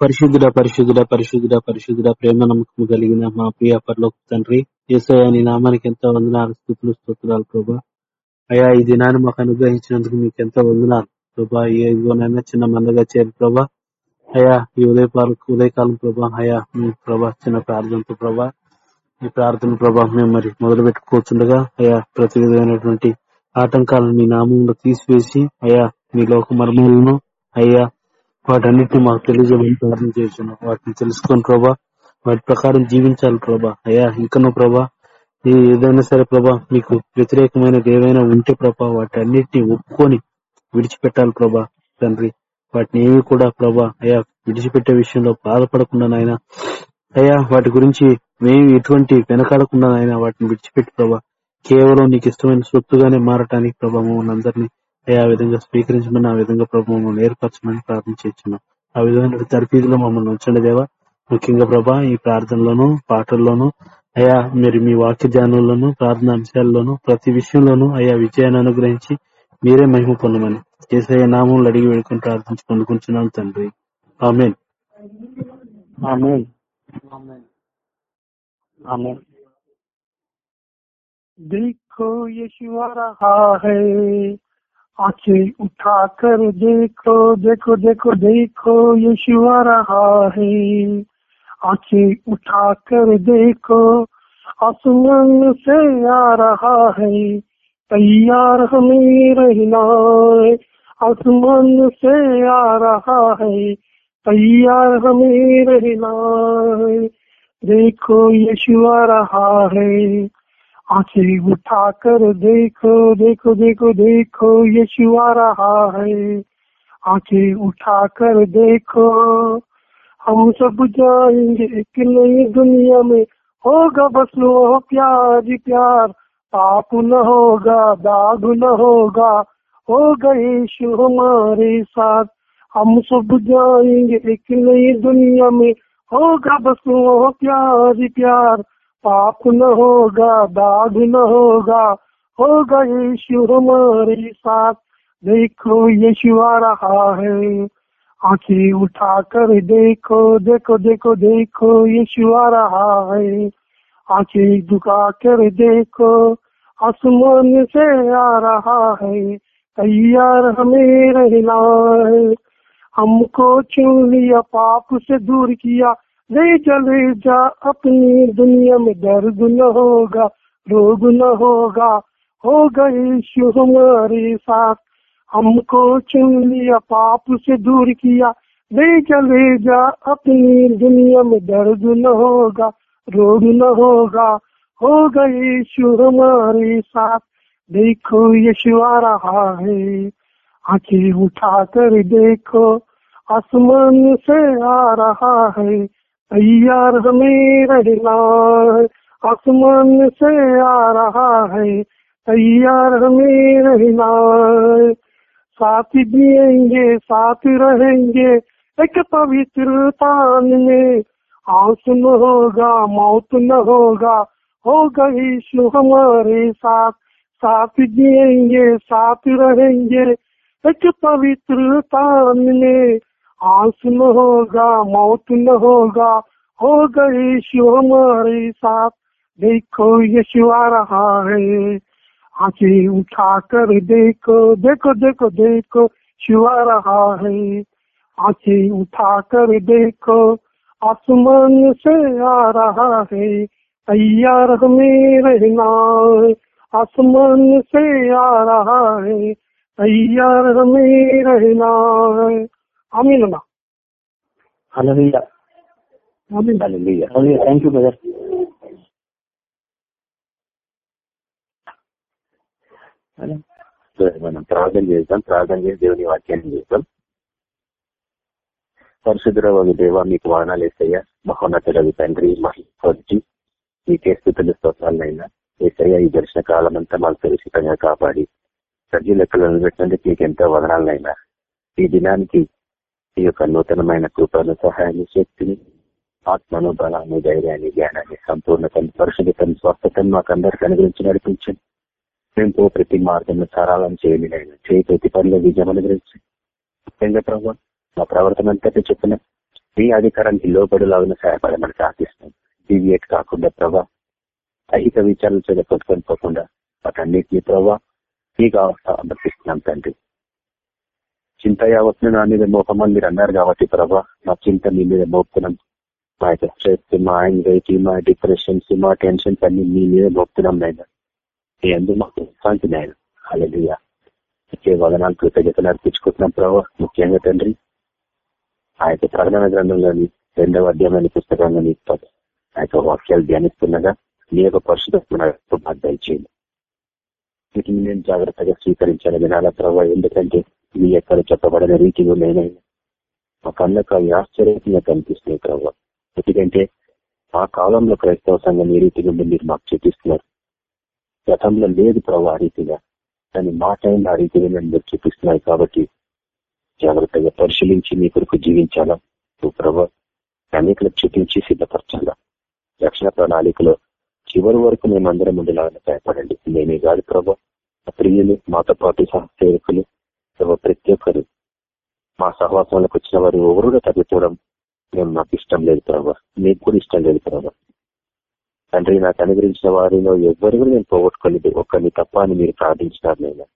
పరిశుద్ధుడ పరిశుద్ధుడ పరిశుద్ధుడ పరిశుద్ధుడ ప్రేమ నమ్మకం కలిగిన మా ప్రియ పరలోక తండ్రి ఏసయ్య నీ నామానికి ఎంతో వందనాలు స్థుతులు స్తోత్రాలు ప్రభా. అయ్యా ఈ దినాన్ని మాకు అనుగ్రహించినందుకు మీకు ఎంతో వందనాలు ప్రభా. ఏ చిన్న మందగా చేరు ప్రభా. అయ్యా ఈ ఉదయపాల ఉదయకాలం ప్రభా. అయా మీ ప్రభా చిన్న ప్రార్థనతో ప్రభా. ఈ ప్రార్థన ప్రభా మేము మరి మొదలు పెట్టుకోవచ్చుండగా అయ్యా ప్రతి విధమైనటువంటి ఆటంకాలను మీ నామంలో తీసివేసి అయా మీ లోక మర్మాలను అయ్యా వాటన్నిటిని మాకు తెలియజేయమని ప్రార్థన చేస్తున్నాం. వాటిని తెలుసుకొని ప్రభా వాటి ప్రకారం జీవించాలి ప్రభా. అయ్యా ఇంకనో ప్రభా ఏదైనా సరే ప్రభా మీకు వ్యతిరేకమైన ఏవైనా ఉంటే ప్రభా వాటి అన్నిటిని ఒప్పుకొని విడిచిపెట్టాలి ప్రభా తండ్రి. వాటిని ఏమి కూడా ప్రభా అయ్యా విడిచిపెట్టే విషయంలో బాధపడకుండా నాయన. అయ్యా వాటి గురించి మేము ఎటువంటి వెనకాడకుండా నాయన వాటిని విడిచిపెట్టి ప్రభా కేవలం నీకు ఇష్టమైన సొత్తుగానే మారటానికి ప్రభా మమ్మల్ని అందరినీ అయ్యా ఆ విధంగా స్వీకరించమని ఆ విధంగా ప్రభా మమ్మల్ని ఏర్పరచమని ప్రార్థన చేస్తున్నాం ఆ విధమైన తరఫీదులో మమ్మల్ని ఉంచండి దేవా ముఖ్యంగా ప్రభా ఈ ప్రార్థనలోను పాటల్లోను అయ్యా మీరు మీ వాక్య ధ్యానంలోను ప్రార్థన అంశాల్లోను ప్రతి విషయంలోనూ అయ్యా విజయాన్ని అనుగ్రహించి మీరే మహిమ పొందమని ఏసయ్య నామంలో అడిగి వేడుకొని ప్రార్థించి పొందుకుంటున్నాం తండ్రి ఆమెన్ आमीन आमीन देखो यीशु आ रहा है आँखें उठा कर देखो देखो देखो देखो यीशु आ रहा है। आँखें उठा कर देखो आसमान से आ रहा है। तैयार हमें रहना है, आसमान से आ रहा है। तैयार हमें रहना है, देखो यीशु आ रहा है। आँखें उठा कर देखो देखो देखो देखो, यीशु आ रहा है। आँखें उठा कर देखो, हम सब जाएँगे कि नई दुनिया में। होगा बस वो प्यार प्यार, पाप न होगा, दाग न होगा। होगा यीशु हमारे साथ, हम सब जाएँगे एक नई दुनिया में। होगा बस वो प्यार प्यार पाप न होगा, दाग न होगा होगा यीशु हमारे साथ। देखो यीशु आ रहा है। आँखें उठा कर देखो देखो देखो देखो, यीशु आ रहा है। आँखें झुका कर देखो, आसमान से आ रहा है। तैयार हमें रहना है। हमको चुन लिया पाप से दूर किया ले चले जा, अपनी दुनिया में दर्द न होगा, रोग न होगा। होगा यीशु हमारे साथ, हमको चुन लिया, पाप से दूर किया। ले चले जा, अपनी दुनिया में दर्द न होगा, रोग न होगा। होगा यीशु हमारे साथ, देखो यीशु आ रहा है। आँखें उठा कर देखो, आसमान से आ रहा है। तैयार हमें रहना है आसमान से आ रहा है तैयार हमें रहना है साथ जिएंगे साथ रहेंगे एक पवित्र तान में आंस न होगा मौत न होगा होगा यीशु हमारे साथ साथ जिएंगे साथ रहेंगे एक पवित्र तान में आंस न होगा, मौत न होगा। होगा शिव हमारे साथ। देखो यीशु आ रहा है। आँखें उठा कर देखो देखो देखो देखो आ रहा है। आँखें उठा कर देखो, आसमान से आ रहा है। तैयार हमें रहना है। आसमान से आ रहा है। तैयार हमें रहना है। ఆమెనున్నా హల్లెలూయా హల్లెలూయా హల్లెలూయా థాంక్యూ బ్రదర్ మనం ప్రార్థన చేద్దాం. ప్రార్థన చేసి దేవుని వాక్యాన్ని చేద్దాం. పరిశుద్ధుల దేవ మీకు వాహనాలు వేసయ్యా మహోన్నతులకు తండ్రి మహిళ మీకే స్థుతులు స్తోత్రాలైనా ఏసయ్యా ఈ దర్శన కాలం అంతా మాకు సురక్షితంగా కాపాడి. సజ్జీ లెక్కలు పెట్టినందుకు మీకు ఎంతో వదనాలైనా ఈ దినానికి ఈ యొక్క నూతనమైన కృపను సహాయాన్ని శక్తిని ఆత్మను బలాన్ని ధైర్యాన్ని జ్ఞానాన్ని సంపూర్ణతను పరిశుభ్రతను స్వస్థతను మాకు అందరికి అనుగ్రహించి నడిపించండి. మేము పో ప్రతి మార్గంలో సరాలను చేయండి నేను చేయి ప్రతి పనిలో విజయం అనుగ్రహించి ముఖ్యంగా ప్రభావ మా ప్రవర్తన అంతటి చెప్పిన మీ అధికారానికి లోబడిలాగా సహాయపడమని ప్రార్థిస్తున్నాం. డివియేట్ కాకుండా ప్రభా అహిత విచారణ చేత కొట్టుకొని పోకుండా వాటన్నిటినీ ప్రభా మీకు సమర్పిస్తున్నాం తండ్రి. చింత యావత్ను నా మీద మోపమని మీరు అన్నారు కాబట్టి ప్రభా మా చింత మీ మీద మోపుతున్నాం. మా యొక్క స్ట్రెస్ మా యాంగ్జైటీ మా డిప్రెషన్స్ మా టెన్షన్స్ అన్ని మీ మీద మోపుతున్నాం నాయన. మీ మాకు శాంతి నాయన. అలెలుగా ఇచ్చే వదనాలు కృతజ్ఞతలు అర్పించుకుంటున్నాం ప్రభావ ముఖ్యంగా తండ్రి. ఆ యొక్క ప్రకటన గ్రంథంలోని రెండవ అధ్యాయమైన పుస్తకంలోని ఆ యొక్క వాక్యాలు ధ్యానిస్తుండగా మీ యొక్క పరిశుభ్రత దయచేయండి వీటిని నేను జాగ్రత్తగా స్వీకరించాలి వినాల ప్రభావ ఎందుకంటే మీ ఎక్కడ చెప్పబడిన రీతిలో నేనైనా మా కళ్ళకు అవి ఆశ్చర్యంగా కనిపిస్తున్నాయి ప్రభావ ఎందుకంటే ఆ కాలంలో క్రైస్తవ సంఘం ఏ రీతిగా మీరు మాకు చూపిస్తున్నారు? గతంలో లేదు ప్రభావ ఆ రీతిగా. కానీ మా టైంలో ఆ రీతిగా మీరు చూపిస్తున్నారు కాబట్టి జాగ్రత్తగా పరిశీలించి మీ కొరకు జీవించాలా? నువ్వు ప్రభావ అనేకలకు చూపించి సిద్ధపరచాలా? రక్షణ ప్రణాళికలో చివరి వరకు మేమందరం ఉండేలాగా సహాయపడండి. నేనే కాదు ప్రభా. ప్రియులు మాతో పాటు సహసేవకులు ప్రతి ఒక్కరు మా సహవాసంలోకి వచ్చిన వారు ఎవరు తగ్గిపోవడం మేము నాకు ఇష్టం లేదు ప్రభా. మీకు కూడా ఇష్టం లేదు ప్రభా. తండ్రి నాకు అనుగ్రహించిన వారిలో ఎవరు కూడా నేను పోగొట్టుకోలేదు. ఒక్కరిని తప్ప అని మీరు ప్రార్థించినారు నేను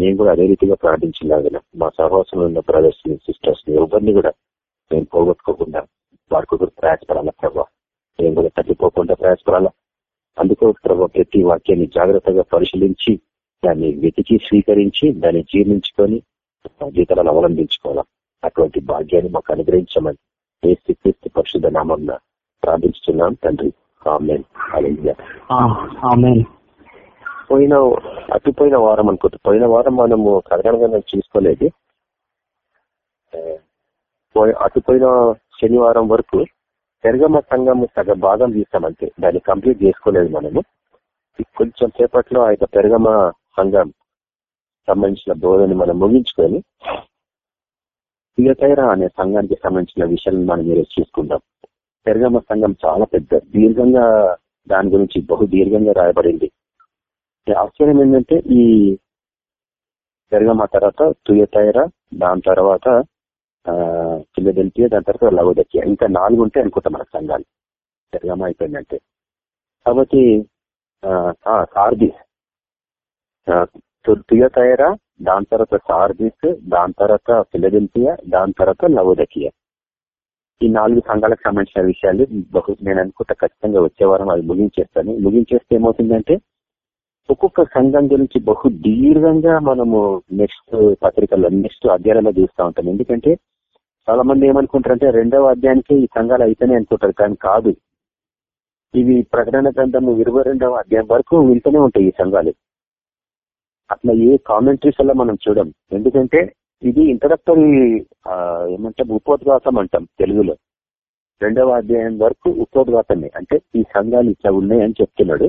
నేను కూడా అదే రీతిగా ప్రార్థించలాగిన మా సహవాసంలో ఉన్న బ్రదర్స్ని సిస్టర్స్ని ఎవరిని కూడా నేను పోగొట్టుకోకుండా వారికి కూడా ప్రయాసపడాలా ప్రభా? నేను కూడా తగ్గిపోకుండా ప్రయాసపడాలా? అందుకో ప్రభావ ప్రతి వాక్యాన్ని జాగ్రత్తగా పరిశీలించి దాన్ని వెతికి స్వీకరించి దాన్ని జీర్ణించుకొని జీతాలను అవలంబించుకోవాలా? అటువంటి భాగ్యాన్ని మాకు అనుగ్రహించమని ఏ స్థితి పరిశుద్ధ నామం ప్రార్థించుతున్నాం తండ్రి. పోయిన అటుపోయిన వారం అనుకుంటా. పోయిన వారం మనము కడగడగా చూసుకోలేదు. అటుపోయిన శనివారం వరకు పెరగమ సంఘం సగ భాగం తీస్తామంతే దాన్ని కంప్లీట్ చేసుకోలేదు మనము. కొంచెం సేపట్లో ఆ యొక్క పెరగమ సంఘం సంబంధించిన బోధని మనం ముగించుకొని తీయతైరా అనే సంఘానికి సంబంధించిన విషయాలను మనం మీరు చూసుకుంటాం పెరగమ సంఘం చాలా పెద్ద దీర్ఘంగా దాని గురించి బహు దీర్ఘంగా రాయబడింది. ఆశ్చర్యం ఏంటంటే ఈ పెరగమ తర్వాత తుయతైరా దాని తర్వాత ఫిలడెల్ఫియా దాని తర్వాత లవోదకియా ఇంకా నాలుగు ఉంటాయి అనుకుంటా మన సంఘాలు. పెరగమ అయిపోయిందంటే. కాబట్టి సార్దిస్ తయారా దాని తర్వాత సార్దిస్ దాని తర్వాత ఫిలదెల్ఫియా దాని తర్వాత లవోదకియా. ఈ నాలుగు సంఘాలకు సంబంధించిన విషయాలు బహు నేను అనుకుంటా ఖచ్చితంగా వచ్చే వారం అది ముగించేస్తాను. ముగించేస్తే ఏమవుతుందంటే ఒక్కొక్క సంఘం గురించి బహు దీర్ఘంగా మనము నెక్స్ట్ పత్రికల్లో నెక్స్ట్ అధ్యాయంలో చూస్తూ ఉంటాం. ఎందుకంటే చాలా మంది ఏమనుకుంటారంటే రెండవ అధ్యాయానికి ఈ సంఘాలు అయితేనే అనుకుంటారు. కానీ కాదు. ఇవి ప్రకటన గ్రంథము ఇరవై రెండవ అధ్యాయం వరకు వింటూనే ఉంటాయి ఈ సంఘాలు. అట్లా ఏ కామెంటరీస్ అలా మనం చూడం. ఎందుకంటే ఇది ఇంట్రడక్టరీ ఏమంటాం ఉపోద్ఘాతం అంటాం తెలుగులో. రెండవ అధ్యాయం వరకు ఉపోద్ఘాతమే. అంటే ఈ సంఘాలు ఇట్లా ఉన్నాయని చెప్తున్నాడు.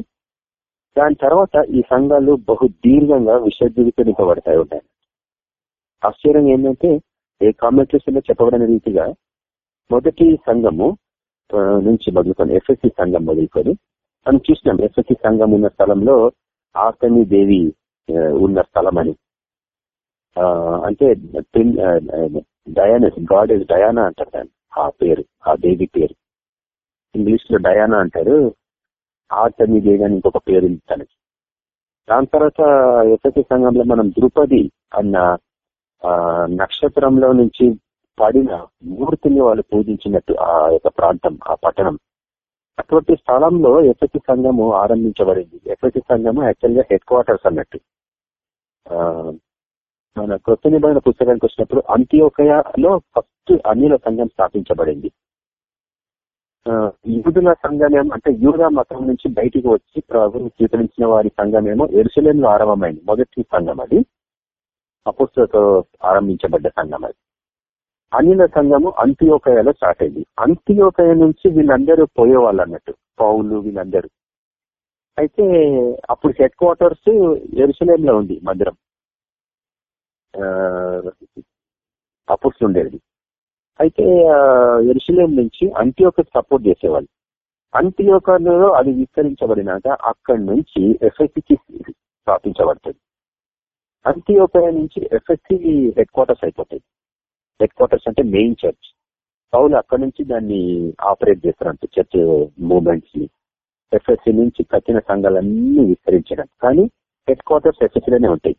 దాని తర్వాత ఈ సంఘాలు బహు దీర్ఘంగా విషదీకరింపబడతాయి ఉంటాయి. ఆశ్చర్యం ఏంటంటే ఏ కామెంటరీస్లో చెప్పబడిన రీతిగా మొదటి సంఘము నుంచి మొదలుకొని ఎఫ్ఎస్సి సంఘం మొదలుకొని మనం చూసినాం ఎఫ్ఎస్సి సంఘం ఉన్న స్థలంలో ఆర్తని దేవి ఉన్న స్థలం అని. అంటే డయానస్ గాడ్ ఇస్ డయానా అంటారు దాన్ని ఆ పేరు ఆ దేవి పేరు. ఇంగ్లీష్లో డయానా అంటారు ఆర్తని దేవి అని ఇంకొక పేరు తనకి. దాని తర్వాత ఎఫ్ఎస్సి సంఘంలో మనం ద్రుపది అన్న నక్షత్రంలో నుంచి పడిన మూర్తిని వాళ్ళు పూజించినట్టు ఆ యొక్క ప్రాంతం ఆ పట్టణం. అటువంటి స్థలంలో ఎఫ్ఎస్సి సంఘము ఆరంభించబడింది. ఎఫ్ఎస్సి సంఘము యాక్చువల్గా హెడ్ క్వార్టర్స్ అన్నట్టు. మన కృత నిబంధన పుస్తకానికి వచ్చినప్పుడు అంత్యోకయలో ఫస్ట్ అన్యుల సంఘం స్థాపించబడింది. యూదుల సంఘమేమో అంటే యూద మతం నుంచి బయటికి వచ్చి ప్రభుత్వం స్వీకరించిన వారి సంఘమేమో ఎరుసలేంలో ఆరంభమైంది. మొదటి సంఘం అది. అపుస్తతో ఆరంభించబడ్డ సంఘం అది. అనిల సంఘము అంత్యోకయలో స్టార్ట్ అయింది. అంత్యోకయ నుంచి వీళ్ళందరూ పోయేవాళ్ళు అన్నట్టు పౌలు వీళ్ళందరూ. అయితే అప్పుడు హెడ్ క్వార్టర్స్ ఎరుసలేంలో ఉంది మందిరం. అప్పుడు ఉండేది. అయితే ఎరుసలేం నుంచి అంత్యోక సపోర్ట్ చేసేవాళ్ళు. అంత్యోకలో అది విస్తరించబడినాక అక్కడి నుంచి ఎఫ్ఎస్సికి స్థాపించబడుతుంది. అంత్యోకయ నుంచి ఎఫ్ఎస్సి హెడ్ క్వార్టర్స్ అయిపోతాయి. హెడ్ క్వార్టర్స్ అంటే మెయిన్ చర్చ్. పౌలు అక్కడి నుంచి దాన్ని ఆపరేట్ చేస్తారంట చర్చ్ మూవ్మెంట్స్ని ఎఫ్ఎస్సి నుంచి కట్టిన సంఘాలన్నీ విస్తరించడం. కానీ హెడ్ క్వార్టర్స్ ఎఫ్ఎస్సీలోనే ఉంటాయి.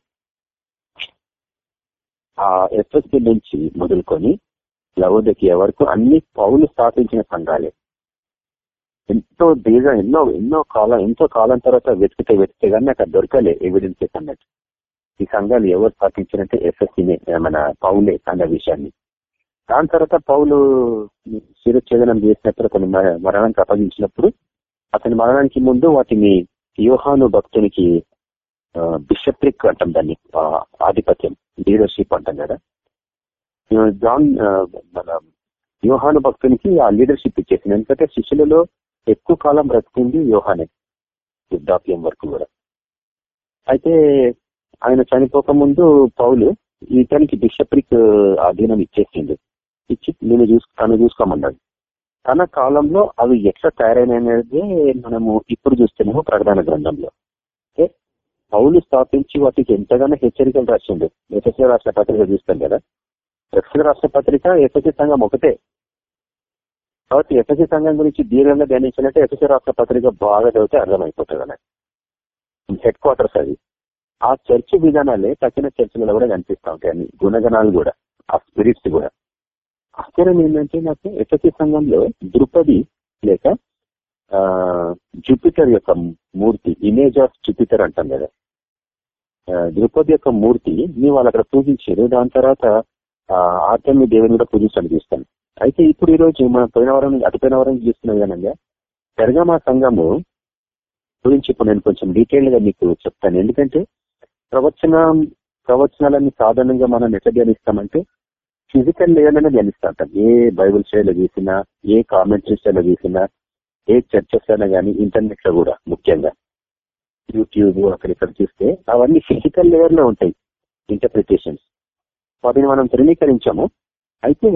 ఆ ఎఫ్ఎస్సి నుంచి మొదలుకొని లవోదకియ వరకు అన్ని పౌలు స్థాపించిన సంఘాలే. ఎంతో దీర్ఘ ఎన్నో ఎన్నో కాలం ఎంతో కాలం తర్వాత వెతికితే వెతికితే కానీ నాకు దొరకలే ఎవిడెన్సెస్ అన్నట్టు. ఈ సంఘాలు ఎవరు స్థాపించినట్టే ఎఫ్ఎస్సీనే మన పౌలే సంఘ విషయాన్ని. దాని తర్వాత పౌలు శిరఛేదనం చేసినప్పుడు అతని మరణానికి అప్పగించినప్పుడు అతని మరణానికి ముందు వాటిని యోహాను భక్తునికి బిషప్రిక్ అంటాం దాన్ని ఆధిపత్యం లీడర్షిప్ అంటాం కదా. జాన్ మన యోహాను భక్తునికి ఆ లీడర్షిప్ ఇచ్చేసింది. ఎందుకంటే శిష్యులలో ఎక్కువ కాలం బ్రతికింది యోహానే వృద్ధాప్యం వరకు కూడా. అయితే ఆయన చనిపోక ముందు పౌలు ఇతనికి బిషప్రిక్ అధీనం ఇచ్చేసింది ఇచ్చి నేను చూసు తను చూసుకోమన్నాడు. తన కాలంలో అవి ఎట్లా తయారైనది మనము ఇప్పుడు చూస్తున్నాము ప్రకటన గ్రంథంలో. పౌలు స్థాపించి వాటికి ఎంతగానో హెచ్చరికలు రాసిండు. ఎఫ్ఎస్ఏ రాష్ట్ర పత్రిక చూస్తాం కదా. ఎఫ్ఎస్ఏ రాష్ట్ర పత్రిక ఎఫ్ఎస్ఏ సంఘం ఒకటే. కాబట్టి ఎఫ్ఎస్ఏ సంఘం గురించి దీర్ఘంగా ధ్యానించినట్టే ఎఫ్ఎస్ఏ రాష్ట్ర పత్రిక బాగా చదివితే అర్థమైపోతుంది అన్నట్టు హెడ్ క్వార్టర్స్ అది ఆ చర్చ్ విధానాలే తక్కిన చర్చలలో కూడా కనిపిస్తూ ఉంటాయి. అన్ని గుణగణాలు కూడా ఆ స్పిరిట్స్ కూడా. ఆశ్చర్యం ఏంటంటే నాకు ఎఫ్ఎస్సి సంఘంలో ద్రుపది లేక జూపిటర్ యొక్క మూర్తి ఇమేజ్ ఆఫ్ జూపిటర్ అంటాం కదా. ద్రుపది యొక్క మూర్తి నీ వాళ్ళు అక్కడ పూజించారు. దాని తర్వాత ఆర్తమి దేవుని కూడా పూజించడానికి చూస్తాను అయితే ఇప్పుడు ఈ రోజు మన పోయిన వారం అటుపోయిన వారం చూస్తున్న విధానంగా పెరగమా సంఘము గురించి ఇప్పుడు నేను కొంచెం డీటెయిల్గా మీకు చెప్తాను. ఎందుకంటే ప్రవచన ప్రవచనాలన్నీ సాధారణంగా మనం ఎట్లా ధ్యానిస్తామంటే ఫిజికల్ లేయర్లోనే ధ్యానిస్తా ఉంటాం ఏ బైబుల్ స్టైల్లో చూసినా ఏ కామెంటరీ స్టైల్లో చూసినా ఏ చర్చస్ అయినా కానీ ఇంటర్నెట్లో కూడా ముఖ్యంగా. యూట్యూబ్ అక్కడ ఇక్కడ చూస్తే అవన్నీ ఫిజికల్ లెవెల్లో ఉంటాయి ఇంటర్ప్రిటేషన్స్ వాటిని మనం ధృవీకరించాము. అయితే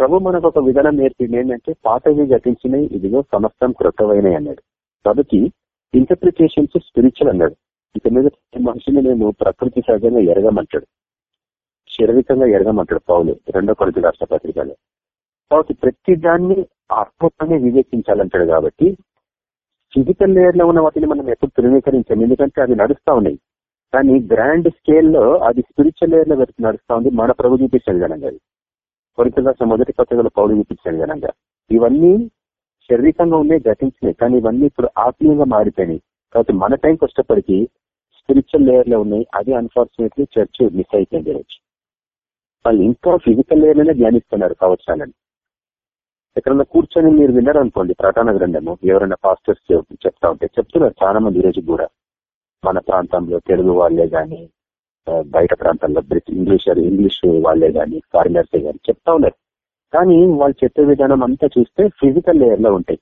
ప్రభు మనకు ఒక విధానం నేర్పింది ఏంటంటే పాతవి గతించినవి ఇదిగో సమస్తం కృతమైనవి అన్నాడు. కాబట్టి ఇంటర్ప్రిటేషన్స్ స్పిరిచువల్ అన్నాడు. ఇక మీద మనుషుని మేము ప్రకృతి సహజంగా ఎరగమంటాడు. శారీరకంగా ఎరగమంటాడు పౌలు రెండో కొడుకు రాష్ట్ర పత్రికలో. కాబట్టి ప్రతి దాన్ని ఆత్మతోనే వివేచించాలంటాడు కాబట్టి ఫిజికల్ లేయర్లో ఉన్న వాటిని మనం ఎప్పుడు ధృవీకరించాం ఎందుకంటే అది నడుస్తా ఉన్నాయి. కానీ గ్రాండ్ స్కేల్లో అది స్పిరిచువల్ లేయర్లో నడుస్తా ఉంది మన ప్రభు చూపించాను జనంగా అది. కొరికల రాష్ట్ర మొదటి పత్రికలో పౌలు చూపించాను విధానంగా ఇవన్నీ శారీరకంగా ఉన్నాయి గతించినాయి కానీ ఇవన్నీ ఇప్పుడు ఆత్మీయంగా మారిపోయినాయి. కాబట్టి మన టైంకి వచ్చేప్పటికీ స్పిరిచువల్ లేయర్లో ఉన్నాయి. అది అన్ఫార్చునేట్లీ చర్చ్ మిస్ అయిపోయింది ఈరోజు వాళ్ళు ఇంకా ఫిజికల్ లేయర్లోనే ధ్యానిస్తున్నారు కావచ్చాలని ఎక్కడన్నా కూర్చొని మీరు విన్నారు అనుకోండి ప్రధాన గ్రంథము ఎవరైనా పాస్టర్స్ చెప్తా ఉంటే చెప్తున్నారు చాలా మంది ఈరోజు కూడా. మన ప్రాంతంలో తెలుగు వాళ్ళే గాని బయట ప్రాంతాల్లో ఇంగ్లీష్ ఇంగ్లీష్ వాళ్ళే గాని ఫారినర్సే గాని చెప్తా ఉన్నారు. కానీ వాళ్ళు చెప్పే విధానం అంతా చూస్తే ఫిజికల్ లేయర్లో ఉంటాయి.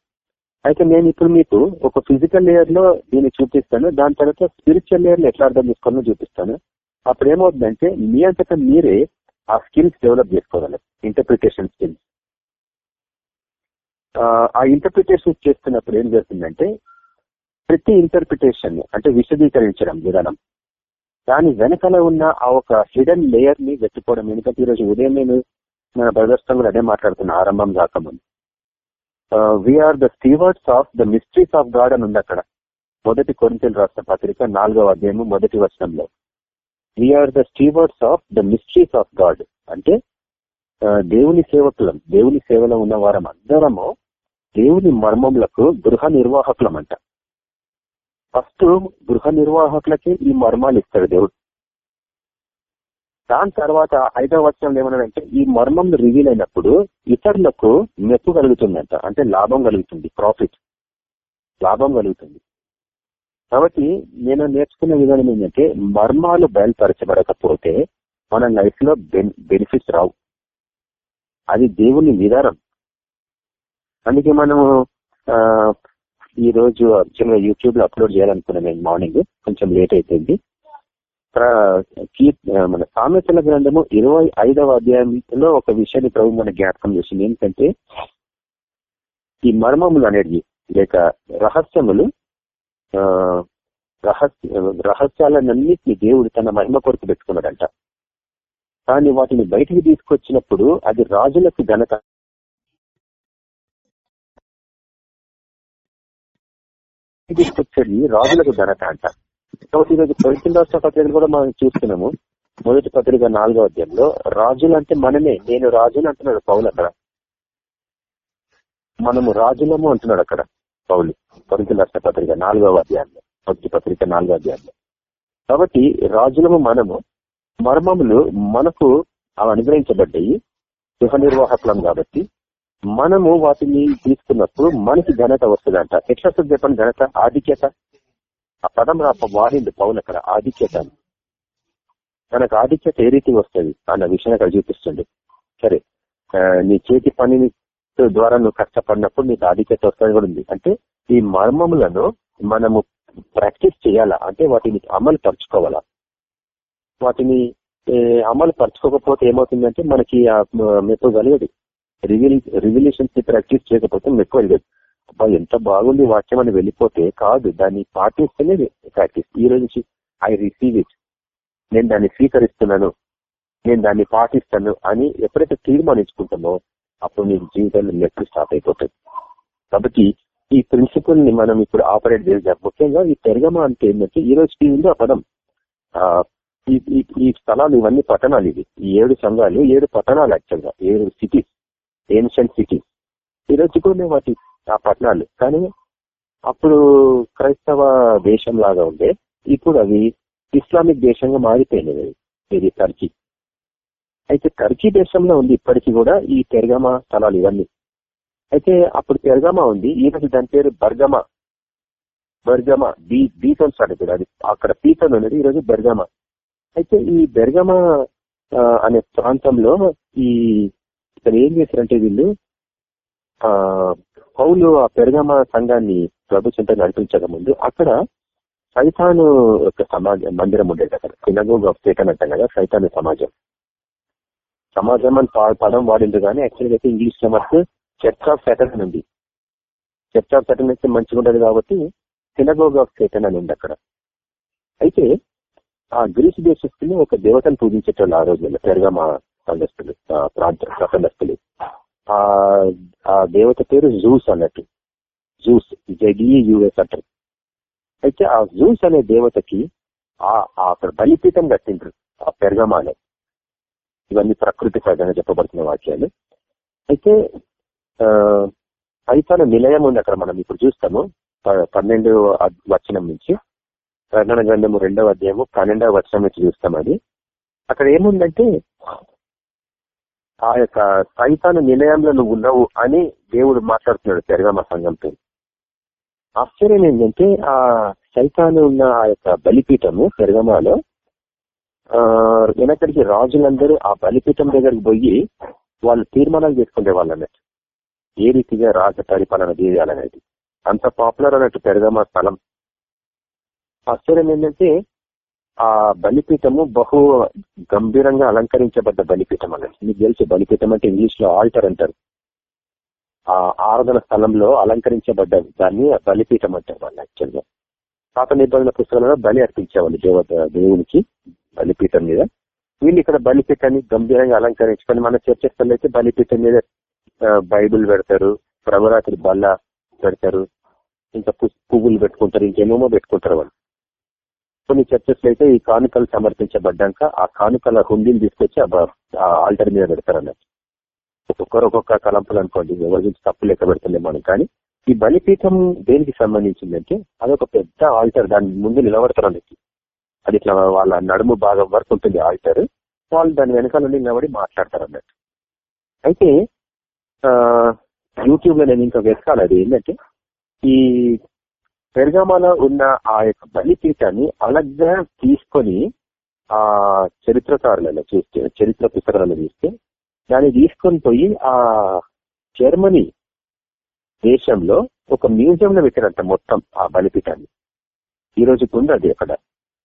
అయితే నేను ఇప్పుడు మీకు ఒక ఫిజికల్ లేయర్లో దీన్ని చూపిస్తాను. దాని తర్వాత స్పిరిచువల్ లేయర్లో ఎట్లా అర్థం చేసుకోవాలో చూపిస్తాను. అప్పుడు ఏమవుతుందంటే మీ అంతటా మీరే ఆ స్కిల్స్ డెవలప్ చేసుకోవాలి. ఇంటర్ప్రిటేషన్ స్కిల్స్ ఆ ఇంటర్ప్రిటేషన్ చేస్తున్నప్పుడు ఏం జరుగుతుందంటే ప్రతి ఇంటర్ప్రిటేషన్ అంటే విశదీకరించడం విధానం. దాని వెనకాల ఉన్న ఆ ఒక హిడెన్ లేయర్ని వెతుకోవడం ఎందుకంటే ఈరోజు ఉదయం నేను మన బ్రదర్స్ కూడా అదే మాట్లాడుతున్నా ఆరంభం కాకముందు. We are the stewards of the mysteries of God అని ఉంది అక్కడ. మొదటి కొరింతలు రాసిన పత్రిక నాలుగవ అధ్యాయము మొదటి వర్షంలో we are the stewards of the mysteries of God అంటే uh, దేవుని సేవకులం దేవుని సేవలో ఉన్న వారం అందరము దేవుని మర్మములకు గృహ నిర్వాహకులం అంట ఫస్ట్ గృహ నిర్వాహకులకి ఈ మర్మాలు ఇస్తాడు దేవుడు. దాని తర్వాత ఐదవ వచనంలో ఏమన్నాడంటే ఈ మర్మం రివీల్ అయినప్పుడు ఇతరులకు మెప్పు కలుగుతుందంట. అంటే లాభం కలుగుతుంది ప్రాఫిట్ లాభం కలుగుతుంది. కాబట్టి నేను నేర్చుకున్న విధానం ఏంటంటే మర్మాలు బయలుపరచబడకపోతే మన లైఫ్లో బెనిఫిట్స్ రావు. అది దేవుని విధానం. అందుకే మనము ఈ రోజు యాక్చువల్గా యూట్యూబ్లో అప్లోడ్ చేయాలనుకున్నాను నేను మార్నింగ్. కొంచెం లేట్ అయిపోయింది. మన సామెతల గ్రంథము ఇరవై ఐదవ అధ్యాయంలో ఒక విషయాన్ని ప్రభు మన జ్ఞాపకం చేసింది. ఏంటంటే ఈ మర్మములు అనేది లేక రహస్యములు రహస్య రహస్యాలన్నింటినీ దేవుడు తన మహిమ కొరకు పెట్టుకున్నాడంట. కానీ వాటిని బయటికి తీసుకొచ్చినప్పుడు అది రాజులకు ఘనత. తీసుకొచ్చేది రాజులకు ఘనత అంటారు కాబట్టి ఈరోజు కొరింత రాష్ట్ర పత్రికలు కూడా మనం చూస్తున్నాము. మొదటి పత్రిక నాలుగో అధ్యాయంలో రాజులు అంటే మనమే నేను రాజులు అంటున్నాడు పౌలు అక్కడ. మనము రాజులము అంటున్నాడు అక్కడ పౌలు కొరింత రాష్ట్ర పత్రిక నాలుగవ అధ్యాయంలో మొదటి పత్రిక నాలుగో అధ్యాయంలో. కాబట్టి రాజులము మనము మర్మములు మనకు అవి అనుగ్రహించబడ్డాయి గృహ నిర్వాహకులం కాబట్టి. మనము వాటిని తీసుకున్నప్పుడు మనకి ఘనత వస్తుందంట. ఎట్లా వస్తుంది చెప్పండి? ఘనత ఆధిక్యత? ఆ పదం రాప వాడింది పౌలు అక్కడ. ఆధిక్యత. మనకు ఆధిక్యత ఏ రీతి వస్తుంది? అన్న విషయాన్ని అక్కడ చూపిస్తుంది. సరే నీ చేతి పనిని ద్వారా నువ్వు కష్టపడినప్పుడు నీకు ఆధిక్యత వస్తుంది కూడా ఉంది. అంటే ఈ మర్మములను మనము ప్రాక్టీస్ చేయాలా? అంటే వాటిని అమలు పరుచుకోవాలా? వాటిని అమలు పరచుకోకపోతే ఏమవుతుందంటే మనకి మెప్పు కలిగదు. రివిలేషన్స్ని ప్రాక్టీస్ చేయకపోతే మెప్పు కలిగదు. అబ్బా ఎంత బాగుంది వాక్యం అని వెళ్ళిపోతే కాదు దాన్ని పాటిస్తేనే ప్రాక్టీస్ ఈ రోజు నుంచి ఐ రిసీవ్ ఇట్ నేను దాన్ని స్వీకరిస్తున్నాను. నేను దాన్ని పాటిస్తాను అని ఎప్పుడైతే తీర్మానించుకుంటామో అప్పుడు నీ జీవితంలో మెట్లు స్టార్ట్ అయిపోతుంది కాబట్టి ఈ ప్రిన్సిపల్ని మనం ఇప్పుడు ఆపరేట్ చేద్దాం ముఖ్యంగా ఈ పెరగమ అంటే ఏంటంటే ఈ రోజు ఉంది ఆ పదం ఈ ఈ స్థలాలు ఇవన్నీ పట్టణాలు ఇవి. ఈ ఏడు సంఘాలు ఏడు పట్టణాలు యాక్చువల్గా ఏడు సిటీస్ ఏన్షియంట్ సిటీస్ ఈ రోజు కూడా వాటి ఆ పట్టణాలు. కానీ అప్పుడు క్రైస్తవ దేశం లాగా ఉండే ఇప్పుడు అవి ఇస్లామిక్ దేశంగా మారిపోయినవి ఇది టర్కీ. అయితే టర్కీ దేశంలో ఉంది ఇప్పటికీ కూడా ఈ పెరగమ స్థలాలు ఇవన్నీ. అయితే అప్పుడు పెరగమ ఉంది. ఈ రోజు దాని పేరు బర్గమా. బర్గమ బీ బీతో స్టార్ట్ అది అక్కడ పీతో ఉన్నది ఈ రోజు అయితే ఈ బెర్గమా అనే ప్రాంతంలో ఈ ఇక్కడ ఏం చేశారంటే వీళ్ళు పౌలు ఆ పెరగమ సంఘాన్ని ప్రభు చింత నడిపించక ముందు అక్కడ సైతాను యొక్క సమాజం మందిరం ఉండేది అక్కడ. సినగోగ్ ఆఫ్ సేటన్ అంటాం కదా సైతాను సమాజం. సమాజం అని పా- పదం వాడింది కానీ యాక్చువల్గా అయితే ఇంగ్లీష్లో మనకు చర్చ్ ఆఫ్ సెటన్ ఉంది. చర్చ్ ఆఫ్ సెటన్ అయితే మంచిగా ఉండదు కాబట్టి సినగోగ్ ఆఫ్ సేటన్ అని ఉంది అక్కడ. అయితే ఆ గ్రీసు దేశస్తులు ఒక దేవతను పూజించేటోళ్ళు ఆ రోజుల్లో పెరగమ సంఘస్థులు ప్రాంత ప్రసంగస్తులు ఆ దేవత పేరు జూస్ అన్నట్టు. జూస్ జెడ్ఈయుఎస్ అంటారు. అయితే ఆ జూస్ అనే దేవతకి ఆ అక్కడ బలిపీఠం కట్టిండ్రు ఆ పెరగమాలో ఇవన్నీ ప్రకృతి సహజంగా చెప్పబడుతున్న వాక్యాలు. అయితే ఫలితాల నిలయం ఉంది అక్కడ మనం ఇప్పుడు చూస్తాము. ప- పన్నెండు వచనం నుంచి. ప్రకటన గ్రంథము రెండవ అధ్యాయము పన్నెండవ వచనం నుంచి చూస్తాం అది. అక్కడ ఏముందంటే ఆ యొక్క సైతాను నిలయంలో నువ్వు ఉన్నావు అని దేవుడు మాట్లాడుతున్నాడు పెరగమ సంఘంతో. ఆశ్చర్యం ఏంటంటే ఆ సైతాను ఉన్న ఆ యొక్క బలిపీఠము పెరగమాలో ఆ వెనకడికి రాజులందరూ ఆ బలిపీఠం దగ్గరికి పోయి వాళ్ళు తీర్మానాలు చేసుకునే వాళ్ళు అన్నట్టు ఏ రీతిగా రాజ పరిపాలన చేయాలనేది. అంత పాపులర్ అన్నట్టు పెరగమ స్థలం. ఆశ్చర్యం ఏంటంటే ఆ బలిపీఠము బహు గంభీరంగా అలంకరించబడ్డ బలిపీఠం అన్నది మీకు తెలుసు బలిపీఠం అంటే ఇంగ్లీష్లో ఆల్టర్ అంటారు. ఆ ఆరాధన స్థలంలో అలంకరించబడ్డ దాన్ని బలిపీఠం అంటారు వాళ్ళు యాక్చువల్గా పాత నిబంధన పుస్తకాలలో బలి అర్పించేవాళ్ళు దేవత దేవునికి బలిపీఠం మీద. వీళ్ళు ఇక్కడ బలిపీఠాన్ని గంభీరంగా అలంకరించుకొని మన చర్చస్థల్లో అయితే బలిపీఠం మీద బైబిల్ పెడతారు ప్రభురాత్రి బల్ల పెడతారు ఇంకా పువ్వులు పెట్టుకుంటారు ఇంకేమేమో పెట్టుకుంటారు వాళ్ళు. కొన్ని చర్చెస్ అయితే ఈ కానుకలు సమర్పించబడ్డాక ఆ కానుకల హుండీని తీసుకొచ్చి ఆ ఆల్టర్ మీద పెడతారు అన్నట్టు ఒక్కొక్కరు ఒక్కొక్క కలంపులు అనుకోండి ఎవరి గురించి తప్పు లెక్క పెడతలేం మనం కానీ ఈ బలిపీఠం దేనికి సంబంధించిందంటే అదొక పెద్ద ఆల్టర్ దాని ముందు నిలబడతారు అన్నట్టు అది ఇట్లా వాళ్ళ నడుము భాగం వరకు ఉంటుంది ఆల్టర్ వాళ్ళు దాని వెనకాల నుండి నిలబడి మాట్లాడతారు అన్నట్టు అయితే యూట్యూబ్లో నేను ఇంకా వెతకాలి అది ఏంటంటే ఈ పెరగామాలో ఉన్న ఆ యొక్క బలిపీఠాన్ని అలగ్గా తీసుకొని ఆ చరిత్రకారులలో చూస్తే చరిత్ర పుస్తకాలలో చూస్తే దాన్ని తీసుకొని పోయి ఆ జర్మనీ దేశంలో ఒక మ్యూజియంలో లో మొత్తం ఆ బలిపీఠాన్ని. ఈ రోజు ఉంది అది అక్కడ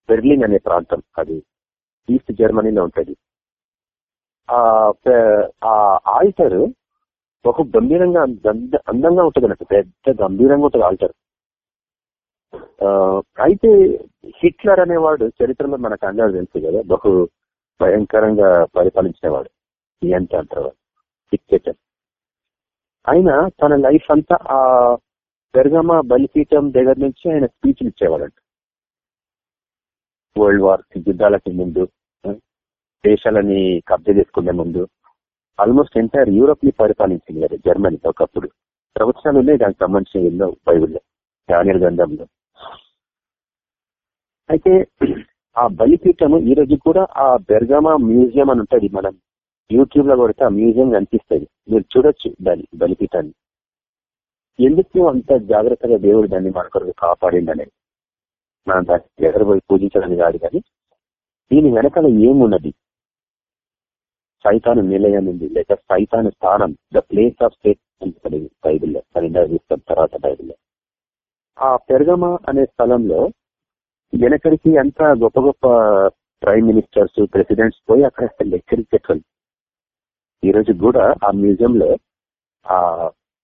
బెర్లిన్ అనే ప్రాంతం అది. ఈస్ట్ జర్మనీలో ఉంటుంది. ఆ ఆ ఆల్టర్ బహు గంభీరంగా అందంగా ఉంటుంది. అన్నట్టు పెద్ద గంభీరంగా ఉంటుంది ఆల్టర్. అయితే హిట్లర్ అనేవాడు చరిత్రలో మనకు అందరూ తెలుసు కదా బహు భయంకరంగా పరిపాలించినవాడు ఎంత అంటారు డిక్టేటర్ ఆయన తన లైఫ్ అంతా ఆ పెరగమ బలిపీఠం దగ్గర నుంచి ఆయన స్పీచ్లు ఇచ్చేవాడంట. వరల్డ్ వార్ యుద్ధాలకి ముందు దేశాలని కబ్జా చేసుకునే ముందు ఆల్మోస్ట్ ఎంటైర్ యూరోప్ని పరిపాలించింది కదా జర్మనీ ఒకప్పుడు. ప్రవచనాలు ఉన్నాయి దానికి సంబంధించిన ఎన్నో బైబుల్లో డానియల్ గ్రంథంలో. అయితే ఆ బలిపీఠము ఈ రోజు కూడా ఆ బెర్గమా మ్యూజియం అని ఉంటుంది మనం యూట్యూబ్లో కొడితే ఆ మ్యూజియం కనిపిస్తుంది. మీరు చూడొచ్చు దాని బలిపీఠాన్ని. ఎందుకు అంత జాగ్రత్తగా దేవుడు దాన్ని మన కొరకు కాపాడింది మనం దాన్ని ఎగరబోయి పూజించడం పూజించడానికి కాదు కానీ దీని వెనకాల ఏమున్నది? సైతాను నిలయం ఉంది. లేక సైతాను స్థానం. ద ప్లేస్ ఆఫ్ స్టేట్ ఉంటుంది బైబిల్లో. పన్నెండవ చూస్తాం తర్వాత బైబిల్లో. ఆ పెరగమ అనే స్థలంలో వెనకడికి అంతా గొప్ప గొప్ప ప్రైమ్ మినిస్టర్స్ ప్రెసిడెంట్స్ పోయి అక్కడ లెక్కరికి పెట్టాలి. ఈ రోజు కూడా ఆ మ్యూజియం లో ఆ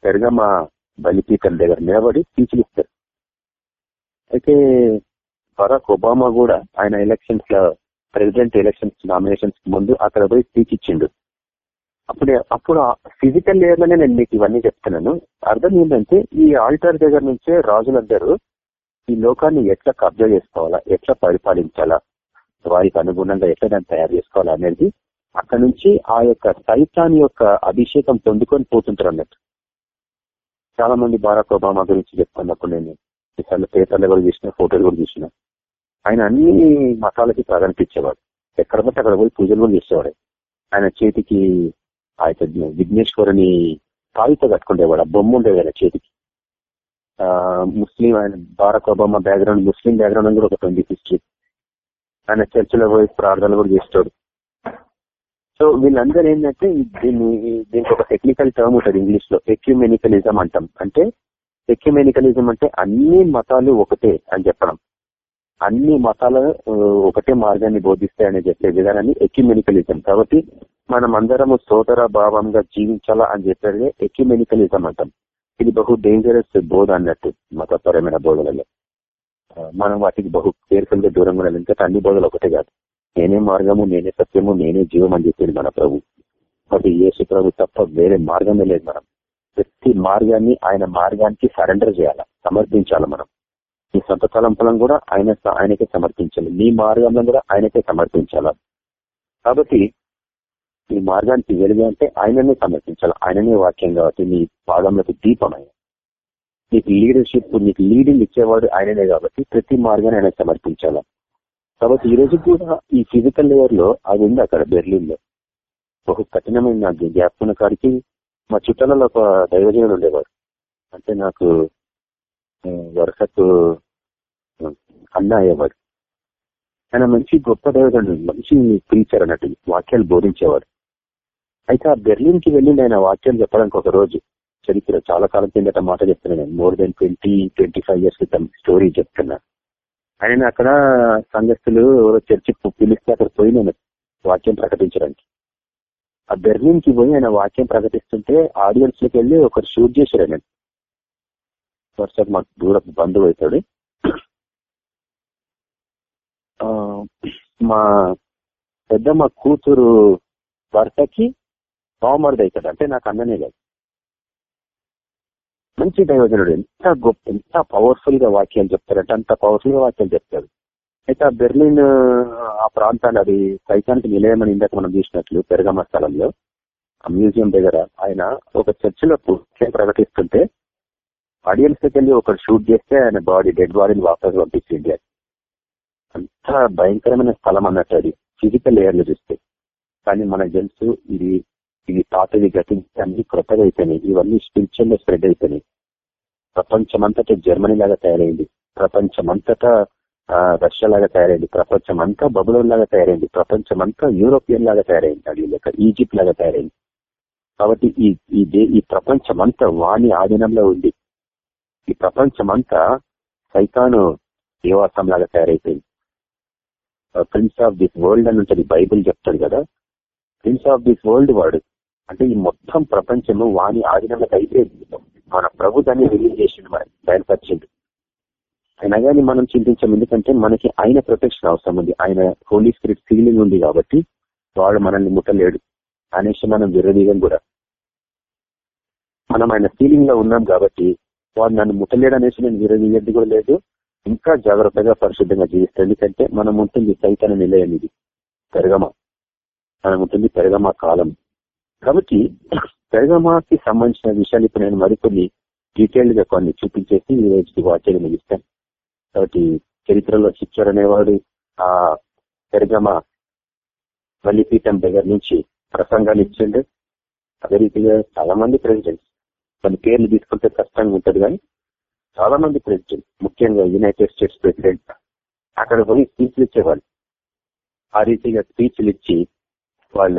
పెరగమ బలిపీఠం దగ్గర నిలబడి స్పీచ్లు ఇస్తారు. అయితే బరాక్ ఒబామా కూడా ఆయన ఎలక్షన్స్లో ప్రెసిడెంట్ ఎలక్షన్స్ నామినేషన్స్ ముందు అక్కడ పోయి స్పీచ్ ఇచ్చిండు. అప్పుడు అప్పుడు ఫిజికల్ లేయర్లోనే నేను మీకు ఇవన్నీ చెప్తున్నాను. అర్థం ఏంటంటే ఈ ఆల్టర్ దగ్గర నుంచే రాజులందరూ ఈ లోకాన్ని ఎట్లా కబ్జా చేసుకోవాలా? ఎట్లా పరిపాలించాలా? వారికి అనుగుణంగా ఎట్లా దాన్ని తయారు చేసుకోవాలా అనేది అక్కడ నుంచి ఆ యొక్క సైతాన్ యొక్క అభిషేకం పొందుకొని పోతుంటారు అన్నట్టు. చాలా మంది బారాక్ ఒబామా గురించి చెప్పుకున్నప్పుడు నేను ఈసారి పేపర్లు కూడా చూసిన ఫోటోలు కూడా చూసిన. ఆయన అన్ని మతాలకి ప్రాధాన్యత ఇచ్చేవాడు. ఎక్కడ పట్టి అక్కడ పోయి పూజలు కూడా చేసేవాడు. ఆయన చేతికి ఆ యొక్క విఘ్నేశ్వరుని తాయితో కట్టుకుండేవాడు ఆ బొమ్మ ఉండేది ఆయన చేతికి. ముస్లిం ఆయన Barack Obama background Muslim background కూడా ఒకటి ఉంది హిస్టరీ ఆయన చర్చిలో పోయి ప్రార్థనలు కూడా చేస్తాడు. సో వీళ్ళందరూ ఏంటంటే దీన్ని దీనికి ఒక టెక్నికల్ టర్మ్ ఉంటుంది ఇంగ్లీష్లో ఎక్యుమెనికలిజం అంటాం. అంటే ఎక్యుమెనికలిజం అంటే అన్ని మతాలు ఒకటే అని చెప్పడం. అన్ని మతాలు ఒకటే మార్గాన్ని బోధిస్తాయని చెప్పే విధానాన్ని ఎక్యుమెనికలిజం కాబట్టి మనం అందరము సోదర భావంగా జీవించాలా అని చెప్పేది ఎక్యుమెనికలిజం అంటాం. ఇది బహు డేంజరస్ బోధ అన్నట్టు మతపరమైన బోధలలో. మనం వాటికి బహు కేర్ఫుల్గా దూరంగా ఉండాలి ఎందుకంటే అన్ని బోధలు ఒకటే కాదు. నేనే మార్గము నేనే సత్యము నేనే జీవం అని చెప్పింది మన ప్రభు. కాబట్టి యేసు ప్రభు తప్ప వేరే మార్గమే లేదు మనం. ప్రతి మార్గాన్ని ఆయన మార్గానికి సరెండర్ చేయాలా? సమర్పించాలి మనం? నీ సొంత తలంపులను కూడా ఆయన ఆయనకే సమర్పించాలి. నీ మార్గంలో కూడా ఆయనకే సమర్పించాలా? కాబట్టి నీ మార్గానికి వెలుగు అంటే ఆయననే సమర్పించాలి. ఆయననే వాక్యం కాబట్టి నీ పాదంలోకి దీపం నీకు లీడర్షిప్ నీకు లీడింగ్ ఇచ్చేవాడు ఆయననే కాబట్టి ప్రతి మార్గాన్ని ఆయన సమర్పించాలా. కాబట్టి ఈ రోజు కూడా ఈ ఫిజికల్ లేయర్లో అది ఉంది అక్కడ బెర్లిన్లో బహు కఠినమైన నాకు జ్ఞాపకం కాడికి మా చుట్టాలలో ఒక దైవజనుడు ఉండేవాడు. అంటే నాకు ఆ, వరుసకు అన్న అయ్యేవాడు. ఆయన మంచి గొప్ప దైవజనుడు మంచి ప్రీచర్ అన్నట్టు వాక్యాలు బోధించేవాడు. అయితే ఆ బెర్లిన్కి వెళ్ళి ఆయన వాక్యం చెప్పడానికి ఒక రోజు చరిత్ర చాలా కాలం కిందట మాట చెప్తున్నాను నేను more than twenty twenty five years క్రితం స్టోరీ చెప్తున్నా. ఆయన అక్కడ సంఘస్థులు ఎవరో చర్చి పిలిస్తే అక్కడ పోయి నేను వాక్యం ప్రకటించడానికి. ఆ బెర్లిన్కి పోయి ఆయన వాక్యం ప్రకటిస్తుంటే ఆడియన్స్లోకి వెళ్ళి ఒకరు షూట్ చేశారు ఆయన. వరుసకు మాకు దూరపు బంధువు అవుతాడు మా పెద్ద మా కూతురు భర్తకి బావమరిది అవుతాడు అంటే నాకు అన్ననే కాదు. మంచి దైవజనుడు ఎంత గొప్ప ఎంత పవర్ఫుల్గా వాక్యాలు చెప్తారంటే అంత పవర్ఫుల్గా వాక్యాలు చెప్తారు. అయితే ఆ బెర్లిన్ ఆ ప్రాంతాన్ని అది సైతానికి నిలయమని ఇందాక మనం చూసినట్లు పెరగమ స్థలంలో ఆ మ్యూజియం దగ్గర ఆయన ఒక చర్చిలో ప్రకటిస్తుంటే ఆడియన్స్ దగ్గర వెళ్ళి ఒకరు షూట్ చేస్తే ఆయన బాడీ డెడ్ బాడీని వాపస్ పంపించింది. అంత భయంకరమైన స్థలం అన్నట్టు అది. ఫిజికల్ లేయర్లు చూస్తే. కానీ మన తెలుసు ఇది ఇవి పాతవి గతించడానికి అన్ని అయిపోయినాయి ఇవన్నీ స్పిరిచువల్లో స్ప్రెడ్ అయిపోయినాయి ప్రపంచమంతటా జర్మనీ లాగా తయారైంది. ప్రపంచమంతటా రష్యా లాగా తయారైంది. ప్రపంచం అంతా బబులోన్ లాగా తయారైంది. ప్రపంచం అంతా యూరోపియన్ లాగా తయారైంది. అది లేక ఈజిప్ట్ లాగా తయారైంది. కాబట్టి ఈ ఈ దే- ఈ ప్రపంచం అంతా వాణి ఆధీనంలో ఉంది. ఈ ప్రపంచం అంతా సైతాను దేవాసం లాగా తయారైపోయింది ప్రిన్స్ ఆఫ్ దిస్ వరల్డ్ అని ఉంటుంది బైబిల్ చెప్తాడు కదా. ప్రిన్స్ ఆఫ్ దిస్ వరల్డ్ వాడు అంటే ఈ మొత్తం ప్రపంచము వాణి ఆధీనంలోకి అయిపోయింది. మన ప్రభు దాన్ని రిలీజ్ చేసిండు మరి బయలుపరిచిండు. అయినా కానీ మనం చింతించాం ఎందుకంటే మనకి ఆయన ప్రొటెక్షన్ అవసరం ఉంది. ఆయన హోలీ స్పిరిట్ ఫీలింగ్ ఉంది కాబట్టి వాడు మనల్ని ముట్టలేడు అనేసి మనం విరదీయం కూడా. మనం ఆయన ఫీలింగ్లో ఉన్నాం కాబట్టి వాడు నన్ను ముట్టలేడు అనేసి నేను విరవీయద్ది కూడా లేదు. ఇంకా జాగ్రత్తగా పరిశుద్ధంగా జీవిస్తాం ఎందుకంటే మనం ఉంటుంది సైతన నిలయం ఇది. పెరగమ? మనం ఉంటుంది పెరగమ కాలం. కాబట్టి పెరగమాకి సంబంధించిన విషయాలు ఇప్పుడు నేను మరికొన్ని డీటెయిల్డ్గా కొన్ని చూపించేసి ఈ రోజుకి వాక్యాలు ముగిస్తాను. కాబట్టి చరిత్రలో శిక్షర్ అనేవాడు ఆ పెరగమ బలిపీఠం దగ్గర నుంచి ప్రసంగాలు ఇచ్చిండు. అదే రీతిగా చాలా మంది ప్రెసిడెంట్స్ కొన్ని పేర్లు తీసుకుంటే కష్టంగా ఉంటుంది కానీ చాలా మంది ప్రెసిడెంట్ ముఖ్యంగా యునైటెడ్ స్టేట్స్ ప్రెసిడెంట్ అక్కడ పోయి స్పీచ్లు ఇచ్చేవాళ్ళు. ఆ రీతిగా స్పీచ్లు ఇచ్చి వాళ్ళ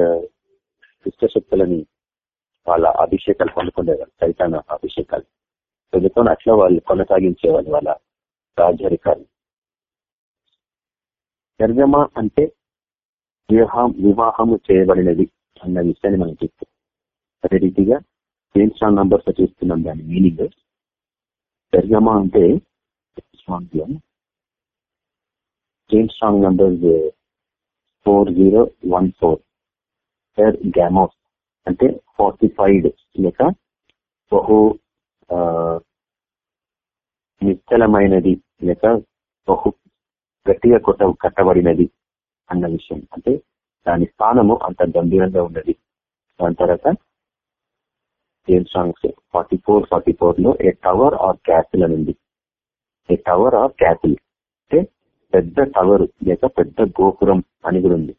దుష్టశక్తులని వాళ్ళ అభిషేకాలు పొందుకునేవాళ్ళు సైతాన అభిషేకాలు. చదువుకొని అట్లా వాళ్ళు కొనసాగించేవాళ్ళు వాళ్ళ రాజరికాలు. నిర్గమ అంటే వివాహం వివాహము చేయబడినది అన్న విషయాన్ని మనం చెప్తాం అదే రీతిగా సేమ్ స్ట్రాంగ్ నంబర్స్ చూస్తున్నాం దాని మీనింగ్ పెర్గమా అంటే same strong numbers four zero one four Pergamos అంటే ఫార్టిఫైడ్ లేక బహు నిశ్చలమైనది లేక బహు గట్టిగా కొట్ట కట్టబడినది అన్న విషయం. అంటే దాని స్థానము అంత గంభీరంగా ఉన్నది. దాని తర్వాత ఏం సాంగ్స్ ఫార్టీ ఫోర్ ఫార్టీ ఫోర్లో ఏ టవర్ ఆర్ క్యాసిల్ అని ఉంది. ఏ టవర్ ఆర్ క్యాసిల్ అంటే పెద్ద టవర్ లేక పెద్ద గోపురం అని కూడా ఉంది.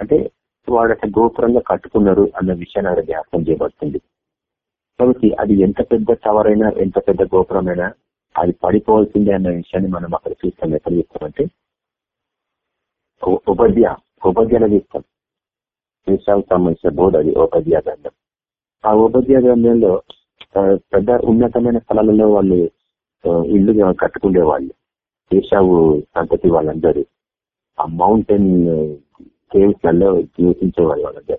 అంటే వాడు అట్లా గోపురంగా కట్టుకున్నారు అన్న విషయాన్ని అక్కడ జ్ఞాపకం చేయబడుతుంది. కాబట్టి అది ఎంత పెద్ద టవర్ అయినా ఎంత పెద్ద గోపురం అయినా అది పడిపోవాల్సిందే అన్న విషయాన్ని మనం అక్కడ చూస్తాం. ఎక్కడ చూస్తామంటే ఉపద్య ఉపద్యాలు చూస్తాం విషయాలకు సంబంధించిన బోర్డు అది ఉపద్య గ్రంథం. ఆ ఉపద్య గ్రంథంలో పెద్ద ఉన్నతమైన స్థలాలలో వాళ్ళు ఇల్లు కట్టుకునే వాళ్ళు ఏషావు సంతతి వాళ్ళందరూ. ఆ మౌంటైన్ కేవ్స్లలో లలో నివసించేవాళ్ళు వాళ్ళందరూ.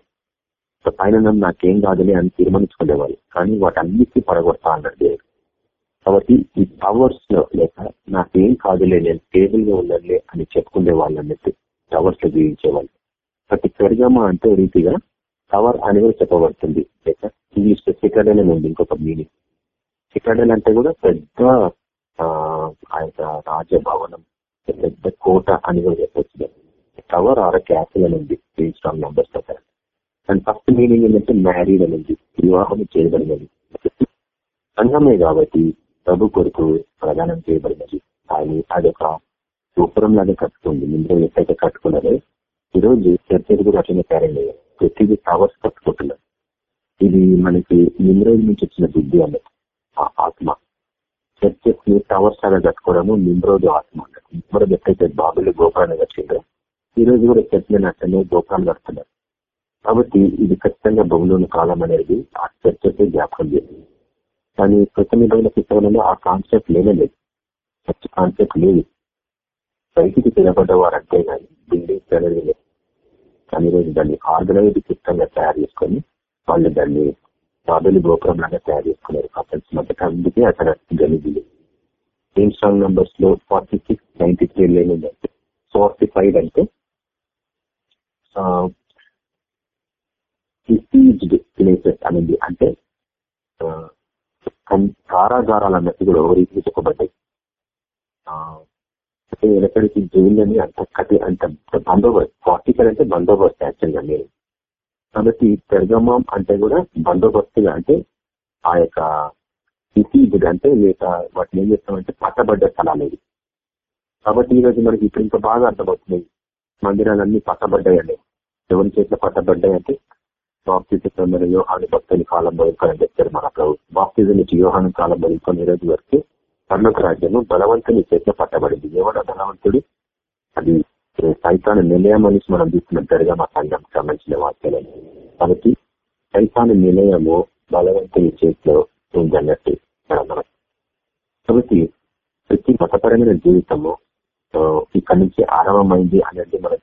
సో పైన నాకేం కాదులే అని తీర్మానించుకునేవాళ్ళు. కానీ వాటన్నిటికీ పడగొడతా అన్నారు దేవుడు. కాబట్టి ఈ టవర్స్లో లేక నాకేం కాదులే నేను టేబుల్గా ఉండాలి అని చెప్పుకునే వాళ్ళు అన్నట్టు టవర్స్లో జీవించేవాళ్ళు ప్రతి పెరగమా అంటే రీతిగా టవర్ అని కూడా చెప్పబడుతుంది. లేక ఇంగ్లీష్లో సిటడల్ అని ఉంది ఇంకొక మీనింగ్ సిటడల్ అంటే కూడా పెద్ద ఆ యొక్క రాజభవనం పెద్ద కోట అని కూడా చెప్పొచ్చు టవర్ ఆర్ క్యాసిల్ అని ఉంది స్ట్రాంగ్ నంబర్స్ ప్రకారం అండ్ ఫస్ట్ మీనింగ్ ఏంటంటే మ్యారీడ్ అని ఉంది వివాహం చేయబడినది సంఘమే కాబట్టి ప్రభు కొరకు ప్రదానం చేయబడినది కానీ అదొక గోపురం లాగా కట్టుకుంది. ముందు ఎట్లయితే కట్టుకున్నారో ఈరోజు చర్చలు కూడా అట్లనే తయారయ్యాయి ప్రతిదీ టవర్స్ కట్టుకుంటున్నారు. ఇది మనకి నిమ్రోజ్ నుంచి వచ్చిన బుద్ధి అన్నది ఆ ఆత్మ. చర్చెస్ని టవర్స్ లాగా కట్టుకోవడము నిమ్రోజు ఆత్మ అన్నది నిమ్రోజ్ ఎట్లయితే బాబులు గోపురాన్ని కట్టిందో ఈ రోజు కూడా చర్చలను అట్లనే గోపురాలు కడుతున్నారు కాబట్టి ఇది ఖచ్చితంగా బహులోని కాలం అనేది ఆ చర్చతో జ్ఞాపకం చేసింది. కానీ కొత్త నిబంధన ఆ కాన్సెప్ట్ లేనే కాన్సెప్ట్ లేదు. బయటికి తినబడ్డ వారంటే కానీ బిల్డింగ్స్ అనేది లేదు. కానీ రోజు దాన్ని ఆర్గనైజ్డ్ సిస్టమ్గా తయారు చేసుకొని వాళ్ళు దాన్ని బాబులు గోపురం లాగా తయారు చేసుకున్నారు. కపల్స్ మధ్య అందుకే అక్కడ గలిబిలి ఏం స్ట్రాంగ్ నంబర్స్లో ఫార్టీ సిక్స్ నైన్టీ త్రీ లేని ఫార్టీ ఫైవ్ అంటే Um, ప్లేసెస్ అనేది అంటే కారాగారాలు అన్నట్టు కూడా ఒక రీతికి చెప్పబడ్డాయి. అంటే జైళ్ళని అంత కటి అంత బందోబస్తు ఫార్టీ అంటే బందోబస్తు యాక్చువల్గా నేను కాబట్టి పెరగమం అంటే కూడా బందోబస్తుగా అంటే ఆ యొక్క ఇసీజుడు అంటే లేక వాటిని ఏం చేస్తామంటే పట్టబడ్డ స్థలాలు కాబట్టి ఈ రోజు మనకి ఇప్పుడు ఇంకా బాగా అర్థమవుతున్నాయి మందిరాలన్నీ పట్టబడ్డాయండి ఎవరి చేతిలో పట్టబడ్డాయంటే బాప్తిజం మన యోహాను భక్తుని కాలం బదులుకొని చెప్తారు మన ప్రభు. బాప్తిజం నుంచి యోహాను కాలం బదులుకొని ఈ రోజు వరకు పర్లోక రాజ్యము బలవంతుని చేతిలో పట్టబడింది. ఎవడ బలవంతుడు? అది సైతాను నిలయం అనేసి మనం చూస్తున్నాం పెరగా మా సంఘం సంబంధించిన వాక్యాలని కాబట్టి సైతాను నిలయము బలవంతుని చేతిలో ఉందన్నట్టు మనం కాబట్టి ప్రతి మతపరమైన జీవితము ఇక్కడి నుంచి ఆరంభమైంది అనేది మనం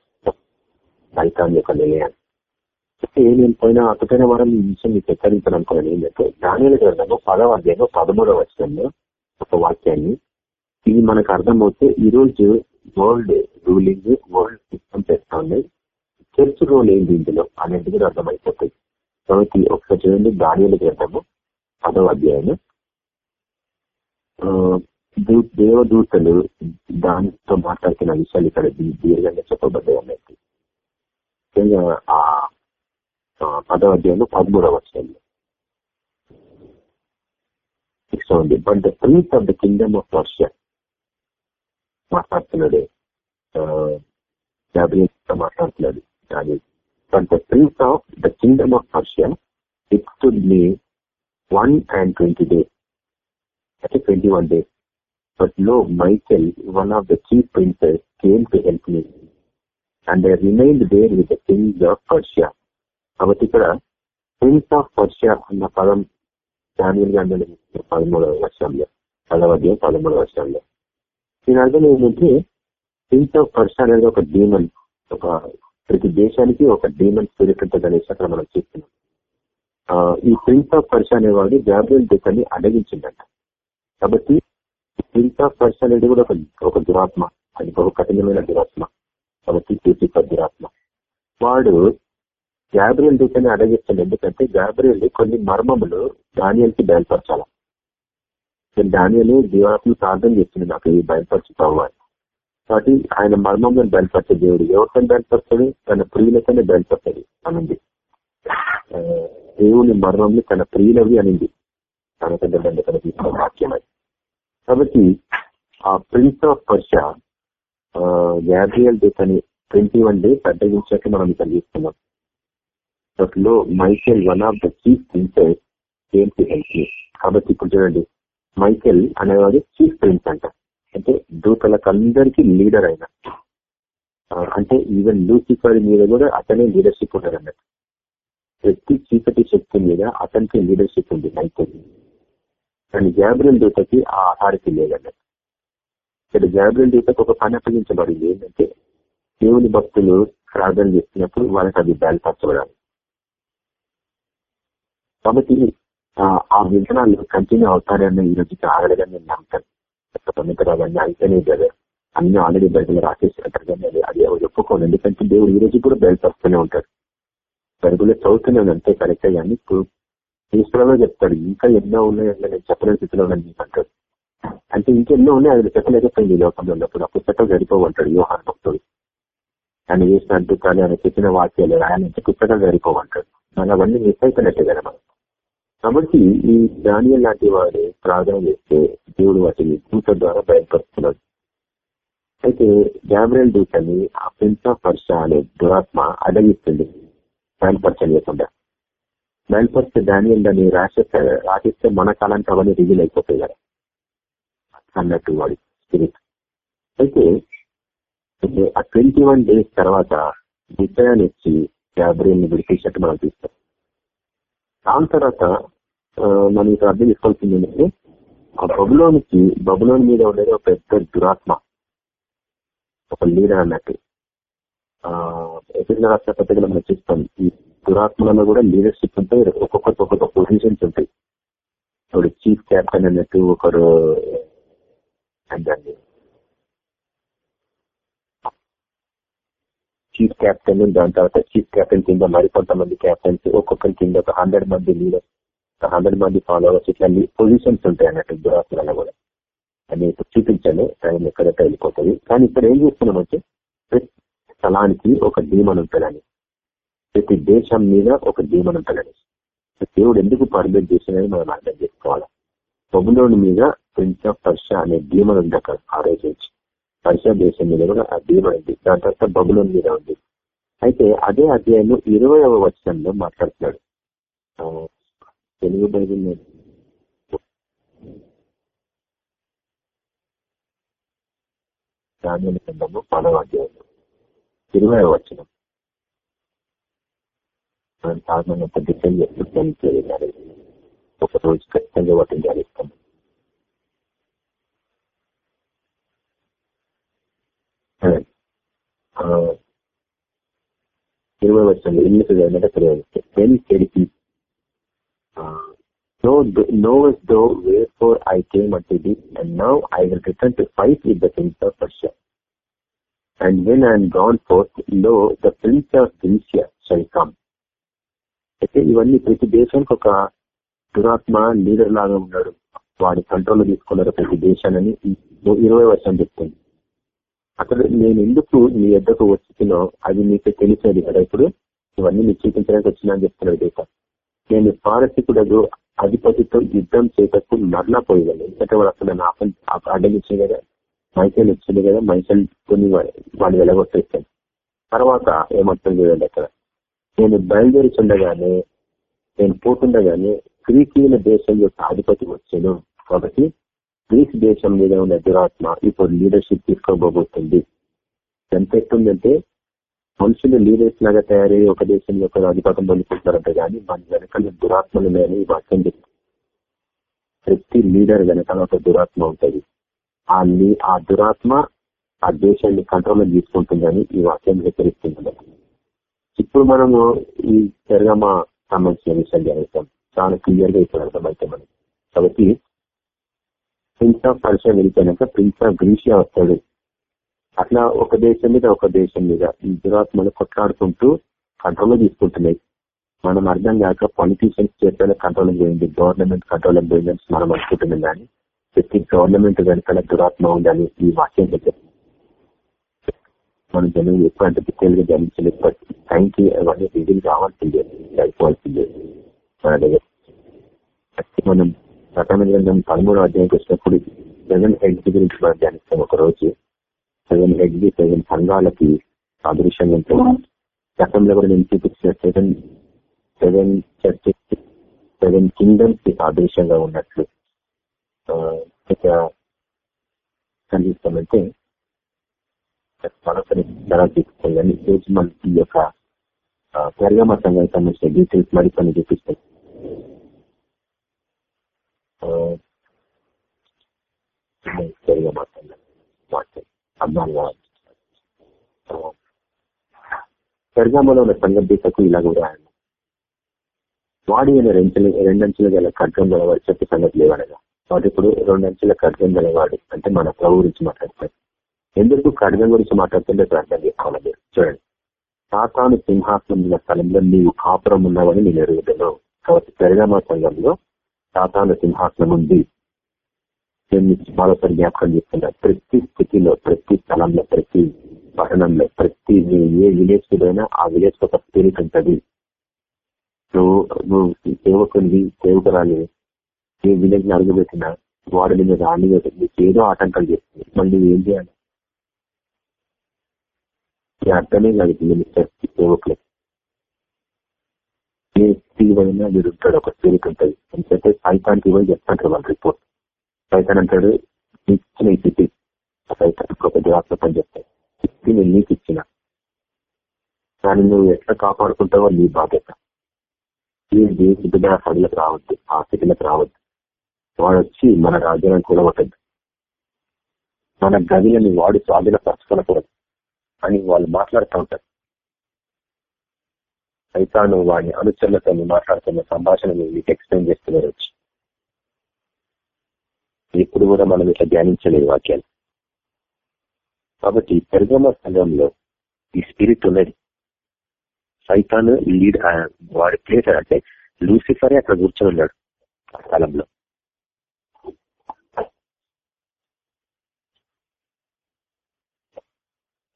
సైతాన్ యొక్క నిలయాన్ని అయితే నేను పోయిన అతకైన వారం ఈ విషయం మీకు హెచ్చరించాను అనుకున్నాను ఏంటంటే దానిలో గ్రంథము పదవ అధ్యాయంలో పదమూడవ వచ్చంలో ఒక వాక్యాన్ని. ఇది మనకు అర్థమవుతే ఈ రోజు వరల్డ్ రూలింగ్ వరల్డ్ సిస్టమ్ చేస్తా ఉన్నాయి చర్చ్ రోల్ ఏంటి ఇందులో అనేది కూడా అర్థమైపోతుంది. కాబట్టి ఒకసారి చూడండి దానిలో గ్రంథము పదవ అధ్యాయం దేవదూతలు దానితో మాట్లాడుతున్న విషయాలు ఇక్కడ దీర్ఘంగా చెప్పబడ్డాయి అన్నట్టు. ముఖ్యంగా ఆ పదవ అధ్యాయంలో పదమూడవ వచ్చండి ఉంది but the prince of the kingdom of Persia మాట్లాడుతున్నాడు మాట్లాడుతున్నాడు కానీ but the prince of the kingdom of Persia it me one and twenty days అంటే twenty one days బట్లో Michael one of the chief princes came to help me and I remained there with kings of Persia కాబట్టి ఇక్కడ prince of Persia అన్న పదం Daniel Gandhi పదమూడవ వర్షంలో పదవద్యం పదమూడవ వర్షంలో దీని అర్థం ఏంటంటే ప్రిన్స్ ఆఫ్ పర్షియా అనేది ఒక డీమన్ ఒక ప్రతి దేశానికి ఒక డీమన్ స్పిరిట్ ఉంటుంది అనేసి అక్కడ మనం చూస్తున్నాం. ఈ ప్రిన్స్ ఆఫ్ పర్షియా అనేవాడు జాబ్రియల్ దేశాన్ని అడగించిందంట. కాబట్టి ప్రిన్స్ ఆఫ్ పర్షియా అనేది కూడా ఒక ఒక దురాత్మ అది బహు కఠినమైన దురాత్మ. కాబట్టి సూచిక దురాత్మ వాడు గాబ్రియల్ దూతని అడగిస్తాడు. ఎందుకంటే గాబ్రియల్ కొన్ని మర్మములు ధాన్యానికి బయలుపరచాల. ధాన్యాలు జీవాత్మ ప్రార్థన చేస్తుంది నాకు ఇవి బయలుపరచుతావు అని కాబట్టి ఆయన మర్మంలో బయలుపరిచే దేవుడు ఎవరికైనా బయలుపరుస్తాడు? తన ప్రియులతోనే బయలుపరుతుంది అనింది. దేవుని మర్మంలో తన ప్రియులవి అనింది. తన తండ్రి వాక్యం అది కాబట్టి ఆ ప్రిన్స్ ఆఫ్ పర్ష గ్యాబ్రియల్ దూతని ట్వంటీ వన్ డేస్ అడ్డగించాక మనం ఇక్కడ చూస్తున్నాం but Michael one of the chief princes came to help కాబట్టి ఇప్పుడు చూడండి మైకెల్ అనేవాడు చీఫ్ ప్రిన్స్ అంట. అంటే దూతలకందరికీ లీడర్ అయిన అంటే ఈవెన్ లూసిఫర్ మీద కూడా అతనే లీడర్షిప్ ఉంటారు అన్నట్టు. ప్రతి చీకటి శక్తి మీద అతనికి లీడర్షిప్ ఉంది మైకెల్ కానీ గ్యాబ్రియల్ దూతకి ఆ అథారిటీ లేదన్నట్టు ఇక్కడ జాబ్రిల్ దూతకు ఒక పని అప్పగించబడింది ఏంటంటే దేవుని భక్తులు ప్రార్థన చేస్తున్నప్పుడు వాళ్ళకి అది బయలుపరచబడాలి. కాబట్టి ఆ విధానాలు కంటిన్యూ అవుతారని ఈ రోజుకి ఆగడగా నేను నమ్ముతాను. అవన్నీ అయితేనే కదా. అన్ని ఆల్రెడీ బయటలో రాసేసినట్టు కానీ అది అది ఒప్పుకోను ఎందుకంటే దేవుడు ఈ రోజు కూడా బయలుపరుస్తూనే ఉంటాడు. బైబుల్లో చదువుతున్నాను అంతే కరెక్ట్ కానీ ఇప్పుడు ఈశ్వరంలో చెప్తాడు ఇంకా ఎన్నో ఉన్నాయని నేను చెప్పలేని స్థితిలో నీకు అంటాడు. అంటే ఇంకెన్నో ఉన్నాయి అది చెప్పలేకపోయింది లోకంలో ఉన్నప్పుడు. ఆ పుస్తకం సరిపోవంటాడు యోహాన్ భక్తుడు. ఆయన చేసిన అద్భుతాలు ఆయన చెప్పిన వాక్యాలు రాయాలంటే పుస్తకాలు సరిపోవంటాడు. మన అవన్నీ మిస్ అయిపోయినట్టే కదా మనం. కాబట్టి ఈ ధాన్యం లాంటి వాడు ప్రార్థన చేస్తే దేవుడు వాటిని దూత ద్వారా బయటపరుస్తున్నాడు అయితే జాబ్రియల్ దూతని ఆ ప్రిన్స్ ఆఫ్ పర్ష అనే దురాత్మ అడగిస్తుంది బయలుపరచలేకుండా. బయలుపరిస్తే డానియల్ దాన్ని రాసేస్తే రాసిస్తే మన కాలానికి అవన్నీ రివీల్ అయిపోతాయి కదా. అన్నట్టు వాడి స్పిరిట్. అయితే ఆ ట్వంటీ వన్ డేస్ తర్వాత విషయాన్ని ఇచ్చి ని విడిపించినట్టు మనం చూస్తాం. దాని తర్వాత మనం ఇక్కడ అర్థం చేసుకోవాల్సింది ఏంటంటే ఆ బబులోనికి బబులోని మీద ఉండేది ఒక పెద్ద దురాత్మ ఒక లీడర్ అన్నట్టు. ఎదురు రాష్ట్ర పత్రికలు మనం చూస్తాం ఈ దురాత్మలలో కూడా లీడర్షిప్ ఉంటాయి ఒక్కొక్కటి ఒక్కొక్క పొజిషన్స్ ఉంటాయి. ఇప్పుడు చీఫ్ క్యాప్టెన్ అన్నట్టు ఒకరు అందండి చీఫ్ క్యాప్టెన్ దాని తర్వాత చీఫ్ క్యాప్టెన్ కింద మరికొంతమంది క్యాప్టెన్స్ ఒక్కొక్కరి కింద ఒక హండ్రెడ్ మంది లీడర్స్ హండ్రెడ్ మంది ఫాలోవర్స్ ఇట్లా పొజిషన్స్ ఉంటాయి అన్నట్టు దురాత్మలలో కూడా. అని చూపించాను టైం ఎక్కడెక్కడ వెళ్ళిపోతుంది. కానీ ఇక్కడ ఏం చేస్తున్నామంటే ప్రతి స్థలానికి ఒక డీమన్ ఉంటుందని. ప్రతి దేశం మీద ఒక డీమన్ ఉంటుందని. దేవుడు ఎందుకు పర్మిట్ చేసినది మనం అర్థం చేసుకోవాలి? బొబులోని మీద ప్రిన్స్ ఆఫ్ పర్షా అనే డీమన్ ఉంది అక్కడ ఆ రోజు నుంచి పర్షియా దేశం మీద కూడా ఆ డీమన్ ఉంది. దాని తర్వాత బబులోని మీద ఉంది. అయితే అదే అధ్యాయంలో ఇరవైవ వచనంలో మాట్లాడుతున్నాడు. తెలుగు బైబిల్ గ్రామీణ గ్రంథము పదవ అధ్యాయంలో ఇరవై వచనం. మనం సాధారణంగా డిఫెండ్ చేస్తూ ఒక రోజు ఖచ్చితంగా వాటిని ధ్యానిస్తాం ఇరవై వచ్చిన ఇల్లు ఏంటంటే తెలియదు వెల్ తెలిపి No, knowest thou wherefore I came unto thee, and now I will return to fight with the prince of Persia. And when I am gone forth, lo, the prince of Grecia shall come. అయితే ఇవన్నీ ప్రతి దేశానికి ఒక దురాత్మ leader లాగా ఉన్నాడు. వాడి control తీసుకున్నారు ప్రతి దేశాన్ని. ఇరవై వర్షం చెప్తుంది. అక్కడ నేను ఎందుకు నీ ఎద్దకు వచ్చినో అది నీకు తెలిసేది కదా ఇప్పుడు. ఇవన్నీ నీకు చూపించడానికి వచ్చినా అని చెప్తున్నాడు దేశం. నేను పారసికుడు అధిపతితో యుద్ధం చేతకు మరలా పోయేవాళ్ళు ఎందుకంటే వాడు అక్కడ నాకు అడ్డగించింది కదా. మైసైల్ వచ్చింది కదా. మైసైల్ కొన్ని వాడు వెళ్ళగొట్టేస్తాను తర్వాత ఏమంటుంది చూడండి అక్కడ? నేను బయలుదేరుచుండగానే నేను పోతుండగానే గ్రీకీయుల దేశం యొక్క అధిపతి వచ్చాను కాబట్టి గ్రీక్ దేశం మీద ఉన్న దురాత్మ ఇప్పుడు లీడర్షిప్ తీసుకోబోతుంది. ఎంత ఎట్టుందంటే మనుషులు లీడర్స్ లాగా తయారయ్యి ఒక దేశం యొక్క అధిపతం పొందుకుంటున్నారంటే కానీ మన వెనకాల దురాత్మలు లేని వాక్యం ప్రతి లీడర్ వెనకాల ఒక దురాత్మ ఉంటుంది. ఆ ఆ దురాత్మ ఆ దేశాన్ని కంట్రోల్ తీసుకుంటుందని ఈ వాక్యం హెచ్చరిస్తుంది. ఇప్పుడు మనము ఈ పెరగమ సంబంధించిన విషయం జరుగుతాం. చాలా క్లియర్గా ఇప్పుడు అర్థమైతే మనం కాబట్టి ప్రిన్స్ ఆఫ్ పర్షియా వెళ్ళిపోయినాక ప్రిన్స్ ఆఫ్ గ్రీషియా వస్తాడు. అట్లా ఒక దేశం మీద ఒక దేశం మీద ఈ దురాత్మలు కొట్లాడుకుంటూ కంట్రోల్ తీసుకుంటున్నాయి. మనం అర్థం కాక పొలిటీషియన్స్ చేతిలో కంట్రోల్ పోయింది గవర్నమెంట్ కంట్రోల్ పోయిందని మనం అనుకుంటున్నాం కానీ ప్రతి గవర్నమెంట్ వెనకాల దురాత్మ ఉందని ఈ వాక్యం చెప్పారు. మన జనం ఎక్కువ అంటే డీటెయిల్గా గమనించలేదు బట్ టైంకి అవన్నీ రిజీల్ కావాల్సిందే అయిపోవాల్సిందే. మన దగ్గర మనం ప్రకటన గ్రంథం పదమూడో అధ్యాయంకి వచ్చినప్పుడు సెవెన్ హెడ్స్ గురించి మనం ధ్యానిస్తాం ఒక రోజు సెవెన్ హెడ్స్ సెవెన్ సంఘాలకి సాదృశ్యంగా ఉంటుంది గతంలో కూడా నేను చూపించిన సెవెన్ సెవెన్ చర్చెస్ సెవెన్ కింగ్డమ్స్కి సాదృశ్యంగా ఉన్నట్లు కనిపిస్తామంటే మనసుని తీసుకోవాలి ఈ రోజు మనకి ఈ యొక్క పెరగమ సంఘానికి సంబంధించిన డీటెయిల్స్ మరి కొన్ని సరిగా పెరగమ సంఘం అర్థంగా ఉన్న సంఘ ఇలాగ ఇలా కూడా వాడి అయిన రెండంచెలు రెండంచెల గల ఖడ్గం గలవాడు చెప్పే సంగతి లేవనగా వాటి ఇప్పుడు రెండంచెల ఖడ్గం గలవాడు అంటే మన ప్రభు గురించి మాట్లాడతాడు ఎందుకు ఖడ్గం గురించి మాట్లాడుతుంటే అర్థం చేసుకోవాలి చూడండి సాతాను సింహాసనం ఉన్న స్థలంలో నీవు కాపురం ఉన్నావని నేను ఎరుగుతున్నావు కాబట్టి పరిణామ సంఘంలో సాతాను సింహాసనం ఉంది. నేను మరోసారి జ్ఞాపకం చేస్తున్నా ప్రతి స్థితిలో ప్రతి స్థలంలో ప్రతి పట్టణంలో ప్రతి ఏ విలేజ్ అయినా ఆ విలేజ్ ఒక స్పిరిట్ ఉంటుంది. నువ్వు నువ్వు సేవకుని సేవకురాలి ఏ విలేజ్ని అడుగుపెట్టినా వాడు మీద రాని నీకు ఏదో ఆటంకాలు చేస్తుంది. మళ్ళీ ఏం చేయాలి? ఈ అర్థమే కాదు మినిస్టర్ సేవకులకి. ఏ తీవైనా మీరు ఉంటాడు ఒక తేలిక ఉంటుంది. ఎందుకంటే సైతానికి ఇవ్వని చెప్తాంటారు వాళ్ళ రిపోర్ట్. సైతాన్ అంటాడు ఇచ్చిన ఈ స్థితి సైతానికి ఒక దేవాత్మ పని చెప్తాయి స్థితి నేను నీకు ఇచ్చిన. దాన్ని నువ్వు ఎట్లా కాపాడుకుంటావో నీ బాధ్యత. ఈ దేశ బిడ్డ రావద్దు ఆ స్థితిలకు రావద్దు. వాడు వచ్చి మన రాజ్యాన్ని కూడగొట్టద్దు మన గదిలని వాడు స్వాధీనపరచుకోకూడదు. అని వాళ్ళు మాట్లాడుతూ ఉంటారు. సైతాను వాడి అనుచరులతో మాట్లాడుతున్న సంభాషణ మీకు ఎక్స్ప్లెయిన్ చేస్తున్నారు వచ్చి ఇప్పుడు కూడా మనం ఇట్లా ధ్యానించలేదు వాక్యాలు. కాబట్టి పెరుగమ సంఘంలో ఈ స్పిరిట్ ఉన్నది. సైతాన్ లీడ్ వాడి ప్లేస్ అంటే లూసిఫరే అక్కడ కూర్చొని ఉన్నాడు ఆ స్థలంలో.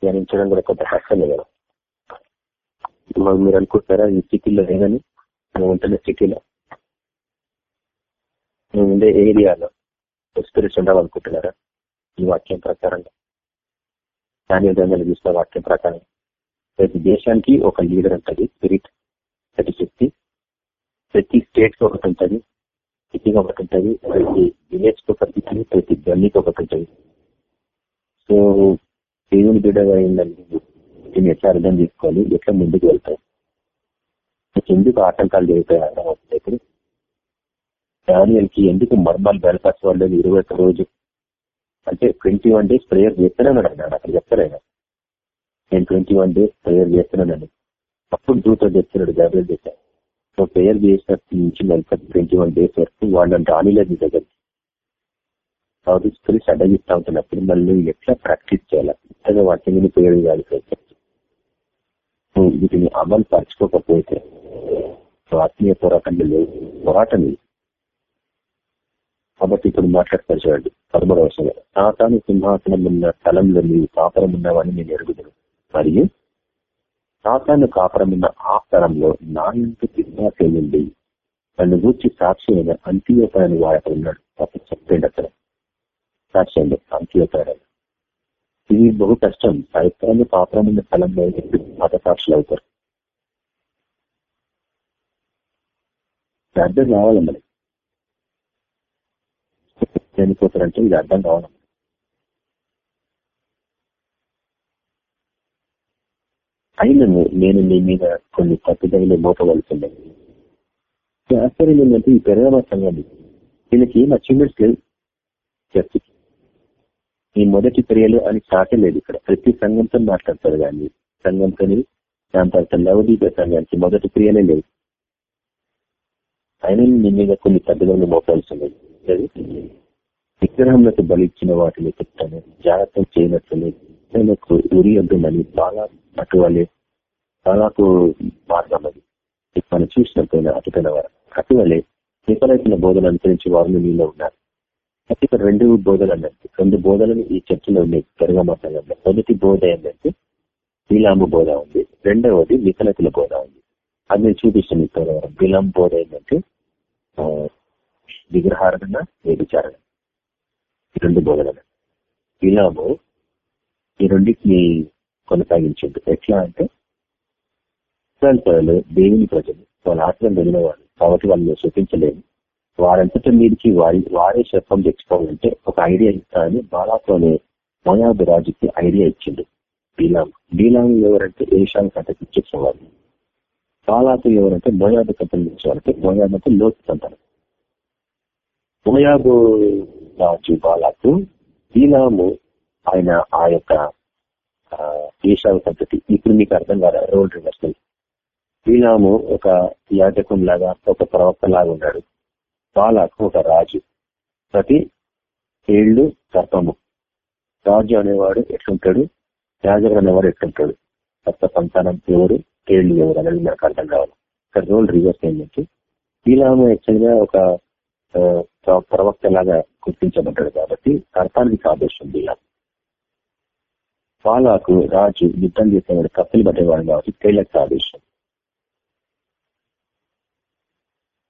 ధ్యానించడం కూడా కొంత కష్టమే కదా. మీరు అనుకుంటారా? ఈ సిటీలో లేదని మేము ఉంటున్న సిటీలో. మేము ఉండే ఏరియాలో ఎక్స్పీరియన్స్ ఉండాలనుకుంటున్నారా? ఈ వాక్యం ప్రకారంగా. దాని విధంగా చూసిన వాక్యం ప్రకారం. ప్రతి దేశానికి ఒక లీడర్ ఉంటుంది. స్పిరిట్ ప్రతి శక్తి ప్రతి స్టేట్కి ఒకటి ఉంటుంది. సిటీకి ఒకటి ఉంటుంది. ప్రతి విలేజ్కి ఒకటి ఉంటుంది. ప్రతి గల్లీకి ఒకటి ఉంటుంది. సో దేవుని బిడ్డగా అయిందని దీన్ని ఎట్లా అర్థం చేసుకోవాలి? ఎట్లా ముందుకు వెళ్తాయి? ఎందుకు ఆటంకాలు జరుగుతాయి అర్థం అవుతుంది ఇప్పుడు? ఎందుకు మర్మాలు బయలుపరచవాళ్ళు ఇరవై ఒక్క రోజు? అంటే ట్వంటీ వన్ డేస్ ప్రేయర్ చేస్తున్నాను అన్నాడు అక్కడ చెప్తారైనా నేను ట్వంటీ వన్ డేస్ ప్రేయర్ చేస్తున్నానని. అప్పుడు దూతో చెప్తున్నాడు జాగ్రత్త చేశాను సో ప్రేయర్ చేసినప్పటి నుంచి నలభై ట్వంటీ వన్ డేస్ వరకు వాళ్ళని రానిలేదు నీ దగ్గరికి కాబట్టి స్పిరిట్స్ అడ్డగిస్తూ ఉంటున్నప్పుడు మళ్ళీ ఎట్లా ప్రాక్టీస్ చేయాలి? ఇంతగా వాటి మీద ప్రేయర్ చేయాలి. వీటిని అమలు పరచుకోకపోతే ఆత్మీయ పోరాటంలో లేవు పోరాటం కాబట్టి ఇప్పుడు మాట్లాడతారు చూడండి. పదమూడవ సాతాను సింహాసనం ఉన్న స్థలంలో నీవు కాపురం ఉన్నావని నేను ఎరుగుదను. మరియు సాతాను కాపురం ఉన్న ఆ స్థలంలో నా ఇంటి సింహాసేనుండి నన్ను గూర్చి సాక్షి అయిన అంత్యోపాయని వాడక ఉన్నాడు. అప్పుడు చెప్పండి అక్కడ. సాక్షి అండి అంత్యోపాయని ఇది బహు కష్టం. సాయిత్రాన్ని పాపరం ఉన్న స్థలంలో మత అవుతారు. అర్థం కావాలి మరి. చనిపోతారంటే ఇది అర్థం కావాలి. అయినను నేను నీ మీద కొన్ని తప్పుదలు మోపవలసిందని ఆశ్చర్యం ఏంటంటే ఈ పెరగమ సంఘం దీనికి ఏం అచీవ్మెంట్స్ లేవు? చర్చకి ఈ మొదటి క్రియలు అని చాటే లేదు ఇక్కడ. ప్రతి సంఘంతో మాట్లాడతారు కానీ సంఘంతో దాని తర్వాత లవదీప సంఘానికి మొదటి క్రియలే లేవు. ఆయన నిన్న మీద కొన్ని మోపాల్సి మోపాల్సింది విగ్రహంలోకి బలిచ్చిన వాటిని చెప్తాను. జాగ్రత్త చేయనట్టు ఆయనకు ఉరి వద్దుమని బాగా అటువలే బాగాకు మార్గం అది. మనం చూసినట్టు అటుపోయిన వారు అటువలే విపరీతమైన బోధన అనుసరించి వారు నీలో ఉన్నారు. అయితే ఇక్కడ రెండు బోధలు అన్నట్టు రెండు బోధలను ఈ చర్చలో ఉన్నాయి పెరగమాసంగా మొదటి బోధ ఏంటంటే బీలాము బోధ ఉంది. రెండవది విఫలతుల బోధ ఉంది. అది నేను చూపిస్తాను ఇక్కడ బిలాం బోధ ఏంటంటే విగ్రహారణ వ్యభిచారణ. రెండు బోధన బిలాము ఈ రెండింటిని కొనసాగించింది ఎట్లా అంటే ప్రజలు దేవుని ప్రజలు వాళ్ళ ఆత్మ వెళ్ళిన వాళ్ళు కాబట్టి వాళ్ళని చూపించలేము వారంతటా మీదకి వారి వారే శత్వం తెచ్చుకోవాలంటే ఒక ఐడియా ఇస్తారని బాలాతోనే మోయాబు రాజుకి ఐడియా ఇచ్చిండు బీలాం. బీలాం ఎవరంటే ఏషాను కథకు ఇచ్చేసేవారు బాలాకు ఎవరంటే మోయాబు కథలు ఇచ్చేవారంటే మోయాబు అంటే లోతు అంటారు. మోయాబు రాజు బాలాకు బీలాము ఆయన ఆ యొక్క ఏషావు పద్ధతి ఇప్పుడు మీకు అర్థం కాదా? Road reversal. బీలాము ఒక యాజకం లాగా ఒక ప్రవక్త లాగా ఉన్నాడు. బాలకు ఒక రాజు. ప్రతి ఏళ్ళు సర్పము. రాజు అనేవాడు ఎట్లుంటాడు? యాజకుడు అనేవాడు ఎట్లుంటాడు? కొత్త సంతానం ఎవరు? ఏళ్ళు ఎవరు అనేది నాకు అర్థం కావాలి. ఇక్కడ రోల్ రివర్స్ ఏంటంటే ఈలామ యాక్చువల్గా ఒక ప్రవక్త లాగా గుర్తించబడ్డాడు కాబట్టి సర్పానికి ఆదేశం బీలాం బాలాకు రాజు యుద్ధం చేసేవాడు కప్పులు పట్టేవాడు కాబట్టి తేళ్ళకు ఆదేశం.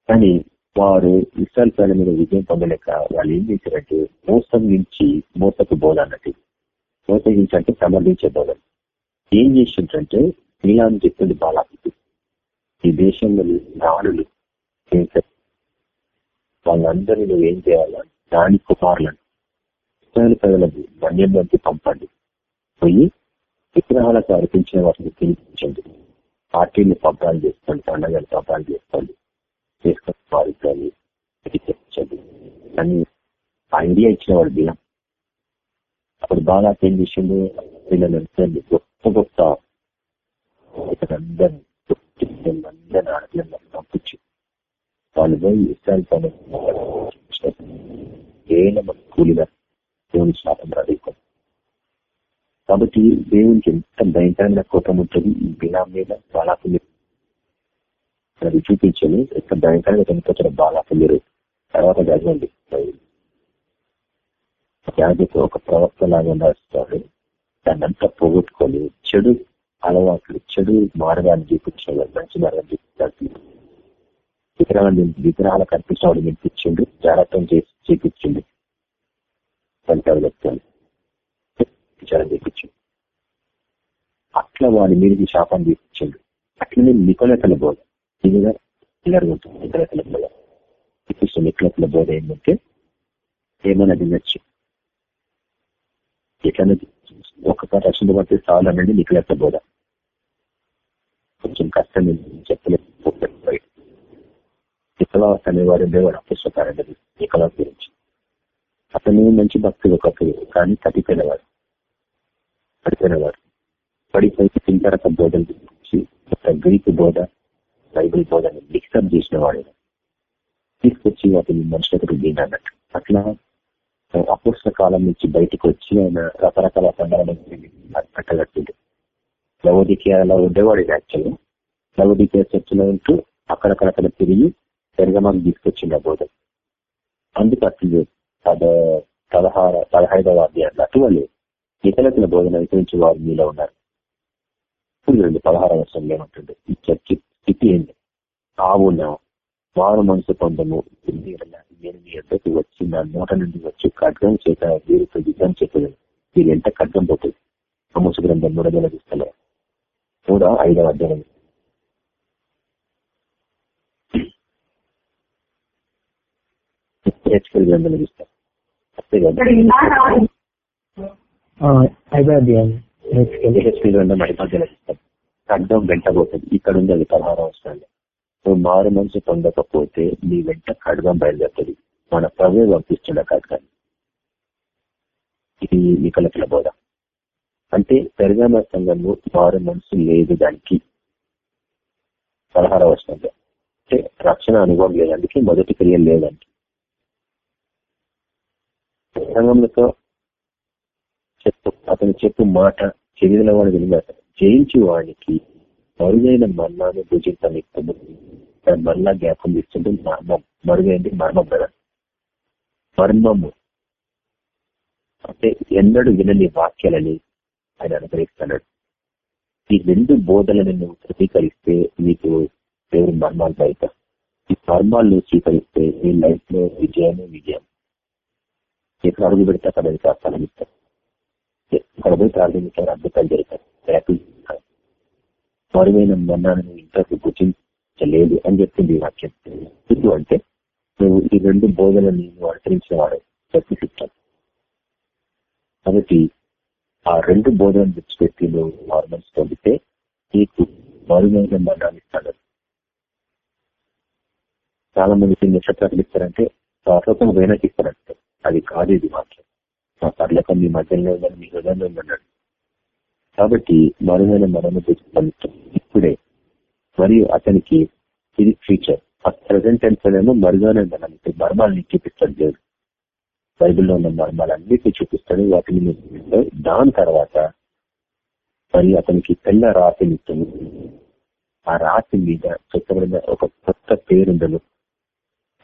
కానీ వారు ఇస్రాయల్ ప్రజల మీద విజయం పొందలేక వాళ్ళు ఏం చేశారంటే మోసం నుంచి మోసకు బోధ అన్నట్టు మోసగించి అంటే సమర్థించే బోధ ఏం చేసిందంటే శ్రీలాం చెప్పింది బాలాకి. ఈ దేశంలో రాణులు వాళ్ళందరినీ నువ్వు ఏం చేయాలా? దాని కుమారులను. ఇస్రాయల్ ప్రజలకు మన్యంలోకి పంపండి. పోయి విగ్రహాలకు అర్పించిన వాటిని పిలిపించండి పార్టీని పంపాలు చేసుకోండి పండగలు పంపాలు చేసుకోండి చేసుకొని వారికి తెప్పించండి అని ఐడియా ఇచ్చిన వాడు బియ్యం. అప్పుడు బాగా ఏం చేసిండు? పిల్లలందరినీ గొప్ప గొప్ప ఇతరందరినీ అందరినీ ఆడపిల్లలు పంపించి వాళ్ళు పోయి పని కూలిగా దేవుని శాపం రాదీకొని కాబట్టి దేవునికి ఎంత భయంకరమైన కోపం ఉంటుంది ఈ బిలాం మీద బాలాకు అది చూపించని ఎంత భయంకరంగా చనిపోతారు బాలాకు మీరు తర్వాత చదవండి యాజకు ఒక ప్రవక్త లాగా నడుస్తాడు. దాన్నంతా పోగొట్టుకొని చెడు అలవాట్లు చెడు మార్గాన్ని చూపించాడు. మంచి మార్గాన్ని చూపించాడు. విగ్రహాలు విగ్రహాలకు కనిపించినవాడు వినిపించిండు. జాగ్రత్తం చేసి చూపించిండు. పంటాడు వ్యక్తులు విచారం చేయించు అట్లా వాడి మీద శాపం తీపించండు. అట్లనే నికొలతల బోధ ఇదిగా పిల్లర్ ఉంటుంది నికొలతల బోధ ఇప్పుడు నికొలతల బోధ ఏంటంటే ఏమైనా తినచ్చు. ఎట్లనే ఒక్కసారి రక్షణ పడితే చాలనండి నికొలతల బోధ కొంచెం కష్టం చెప్పలేదు. బయట నికలాస్ అనేవాడు ఉండేవాడు అపుస్తకారండి నికలాస్ గురించి. అతను మంచి భక్తులు ఒకప్పుడు కానీ తప్పిపోయినవాడు. పడిపోయినవాడు పడిపోయి తింటారత బోధ గురించి ఒక గ్రీక్ బోధ. బైబిల్ బోధని మిక్సప్ చేసిన వాడు తీసుకొచ్చి వాటిని మనుషులకు దీని అన్నట్టు. అట్లా అపుష్ట కాలం నుంచి బయటకు వచ్చి ఆయన రకరకాల సందర్భాలను కట్టగట్టింది లవోదికేయాలో ఉండేవాడు యాక్చువల్గా లవోదికే చర్చలో ఉంటూ అక్కడక్కడక్కడ తిరిగి పెరగమాకు తీసుకొచ్చింది ఆ బోధ. అందుకు అట్లు పద పదహార పదహైదవ అధ్యాయంలో అటువంటి ఇతరుల బోధన అనుసరించి వారు మీలో ఉన్నారు. ఇప్పుడు రెండు పదహారవ వర్షంలో ఏమంటుంది ఈ చర్చి స్థితి ఏంటి ఆవున వారు మనసు పొందము. నేను మీ ఎద్దకు వచ్చి నా నోట నుండి వచ్చి ఖడ్గం చేత వీరితో యుద్ధం చెప్పదు వీరు ఎంత ఖడ్గం పోతుంది? అమోస గ్రంథం మూడు వేల చూస్తలే మూడో ఐదవ అధ్యాయం. హెచ్కల్ గ్రంథంలో చూస్తారు అంతే కదా. ఐదో అధ్యాయం. గ్రంథం ఐపద్యాలు ఇస్తారు ఖడ్గం వెంటబోతుంది ఇక్కడ ఉంది అది పదహారు అవసరాలు నువ్వు మారు మనసు పొందకపోతే నీ వెంట ఖడ్గం బయలుదేరుతుంది. మన ప్రభు పంపిస్తున్న ఖడ్గాన్ని ఇది నికలకల బోధ. అంటే పెరగామ సంఘము మారు మనసు లేదు దానికి. పదహారవ వర్షంలో అంటే రక్షణ అనుభవం లేదానికి మొదటి క్రియ లేదండి సంఘంలో చెప్పు అతను చెప్పు మాట చెవిల వాడు వినిమాట జయించి వాడికి మరుగైన మరణాన్ని భుజించనిస్తుంది దాని మరలా జ్ఞాపం ఇస్తుంటే మర్మం మరుగైంది మర్మం కదా. మర్మము. అంటే ఎన్నడూ వినని వాక్యాలని ఆయన అనుగ్రహిస్తున్నాడు. ఈ రెండు బోధలను నువ్వు ధృవీకరిస్తే నీకు దేవుడి మర్మాలు బయట. ఈ మర్మాలను స్వీకరిస్తే నీ లైఫ్లో విజయమే విజయం. ఎక్కడ అడుగు పెడితే అక్కడ అది ఇస్తారు అక్కడ పోయి ప్రార్థించారు అద్భుతాలు జరుగుతాయి. మరువైన మన్నాను ఇంతకు గుర్తించలేదు అని చెప్పింది వాక్యం ఎందుకు అంటే నువ్వు ఈ రెండు బోధనని నువ్వు అనుసరించిన వాడు ప్రతిష్ఠిస్తాను కాబట్టి ఆ రెండు బోధనలు విడిచిపెట్టి నువ్వు నార్మల్స్ పొందితే నీకు మరుగైన మరణాలు ఇస్తాడు. చాలా మందికి నక్షత్రాలు ఇస్తారంటే పరలోకం వెనక్కి ఇస్తారంటే అది కాదు ఇది వాక్యం మా పర్లకం మీ మధ్యలో ఉందని మీ హృదయంలో ఉందన్నాడు కాబట్టి మరుగైన మరణ పొందుతాం ఇప్పుడే మరియు అతనికి ఇది ఫ్యూచర్ ప్రజెంట్ టెన్స్ ఏమో మరుగానే మనకి మర్మాలని చూపిస్తాడు దేవుడు. బైబిల్లో ఉన్న మర్మాలన్నిటినీ చూపిస్తాడు. వాటిని దాని తర్వాత మరి అతనికి తెల్ల రాతిని ఆ రాతి మీద చెప్పబడిన ఒక కొత్త పేరుండదు.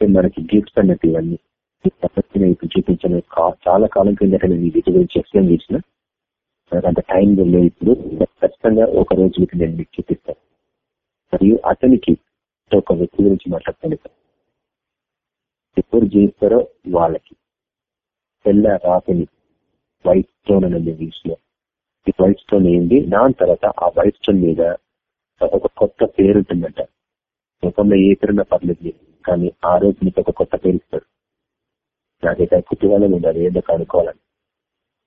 మనకి గిఫ్ట్స్ అన్నట్టు ఇవన్నీ. ఈ ప్రపంచం చూపించిన చాలా కాలం కిందట నేను వీటి గురించి ఎక్స్ప్లెయిన్ చేసిన. నాకు అంత టైం వెళ్ళే ఇప్పుడు ఖచ్చితంగా ఒక రోజు మీకు నేను మీకు చూపిస్తాను. మరియు అతనికి ఒక వ్యక్తి గురించి మాట్లాడుతాను ఎప్పుడు జీవిస్తారో వాళ్ళకి. తెల్ల రాతిని వైట్ స్టోన్ అనేది ఇంగ్లీష్ ఈ వైట్ స్టోన్ ఏంటి దాని తర్వాత ఆ వైట్ స్టోన్ మీద ఒక కొత్త పేరు ఉంటుందంట. లోకంలో ఏ పేరున్నా పర్లేదు కానీ ఆ రోజు నీకు ఒక కొత్త పేరు ఇస్తాడు. నాకైతే కుటుంబాలు ఉండాలి. ఏదో కనుక్కోవాలని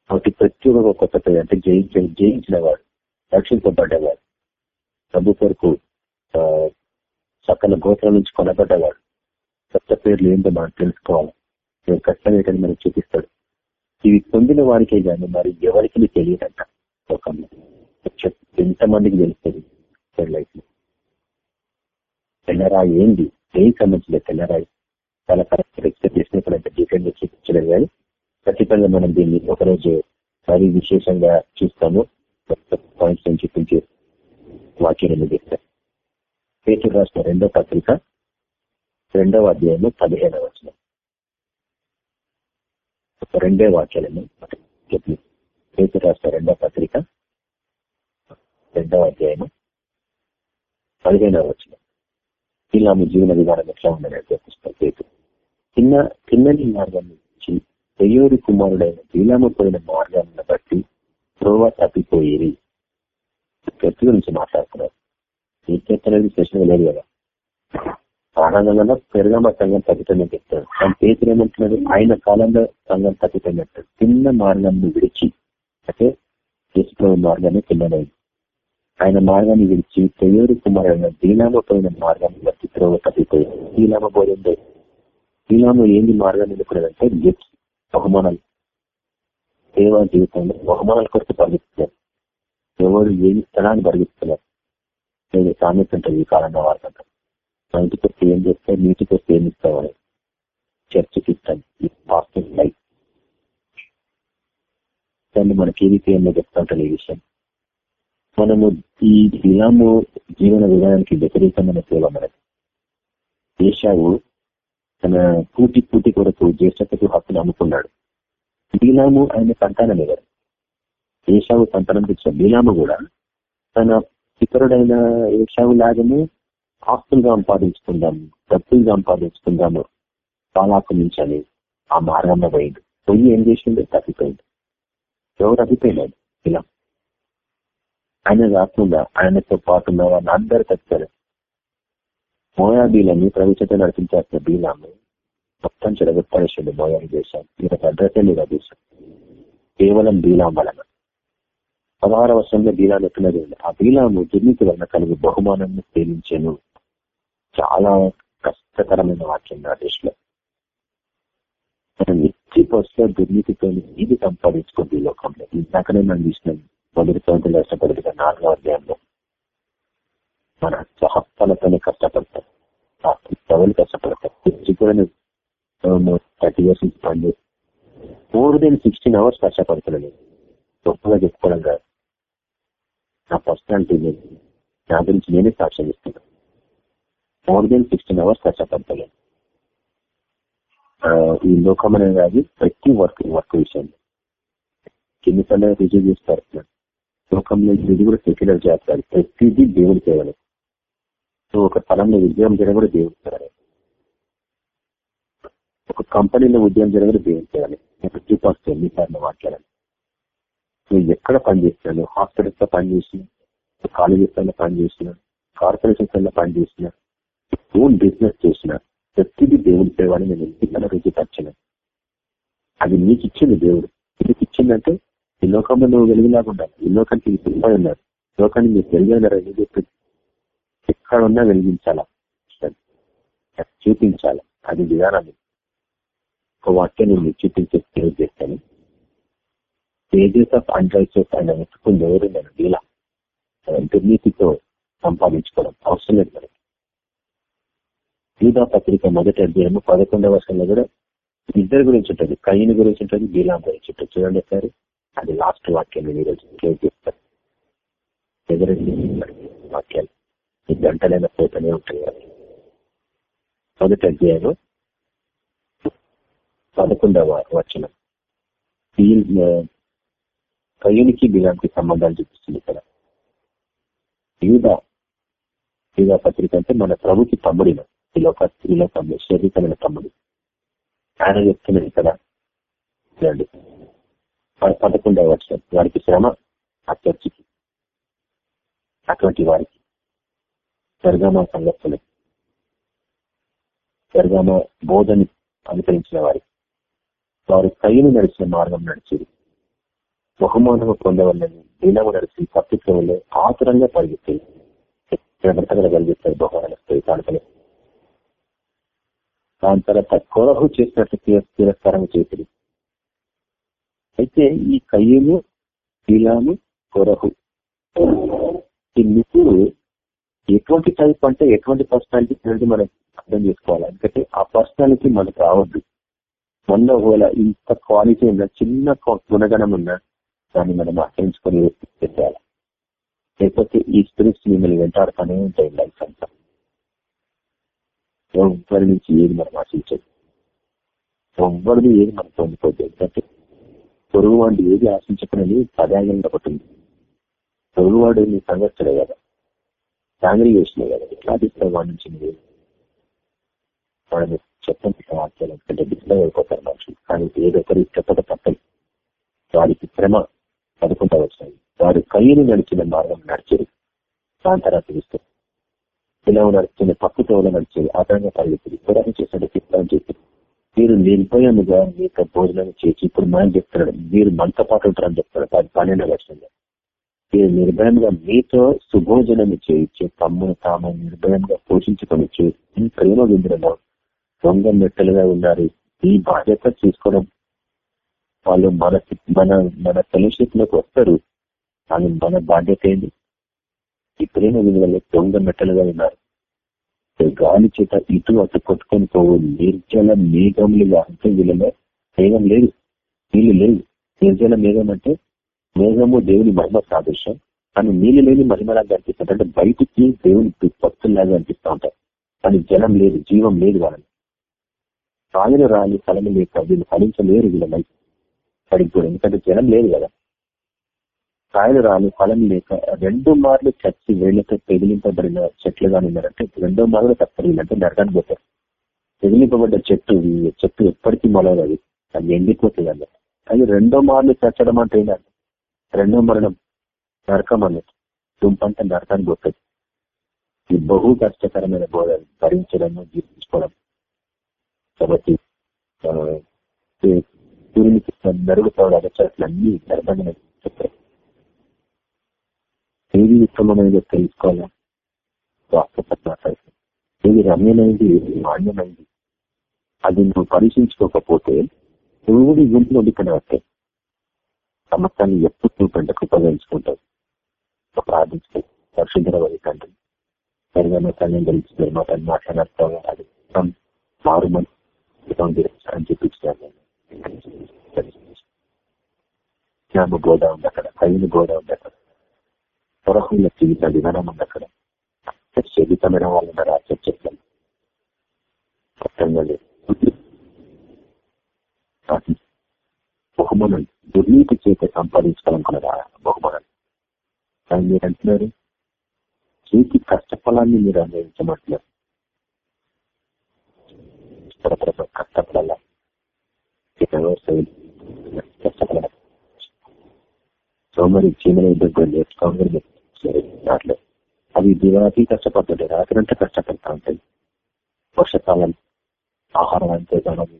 కాబట్టి ప్రతి ఒక్క కొత్త అంటే జయించ జయించిన వాడు రక్షింపబడ్డవాడు ప్రభు కొరకు సకల గోత్రం నుంచి కొనబడ్డవాడు. కొత్త పేర్లు ఏంటో మనం తెలుసుకోవాలి. నేను కష్టం ఏంటని మనకు చూపిస్తాడు. ఇవి పొందిన వారికే కానీ మరి ఎవరికి తెలియదంట. లోకంలో ఎంతమందికి తెలుస్తుంది లైఫ్లో తెల్లరాయి ఏంది? దేనికి సంబంధించిన తెల్లరాయి? చాలా కరెక్ట్ ఎక్స్పెక్ట్ చేసినప్పుడు అంత డీటెయిల్గా చూపించలేదు కానీ ఖచ్చితంగా మనం దీన్ని ఒకరోజు మరీ విశేషంగా చూస్తాము. పాయింట్స్ అని చూపించే వాక్యాలను చేస్తాం పేరు రాసిన రెండో పత్రిక రెండవ అధ్యాయము పదిహేనవ వచ్చిన రెండే వాక్యాలను చెప్పి. పేరు రాసిన రెండో పత్రిక రెండవ అధ్యాయము పదిహేనవ వచ్చిన ఇలా మీ జీవన విధానం ఎట్లా ఉందని చూపిస్తారు పేరు చిన్న చిన్నని మార్గం నుంచి దయ్యోడి కుమారుడైన బీలాము పోయిన మార్గాన్ని బట్టి త్రోవ తప్పిపోయేది చర్చ గురించి మాట్లాడుతున్నారు. ఈ చెప్తలేదు స్పెషల్గా లేదు కదా. ఆనందంగా పెరుగమ్మ సంఘం తగ్గుతుందని చెప్తాడు తన పేరు ఏమంటున్నాడు? ఆయన కాలంలో సంఘం తగ్గుతున్నట్టు చిన్న మార్గాన్ని విడిచి అంటే తీసుకున్న మార్గాన్ని చిన్నదైంది ఆయన మార్గాన్ని విడిచి తెయ్యూరు కుమారుడైన దీనామ పోయిన మార్గాన్ని బట్టి త్రోవ తప్పిపోయింది దీనామ పోయింది దీనామ ఏంది మార్గాన్ని ఎన్నుకున్నదంటే గిఫ్ట్స్ బహుమానాలు. సేవా జీవితంలో బహుమానాల కొరకు పరిగెత్తున్నారు ఎవరు ఏమి స్థలాన్ని పరిగెత్తున్నారు నేను సామెత ఉంటుంది ఈ కాలంలో వాడుతుంటాం మా ఇంటికి వస్తే ఏం చేస్తే నీటికి వస్తే ఏమి ఇస్తామని చర్చకి ఇస్తాను ఈ పాస్టింగ్ లైఫ్ దాన్ని మనకి ఏ రీతి చెప్తా ఉంటాను ఈ విషయం. మనము ఈ ఇలాము జీవన విధానానికి వ్యతిరేకమైన సేవ మనకి ఏషావు తన పూటి పూటి కొరకు జ్యేష్ఠతకు హక్కును అమ్ముకున్నాడు. బీలాము ఆయన సంతానమే కదా ఏషావు సంతానం తెచ్చిన బీలాము కూడా తన పితరుడైన ఏషావు లాగానే ఆస్తులు సంపాదించుకుందాం డబ్బులు సంపాదించుకుందాము. పాలాకు నుంచి అని ఆ మార్గంలో పోయింది పోయి ఏం చేసింది తప్పిపోయింది ఎవరు తప్పిపోయినాడు ఇలా ఆయన కాకుండా ఆయనతో పాటు ఉన్న వాళ్ళు తప్పారు మోయాబీలని ప్రవేశత నడిపించాల్సిన బీలాము మొత్తం చెడగొట్టేసింది మోయాబీ దేశం. ఈయనకు అడ్రస్ లేదు దేశం? కేవలం బీలాం వలన. పదహార వర్షంలో బీలాలు ఎట్లున్నది ఆ బీలాము దుర్నీతి వలన కలిగి బహుమానాన్ని సేవించాను. చాలా కష్టకరమైన వాక్యం నా దేశంలో. మనం ఎట్టి బస్సులో దుర్నీతితో ఇది సంపాదించుకుంది ఈ లోకంలో. ఇందాకనే మనం చూసినాం మొదటి సంవత్సరం కష్టపడుతుంది నాలుగో అధ్యాయంలో. మన సహస్తాలతోనే కష్టపడతాం ప్రజలు కష్టపడతాం కూడా థర్టీ ఇయర్స్ నుంచి పని మోర్ దెన్ సిక్స్టీన్ అవర్స్ కష్టపడుతున్నాను గొప్పగా చెప్పుకోవడం కాదు. నా పర్సనాలిటీ లేదు నా గురించి నేనే సాక్ష్యం ఇస్తున్నాను మోర్ దెన్ సిక్స్టీన్ అవర్స్ కష్టపడతలేదు. ఈ లోకం అనేది కాదు ప్రతి వర్క్ వర్క్ విషయం. ఎన్నిసార్లు రిజీవ్ చేస్తారు? లోకంలో ఇది కూడా సెక్యులర్ చేస్తారు ప్రతిదీ దేవుడు చేయాలి సో ఒక స్థలంలో ఉద్యోగం చేయడం కూడా దేవుడు చేయాలి ఒక కంపెనీలో ఉద్యోగం చేయడం కూడా దేవుడు చేయాలి ప్రతి పర్సన్ ఎన్నిసార్లు మాట్లాడాలి నువ్వు ఎక్కడ పనిచేస్తున్నాను హాస్పిటల్స్లో పనిచేసిన కాలేజెస్లో పనిచేసిన కార్పొరేషన్స్లో పనిచేసిన ఓన్ బిజినెస్ చేసిన ప్రతిదీ దేవుడి సేవని నేను ఇంటికన్నా రుచిపరిచిన అది నీకు ఇచ్చింది దేవుడు. నీకు ఇచ్చిందంటే ఈ లోకంలో నువ్వు వెలుగులాగా ఉండాలి. ఈ లోకానికి ఉన్నారు. లోకాన్ని మీరు వెలుగున్నారు అని చెప్పి ఎక్కడ ఉన్నా వెలిగించాలా చూపించాలా? అది విధానాన్ని. ఒక వాక్యాన్ని నేను చూపించే సేవ్ చేస్తాను. పేజెస్ ఆఫ్ అన్రైచర్స్ ఆయన వెతుకుంది ఎవరు నేను డీలా దుర్నీతితో సంపాదించుకోవడం అవసరం లేదు మనకి. గీతా పత్రిక మొదటి అధ్యాయము పదకొండవ వర్షంలో కూడా ఇద్దరు గురించి ఉంటుంది. కయ్యని గురించి ఉంటుంది బీలాం గురించి ఉంటుంది. చూడండి సార్ అది లాస్ట్ వాక్యాన్ని ఈరోజు క్లియర్ ఎదురండి వాక్యాలు? ఈ గంటలైనా పోతూనే ఉంటాయి మొదటి అధ్యాయం పదకొండవ వచనం. కయ్యునికి బిలాంకి సంబంధాలు చూపిస్తుంది ఇక్కడ. యూదా యూదా పత్రిక అంటే మన ప్రభుకి తమ్ముడిన ఈ లోక ఈ లోకంలో శరీరమైన తమ్ముడు. ఆయన చెప్తున్నది ఇక్కడ. చూడండి. పదకొండవ వచనం. వారికి శ్రమ ఆ చర్చికి అటువంటి వారికి స్వర్గమ సంగతులు స్వర్గమ బోధని అనుసరించిన వారికి వారు కయ్యను నడిచిన మార్గం నడిచేది బహుమానము పొందవల్లని దీనము నడిచి తప్పించవల్లే ఆతురంగా పరిగెత్తాయి బ్రతకలు కలిగిస్తారు బహుమానం వస్తాయి దాని తర్వాత కొరహు చేసినట్లు తిరస్కారం చేసింది అయితే ఈ కయ్యము కీలాము కొరహు ఈ ముగ్గురు ఎటువంటి టైప్ అంటే ఎటువంటి పర్సనాలిటీ అనేది మనం అర్థం చేసుకోవాలి. ఎందుకంటే ఆ పర్సనాలిటీ మనకు రావద్దు. మొన్న ఒకవేళ ఇంత క్వాలిటీ ఉన్న చిన్న గుణగణం ఉన్నా దాన్ని మనం ఆశ్రయించుకొని పెట్టాలి. లేకపోతే ఈ స్పిరిట్స్ మిమ్మల్ని వెంటాడుతూనే ఉంటాయి లైఫ్ అంతా. ఎవరి నుంచి ఏది మనం ఆశించదు. ఎవరిది ఏది మనం పొందుకోవద్దు ఎందుకంటే పొరుగు వాడు ఏది ఆశించకనేది పదాయంగా ఒకటి ఉంది పొరుగువాడు నీ సంగతులే కదా ఫ్యామిలీ చేసినాయి కదా. ఎట్లా డిస్టర్బ్ వాడి వాళ్ళని చెప్పండి వాక్యాలు. ఎందుకంటే డిస్టర్బ్ అయిపోతారు మనుషులు. కానీ ఏదొకరు చెప్పక తప్పదు. వారికి శ్రమ పదుకుంటా వచ్చాయి వారు కయ్యను నడిచిన మార్గం నడిచేది. దాని తర్వాత చూస్తే ఇలా నడిచిన పక్కుతోలు నడిచేది. ఆధారంగా పరిగెత్తుంది. పురాణం చేసినట్టు చిత్రం చేసి మీరు నిలిపోయానుగా మీతో భోజనం చేసి ఇప్పుడు మనం చెప్తున్నాడు. మీరు మనతో పాటు ఉంటారని చెప్తున్నాడు. అది పన్నెండవ వర్షంలో మీరు నిర్భయంగా మీతో సుభోజనం చేయించే తమ్మును తాము నిర్భయంగా పోషించుకొని ప్రేమ విందులలో దొంగ మెట్టలుగా ఉన్నారు. ఈ బాధ్యత చూసుకోవడం వాళ్ళు మన మన మన ఫెలోషిప్లోకి వస్తారు. కానీ మన బాధ్యత ఏంది ఈ ప్రేమ విలువలో దొంగ మెట్టలుగా ఉన్నారు. గాలి చేత ఇటు అటు కొట్టుకొని పోవు నిర్జల మేఘములుగా అంటే వీళ్ళలో మేఘం లేదు. నీళ్ళు లేదు నిర్జల మేఘం అంటే మేఘము దేవుని మహిమ సాదృశ్యం. కానీ నీళ్ళు లేని మహిమలాగా అనిపిస్తుంది. అంటే బయటికి దేవుని భక్తుల్లాగా అనిపిస్తూ ఉంటారు కానీ జలం లేదు జీవం లేదు వాళ్ళని కాయలు రాని ఫలము లేక వీళ్ళు ఫలించలేరు వీళ్ళ లైఫ్ పడిపోయి ఎందుకంటే జనం లేదు కదా. కాయలు రాని ఫలం లేక రెండు మార్లు చచ్చి వేళ్ళతో పెదిలింపబడిన చెట్లుగా ఉన్నారంటే రెండో మార్లు తప్పదు వీళ్ళంటే నరకానికి పోతారు. పెదిలింపబడ్డ చెట్టు చెట్టు ఎప్పటికీ మొలవదు. అది అది ఎండిపోతుంది అన్నట్టు. అది రెండో మార్లు చచ్చడం అంటే ఏంటంటే రెండో మరణం నరకం అన్నట్టు దుంపంట నరకానికి పోతుంది ఇది బహు కష్టకరమైన బోధ భరించడము జీవించుకోవడం. కాబట్టి సూర్యునికి నరుగుతాడు అగచాట్లన్నీ గర్భంగా చెప్తాయి ఏది ఉత్తమమైనదో తెలుసుకోవాలా? వాస్తవ ఏది రమ్యమైంది ఏది మాన్యమైంది అది నువ్వు పరీక్షించుకోకపోతే నువ్వు గుంపులో ఉండిపోయినట్టే సమస్తాన్ని ఎప్పుడు నువ్వు పెంట కృపగించుకుంటావు ప్రార్థించుకో పరిశుద్ధి తండ్రి సరిగా తల్లి గెలిచిన మా తను మాట్లాడతావు అది మారు అని చెప్పించాను జ్ఞాన గోడ ఉంది అక్కడ కయ్యని గోడ ఉంది అక్కడ పొరహుల జీవిత విధానం ఉంది అక్కడ. శరీతమైన వాళ్ళు ఉన్నారు ఆ చర్చలు. బహుమానం దుర్నీతి చేత సంపాదించుకోవాలనుకున్నారు ఆ బహుమానాలు. కానీ మీరు అంటున్నారు చేతి కష్టఫలాన్ని మీరు అనుభవించమంటున్నారు. కష్టపడాల కష్టపడాలి సోమరి చీమల ఇద్దరు నేర్చుకోవాలి దాంట్లో అవి దివాకి కష్టపడుతుంటాయి రాత్రి అంతా కష్టపడతా ఉంటాయి. వర్షకాలం ఆహారం అంతే కానీ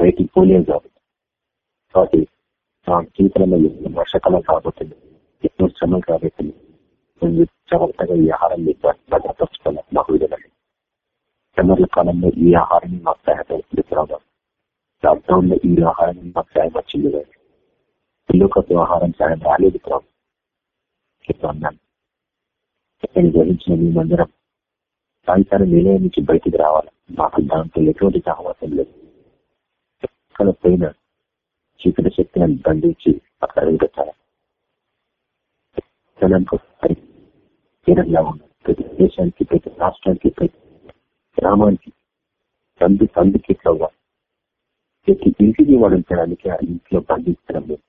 బయటికి పోలేదు కాబట్టి కాబట్టి నా జీవితంలో వర్షకాలం కాబోతుంది. ఎన్నో శ్రమం కాబోతుంది. మేము జాగ్రత్తగా ఈ ఆహారాన్ని భద్రపరచుకోవాలి మాకు విధాలు సమ్మర్ల కాలంలో ఈ ఆహారాన్ని మాకు సహాయపడుతుంది ప్రభావం లాక్డౌన్లో ఈ ఆహారాన్ని మాకు సాయం వచ్చింది పిల్లలకు ఆహారం సాయం రాలేదు ప్రభావం గ్రహించిన మీ మందిరం. సాయంత్రం నిలయం నుంచి బయటికి రావాలి. మాకు దాంట్లో ఎటువంటి సహవాసం లేదు. ఎక్కడ పోయిన చీకటి శక్తిని బంధించి అక్కడ అడుగుతారా ప్రతి దేశానికి ప్రతి రాష్ట్రానికి ప్రతి గ్రామానికి తండ్రి తండ్రికి ఇట్లా ప్రతి ఇంటిని వాడించడానికి ఆ ఇంట్లో బంధించడం లేదు.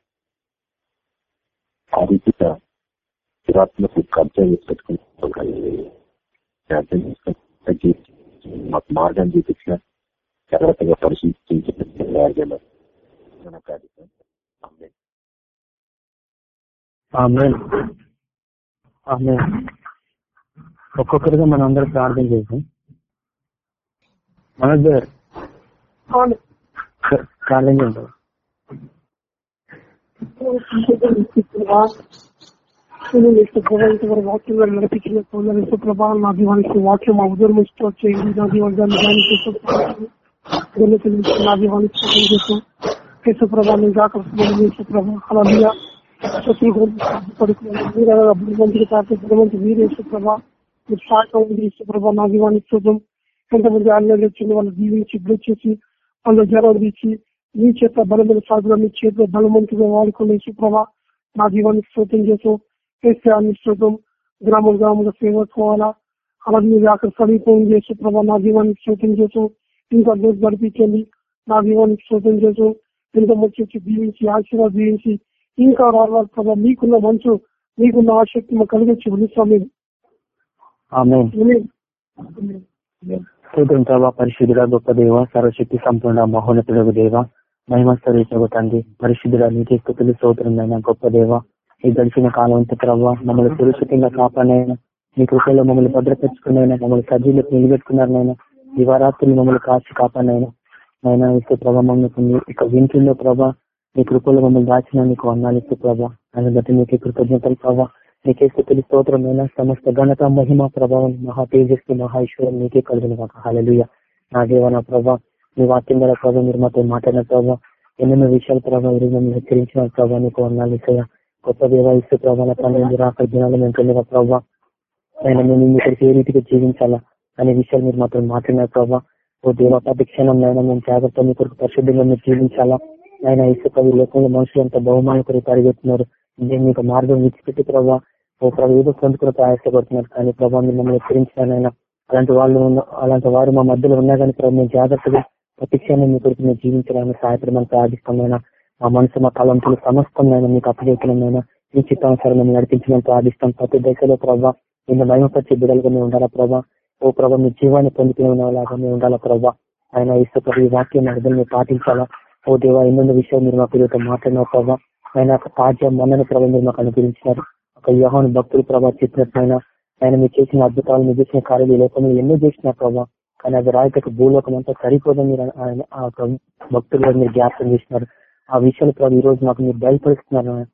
ఆ రీతిగా దురాత్మకు కబ్జా చేసి పెట్టుకుని మాకు మార్గాన్ని చూపించిన జాగ్రత్తగా పరిశీలించి ఒక్కొక్కరిగా మనం అందరూ ప్రార్థన చేసాం మనోజ్ గారు. ప్రార్థన చేద్దాం. వాక్యం నడిపించిన ప్రభావం నా దీవానికి వాక్యం మా ఉదయం ఇష్టం చేయండి నా దీవాన్ని నా దీవానికి చేస్తూ యేసు ప్రభా నేను యేసు ప్రభా అలా పడుకున్నాను ప్రార్థించడం మీరు యేసు ప్రభా మీరు ఉంది యేసు ప్రభా నా చూద్దాం. ఎంతమంది ఆన్లైన్ వచ్చింది వాళ్ళు దీవించి బ్లడ్ చేసి వాళ్ళు జ్వరం తీసి మీ చేత బలమైన సాధన మీ చేతిలో బలవంతుగా వాడుకుని యేసు నా జీవానికి శ్రోతం చేసాం వేస్తే శ్రోతం గ్రామం గ్రామంలో సేవకోవాలా? అలాగే మీరు అక్కడ సమీపం చేసి నా జీవానికి శ్రోతం చేసాం ఇంకా రోజు గడిపించండి నా జీవానికి శ్రోతం చేసాం ఇంకా వచ్చి దీవించి ఆశీర్వాద దీవించి ఇంకా రావాలి మీకున్న మంచు మీకున్న ఆసక్తి మాకు కలిగించి పిలుస్తాం ప్రభా పరిశుద్ధుడ గొప్ప దేవ సర్వశక్తి సంపూర్ణ మహోన్నతుడు దేవ మహిమ స్వరూప తండ్రి పరిశుద్ధుడ నీకే స్థుతులు సోదరుడైన గొప్ప దేవ. ఈ గడిచిన కాలం అంతా ప్రభావ మమ్మల్ని సురక్షితంగా కాపాడినైనా మీ కృపలో మమ్మల్ని భద్రపరుచుకున్నైనా మమ్మల్ని సజీలకు నిలబెట్టుకున్నారనైనా దివారాత్రులు మమ్మల్ని కాచి కాపాడినైనా నైనా ఇస్తే ప్రభా మమ్మల్ని ఇక వింటుందో ప్రభా మీ కృపలో మమ్మల్ని దాచిన నీకు అన్నాలు ఇస్తే ప్రభా. దాన్ని బట్టి నీకే కృతజ్ఞతలు ప్రభా. నీకే స్థితులు స్తోత్రమైన సమస్త ఘనత మహిమ ప్రభావం మహా తేజస్వి మహేశ్వరం నీకే కలిగిన కాక హాలలుయ నా దేవ నా ప్రభా మీ వాక్యం ద్వారా ప్రభావ మీరు మాతో మాట్లాడిన ప్రభావ ఎన్నెన్నో విషయాల ప్రభావ ఈరోజు మమ్మల్ని హెచ్చరించిన ప్రభావ నీకు అన్నాలు ఇస్తాయా? గొప్ప దేవ ఇసు ప్రభావ పన్నెండు రాక దినాలు మేము తెలియక ప్రభావ ఆయన మేము ఇక్కడికి ఏ రీతిగా జీవించాలా అనే విషయాలు మీరు మాత్రం మాట్లాడినారు ప్రభావ ఓ దేవ ప్రతి క్షణం అయినా మేము జాగ్రత్త మీ కొరకు పరిశుద్ధంగా మీరు జీవించాలా? ఆయన ఇసుక ఈ లోకంలో మనుషులు ఎంత బహుమాన కొరకు పరిగెత్తున్నారు? నేను మీకు మార్గం విడిచిపెట్టి ప్రభావ ఓ ప్రభు ఏదో పొందుకుని ప్రయాసపడుతున్నారు కానీ ప్రభావ మిమ్మల్ని మమ్మల్ని అలాంటి వాళ్ళు అలాంటి వారు మా మధ్యలో ఉన్నా కానీ ప్రభు మేము జాగ్రత్తగా ప్రతి క్షణం మీ కొరకు మేము జీవించడానికి సహాయపడమని ప్రార్థిస్తామైనా మా మనసు మా తలంపులు సమస్తమైన మీకు అపజేతనమైన మీ చిత్తానుసారం మేము నడిపించమని ప్రార్థిస్తాం. ప్రతి దశలో ప్రభావ నిన్న భయపరిచే బిడ్డలుగా మేము ఉండాలా ప్రభావ ఓ ప్రభా మీ జీవాన్ని పొందుకునే లాగా మేము ఉండాలా ప్రభా? ఆయన ఇసు ప్రభు ఈ వాక్యం అర్థం మీరు పాటించాలా? ఓ దేవా ఎన్నెన్నో విషయాలు మీరు మా పిల్లలతో మాట్లాడిన ప్రభా. ఆయన తాజా మన్నన ప్రభావ మీరు మాకు అనుగ్రహించినారు. ఒక యోహాను భక్తులు ప్రభా చెప్పినట్టు ఆయన మీరు చేసిన అద్భుతాలు మీరు చేసిన కార్యాలు ఈ లోకంలో ఎన్నో చేసిన ప్రభావ కానీ అది రాయటకు భూలోకం అంతా సరిపోదని మీరు ఆయన ఆ యొక్క మీరు జ్ఞాపకం చేసినారు. ఆ విషయాలు ప్రభు ఈ రోజు మాకు మీరు బయలుపరుస్తున్నారు.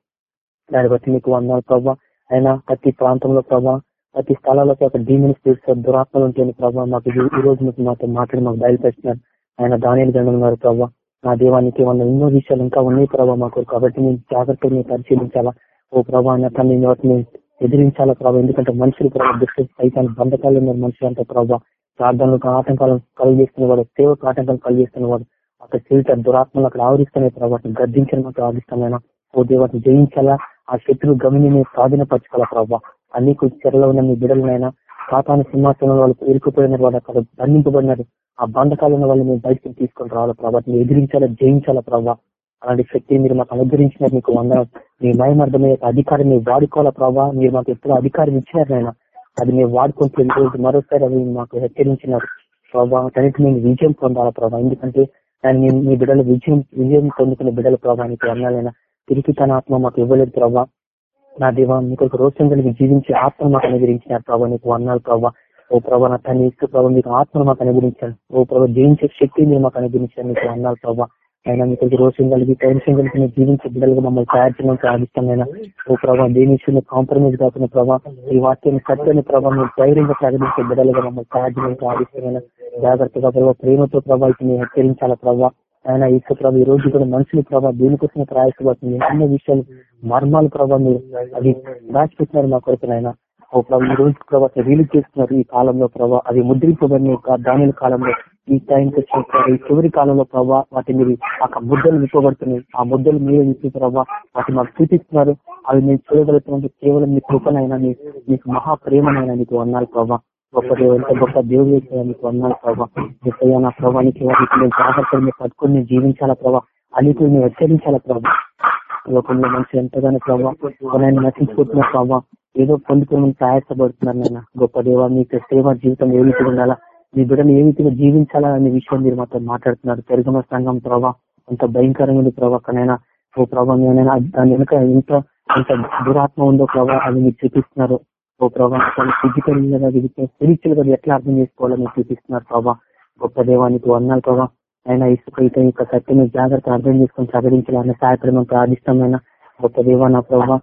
దాన్ని బట్టి మీకు వందాలు ప్రభా. ఆయన ప్రతి ప్రాంతంలో ప్రభా ప్రతి స్థలాలకు ఒక డీమిని స్పిరిట్స్ దురాత్మలు ఉంటాయని ప్రభావ మాకు ఈ- రోజు మీకు మాతో మాట్లాడి మాకు బయలుపెట్టినారు ఆయన దాని గండం గారు ప్రభావ నా దేవానికి ఉన్న ఎన్నో విషయాలు ఇంకా ఉన్నాయి ప్రభావ మాకు కాబట్టి మేము జాగ్రత్తగా మేము పరిశీలించాలా? ఓ ప్రభావ తన వాటిని ఎదిరించాలా ప్రభావ ఎందుకంటే మనుషులు ప్రభావ దుష్ట సైతాన్ని బంధకాలు ఉన్నారు మనుషులు అంటే ప్రభావ ప్రార్థనలకు ఆటంకాలు కలిగిస్తున్నవాడు సేవకు ఆటంకాలు కలిగిస్తున్నవాడు అక్కడ చీట దురాత్మలు అక్కడ ఆవరిస్తున్నాయి ప్రభావ వాటిని గద్దించడం మాకు ఆవరిస్తామైనా ఓ దేవాన్ని జయించాలా? ఆ శత్రువు గమని మేము స్వాధీనపరచుకోవాలా ప్రభావ అన్ని చెరలో ఉన్న మీ బిడ్డలనైనా సాతాను సింహాసనంలో వాళ్ళు ఇరుకుపోయినారు వాళ్ళు అక్కడ బంధింపబడినారు. ఆ బంధకాలను ఉన్న వాళ్ళు మేము బయటకు తీసుకొని రావాలి ప్రభావ మీరు ఎదిరించాలా జయించాలా ప్రభావ అలాంటి శక్తి మీరు మాకు అనుగ్రహించినారు మీకు వందనం. మీ మయమర్థమయ్యే అధికారం మీరు వాడుకోవాలా ప్రభావ మీరు మాకు ఎప్పుడు అధికారం ఇచ్చినారు నాయన. అది మేము వాడుకుంటూ రోజు మరోసారి అది మాకు హెచ్చరించినారు. ప్రభావ తనకి మేము విజయం పొందాలా ప్రభావ ఎందుకంటే దాన్ని మీ- మీ బిడ్డలు విజయం విజయం పొందుకునే బిడ్డల ప్రభావానికి అన్నాలైనా తిరిగి తన ఆత్మ మాకు ఇవ్వలేదు ప్రభావ నా దేవా మీకు ఒక రోషం కలిగి జీవించే ఆత్మ మాకు అనుగ్రహించినారు ప్రభావ నీకు అన్నారు ప్రభావ ఓ ప్రభా నా తన ఇస్తూ ప్రభావ మీకు ఆత్మ మాకు అనుగ్రహించాను ఓ ప్రభావ జయించే శక్తి మీరు మాకు అనుగ్రహించారు. మీకు అన్నారు ప్రభావ అయినా మీకు ఒక రోషం కలిగి టెన్షన్ కలిగి మీరు జీవించే బిడ్డలుగా మమ్మల్ని తయారు చేయడం ప్రార్థిస్తామైనా ఓ ప్రభావ దేని విషయంలో కాంప్రమైజ్ కాకుండా ప్రభావ ఈ వాక్యాన్ని సత్యాన్ని ప్రభావ మీరు ధైర్యంగా ప్రకటించే బిడ్డలుగా మమ్మల్ని తయారు చేయడం ప్రార్థిస్తామైనా జాగ్రత్తగా ప్రభావ ప్రేమతో ప్రభావితం హెచ్చరించాల ప్రభావ ఆయన ఈ ప్రభావ ఈ రోజు కూడా మనుషులు ప్రభావ దేనికోసం ప్రయాసపడుతుంది. ఎన్నో విషయాలు మర్మాలు ప్రభావ మీరు అవి దాచిపెట్టినారు మా కొరకు ఆయన ఓ ప్రభావ ఈ రోజు ప్రభావ రిలీజ్ చేస్తున్నారు ఈ కాలంలో ప్రభావ అవి ముద్రింపబడిన దాని కాలంలో ఈ టైంకి వచ్చిన ప్రభావ, ఈ చివరి కాలంలో ప్రభావ వాటి మీరు ఆ ముద్దలు విప్పబడుతున్నాయి. ఆ ముద్దలు మీరే విప్పి ప్రభావ వాటి మాకు చూపిస్తున్నారు. అవి మేము చూడగలుగుతున్నట్టు కేవలం మీ కృపనైనా మీకు మహా ప్రేమనైనా మీకు వన్నాలు ప్రభావ గొప్ప దేవుడు గొప్ప దేవుడు చేయడానికి వందాలి ప్రభావ ఎప్పుడైనా నా ప్రభానికి వారికి నేను జాగ్రత్తలు మీరు పట్టుకుని మేము జీవించాలా ప్రభావ అనేకులు మేము హెచ్చరించాలా ప్రభావ లోకంలో ఎంతగానో ప్రభావ నశించుకుంటున్న ప్రభావ ఏదో పొందుకుని ప్రయాసపడుతున్నారు నాయన. గొప్ప దేవ మీకు సేవ జీవితం ఏ రీతిగా ఉండాలా? మీ బిడ్డను ఏ రీతిగా జీవించాలా అనే విషయం మీరు మాతో మాట్లాడుతున్నారు. పెరుగమ సంఘం ప్రభావ అంత భయంకరంగా ఉంది ప్రభావ కనైనా ఓ ప్రభావ దాని వెనుక ఎంత అంత దురాత్మ ఉందో ప్రభావ అది మీరు చూపిస్తున్నారు. ఓ ప్రభావ ఫిజికల్గా స్పిరిచువల్గా ఎట్లా అర్థం చేసుకోవాలో మీరు చూపిస్తున్నారు ప్రభావ గొప్ప దేవానికి వర్ణాలు ప్రభావ ఆయన ఇసుకైతే యొక్క సత్యం జాగ్రత్త అర్థం చేసుకొని ప్రకటించాలని సహాయపడమని ప్రార్థిస్తామైన? గొప్ప దేవా నా ప్రభావ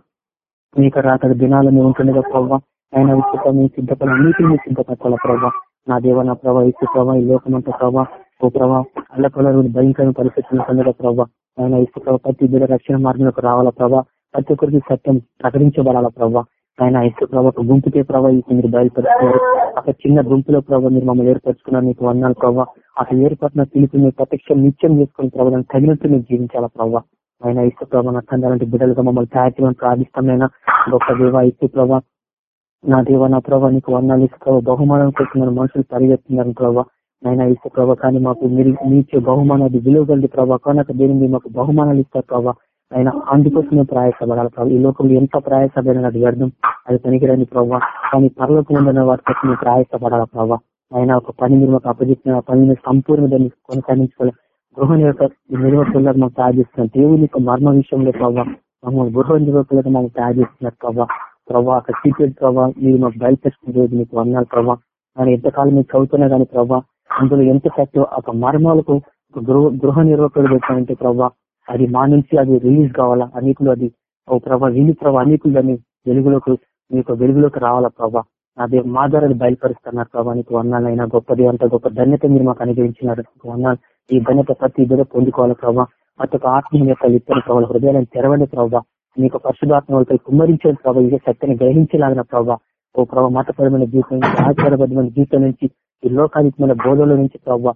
మీకు రాక దినాలు మేము ఉంటుండగా ప్రభావ ఆయన ఇసుక మీ సిద్ధపడ అన్నిటిని సిద్ధపరచాల ప్రభా? నా దేవ నా ప్రభా ఇసు ప్రభావ ఈ లోకమంత ప్రభావ ఓ ప్రభావ అల్లకొలరు భయంకరమైన పరిస్థితులు పొందగా ప్రభా ఆయన ఇసు ప్రతి బిడ్డ రక్షణ మార్గంలోకి రావాలా ప్రభావ ప్రతి ఒక్కరికి సత్యం ప్రకటించబడాలా ప్రభావ ఆయన ఇసు ప్రభావ ఒక గుంపుకే ప్రభావ మీరు బయలుపరుస్తున్నారు. ఒక చిన్న గుంపులో ప్రభావ మీరు మమ్మల్ని ఏర్పరచుకున్నారు. మీకు వందాలు ప్రభావ అసలు ఏర్పడిన పిలుపు మీరు ప్రత్యక్షం నిత్యం చేసుకుని ప్రభావం తగినట్టు మీరు జీవించాలా ప్రభావ ఆయన ఇసు ప్రభావ నా తండ్రి బిడ్డలుగా మమ్మల్ని తయారు చేయమని ప్రార్థిస్తామైనా? గొప్ప దేవ ఇసు ప్రభావ నా దేవ నా ప్రభావ నీకు వందాలు ఇసు ప్రభావ బహుమానం కోసం మనుషులు పరిగెత్తున్నారు ప్రభావ ఆయన ఇసు ప్రభావ కానీ మాకు మీరు మీ ఇచ్చే విలువ కలిగి ప్రభావ కానీ దేని మీరు మాకు బహుమానాలు ఇస్తారు ప్రభావ ఆయన అందుకోసమే ప్రయాసపడాలి ప్రభావ ఈ లోకంలో ఎంత ప్రయాసపడిన అది వ్యర్థం అది పనికిరాని ప్రభావ కానీ పరలోకం ఉందన్న వారి కోసం ప్రయాసపడాలి ప్రభావ ఆయన ఒక పని మీరు మాకు అప్పచెప్పిన పనిని సంపూర్ణ దాన్ని కొనసాగించుకోవాలి. గృహ నిర్వహకులకు మాకు తయారు చేస్తున్నారు దేవుని యొక్క మర్మ విషయంలో ప్రభావ మమ్మల్ని గృహ నిర్వహకులకు మాకు తయారు చేస్తున్నారు ప్రభావ ప్రభావ అక్కడ సీక్రెట్ ప్రభావ మీరు మాకు బయలుపరిచిన రోజు మీకు వందాలు ప్రభావ కానీ ఎంతకాలం మీరు చదువుతున్నా కానీ ప్రభావ అందులో ఎంత సత్యం ఒక మర్మాలకు గృహ గృహ నిర్వహకులు పెట్టాలంటే ప్రభావ అది మా నుంచి అది రిలీజ్ కావాలా? అనేకులు అది ఓ ప్రభా వీళ్ళు ప్రభా అనేకులు దాన్ని వెలుగులోకి మీ యొక్క వెలుగులోకి రావాలా ప్రభా? అదే మా ద్వారా బయలుపరుస్తున్నారు ప్రభా. నీకు వర్ణాలైనా గొప్పది అంత గొప్ప ధన్యత మీరు మాకు అనుగ్రహించినారు. వందాలు ఈ ధన్యత ప్రతి ఇద్దరు పొందుకోవాలి ప్రభా? ప్రతి ఒక్క ఆత్మ యొక్క లిత్తని ప్రభావ హృదయాలను తెరవండి ప్రభా. మీకు పరిశుధాత్మ వాళ్ళపై కుమ్మరించే ప్రభావ ఇదే సత్యాన్ని గ్రహించలాగిన ప్రభా. ఓ ప్రభా మతపరమైన జీవితం నుంచి ఆచారబద్ధమైన జీవితం నుంచి ఈ లోకాధికమైన బోధల నుంచి ప్రభావ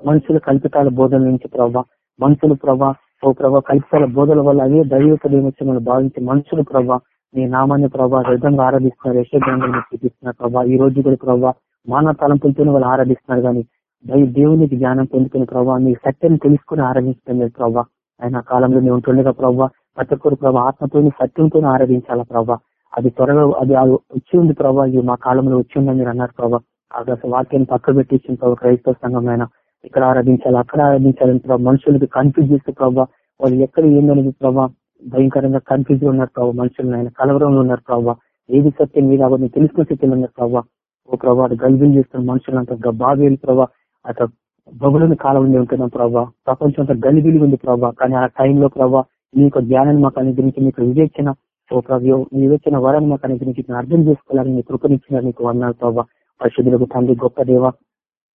మనుషుల కల్పితాల బోధల నుంచి ప్రభావ మనుషులు ప్రభా ఓ ప్రభా కల్పితాల బోధల వల్ల అవే దైవిక మనం భావించి మనుషులు ప్రభా నీ నామాన్ని ప్రభా విధంగా ఆరాధిస్తున్నారు. యశోగ్రంథాన్ని చూపిస్తున్నారు ప్రభా. ఈ రోజు కూడా ప్రభా మానవ తలంపులతోనే వాళ్ళు ఆరాధిస్తున్నారు కానీ దైవ దేవునికి జ్ఞానం పొందుకుని ప్రభావ మీ సత్యాన్ని తెలుసుకుని ఆరాధించడం లేదు ప్రభావ ఆయన కాలంలో మేము ఉంటుండగా ప్రభావ ప్రతి ఒక్కరు ప్రభావ ఆత్మతో సత్యంతో ఆరాధించాలా ప్రభావ అది త్వరగా అది వచ్చి ఉంది ప్రభా ఇది మా కాలంలో వచ్చి ఉందని మీరు అన్నారు ప్రభా. ఆ వాక్యాన్ని పక్క పెట్టించిన ఇచ్చిన ప్రభావ క్రైస్తవ సంఘం అయినా ఇక్కడ ఆరాధించాలి అక్కడ ఆరాధించాలని ప్రభావ మనుషులకి కన్ఫ్యూజ్ చేస్తే ప్రభావ వాళ్ళు ఎక్కడ ఏందనేది ప్రభావ భయంకరంగా కన్ఫ్యూజ్ ఉన్నారు ప్రభావ మనుషులు ఆయన కలవరంలో ఉన్నారు ప్రభావ ఏది సత్యం మీద అవన్నీ తెలుసుకునే స్థితిలో ఉన్నారు ప్రభావ ఓ ప్రభావ గల్బిల్ చేస్తున్న మనుషులంతా బాబేలు ప్రభావ అత బబులని కాలం ఉంటున్నాం ప్రభావ ప్రపంచం అంతా గలిబిలి ఉంది ప్రభావ కానీ ఆ టైంలో ప్రభావ మీకు జ్ఞానాన్ని మాకు అనుగ్రహించి మీకు వివేచన ఓ ప్రభు వివేచన వరాన్ని మాకు అనుగ్రహించి అర్థం చేసుకోవాలని మీ కృపనిచ్చిన నీకు అన్నారు ప్రభావ పరిశుద్ధులకు తండ్రి గొప్ప దేవ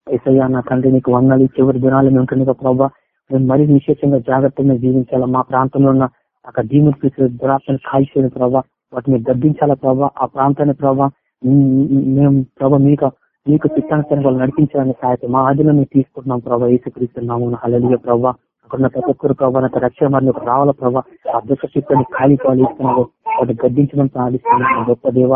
ఎసయ్యా నా తండ్రి నీకు వందలు చివరి దినాలు మేము ఉంటుండగా ప్రభావ మేము మరీ విశేషంగా జాగ్రత్తగా జీవించాలా. మా ప్రాంతంలో ఉన్న అక్కడ డీముట్ దురాశను కాల్చేది ప్రభావ వాటిని గద్దించాలా ప్రభావ ఆ ప్రాంతాన్ని ప్రభావ మేము ప్రభావ మీకు మీకు చిత్తానుసారం వాళ్ళు నడిపించాలని సహాయత మా ఆదిలో మేము తీసుకుంటున్నాం ప్రభావ ఏసుక్రీస్తున్నాము హలలియ ప్రభావ అక్కడున్న ప్రతి ఒక్కరు ప్రభావ రక్షణ మరి రావాల ప్రభావ అదృష్ట చిత్తాన్ని ఖాళీ పాలిస్తున్నారు. వాటి గద్దించడం సాధిస్తున్నాం గొప్ప దేవ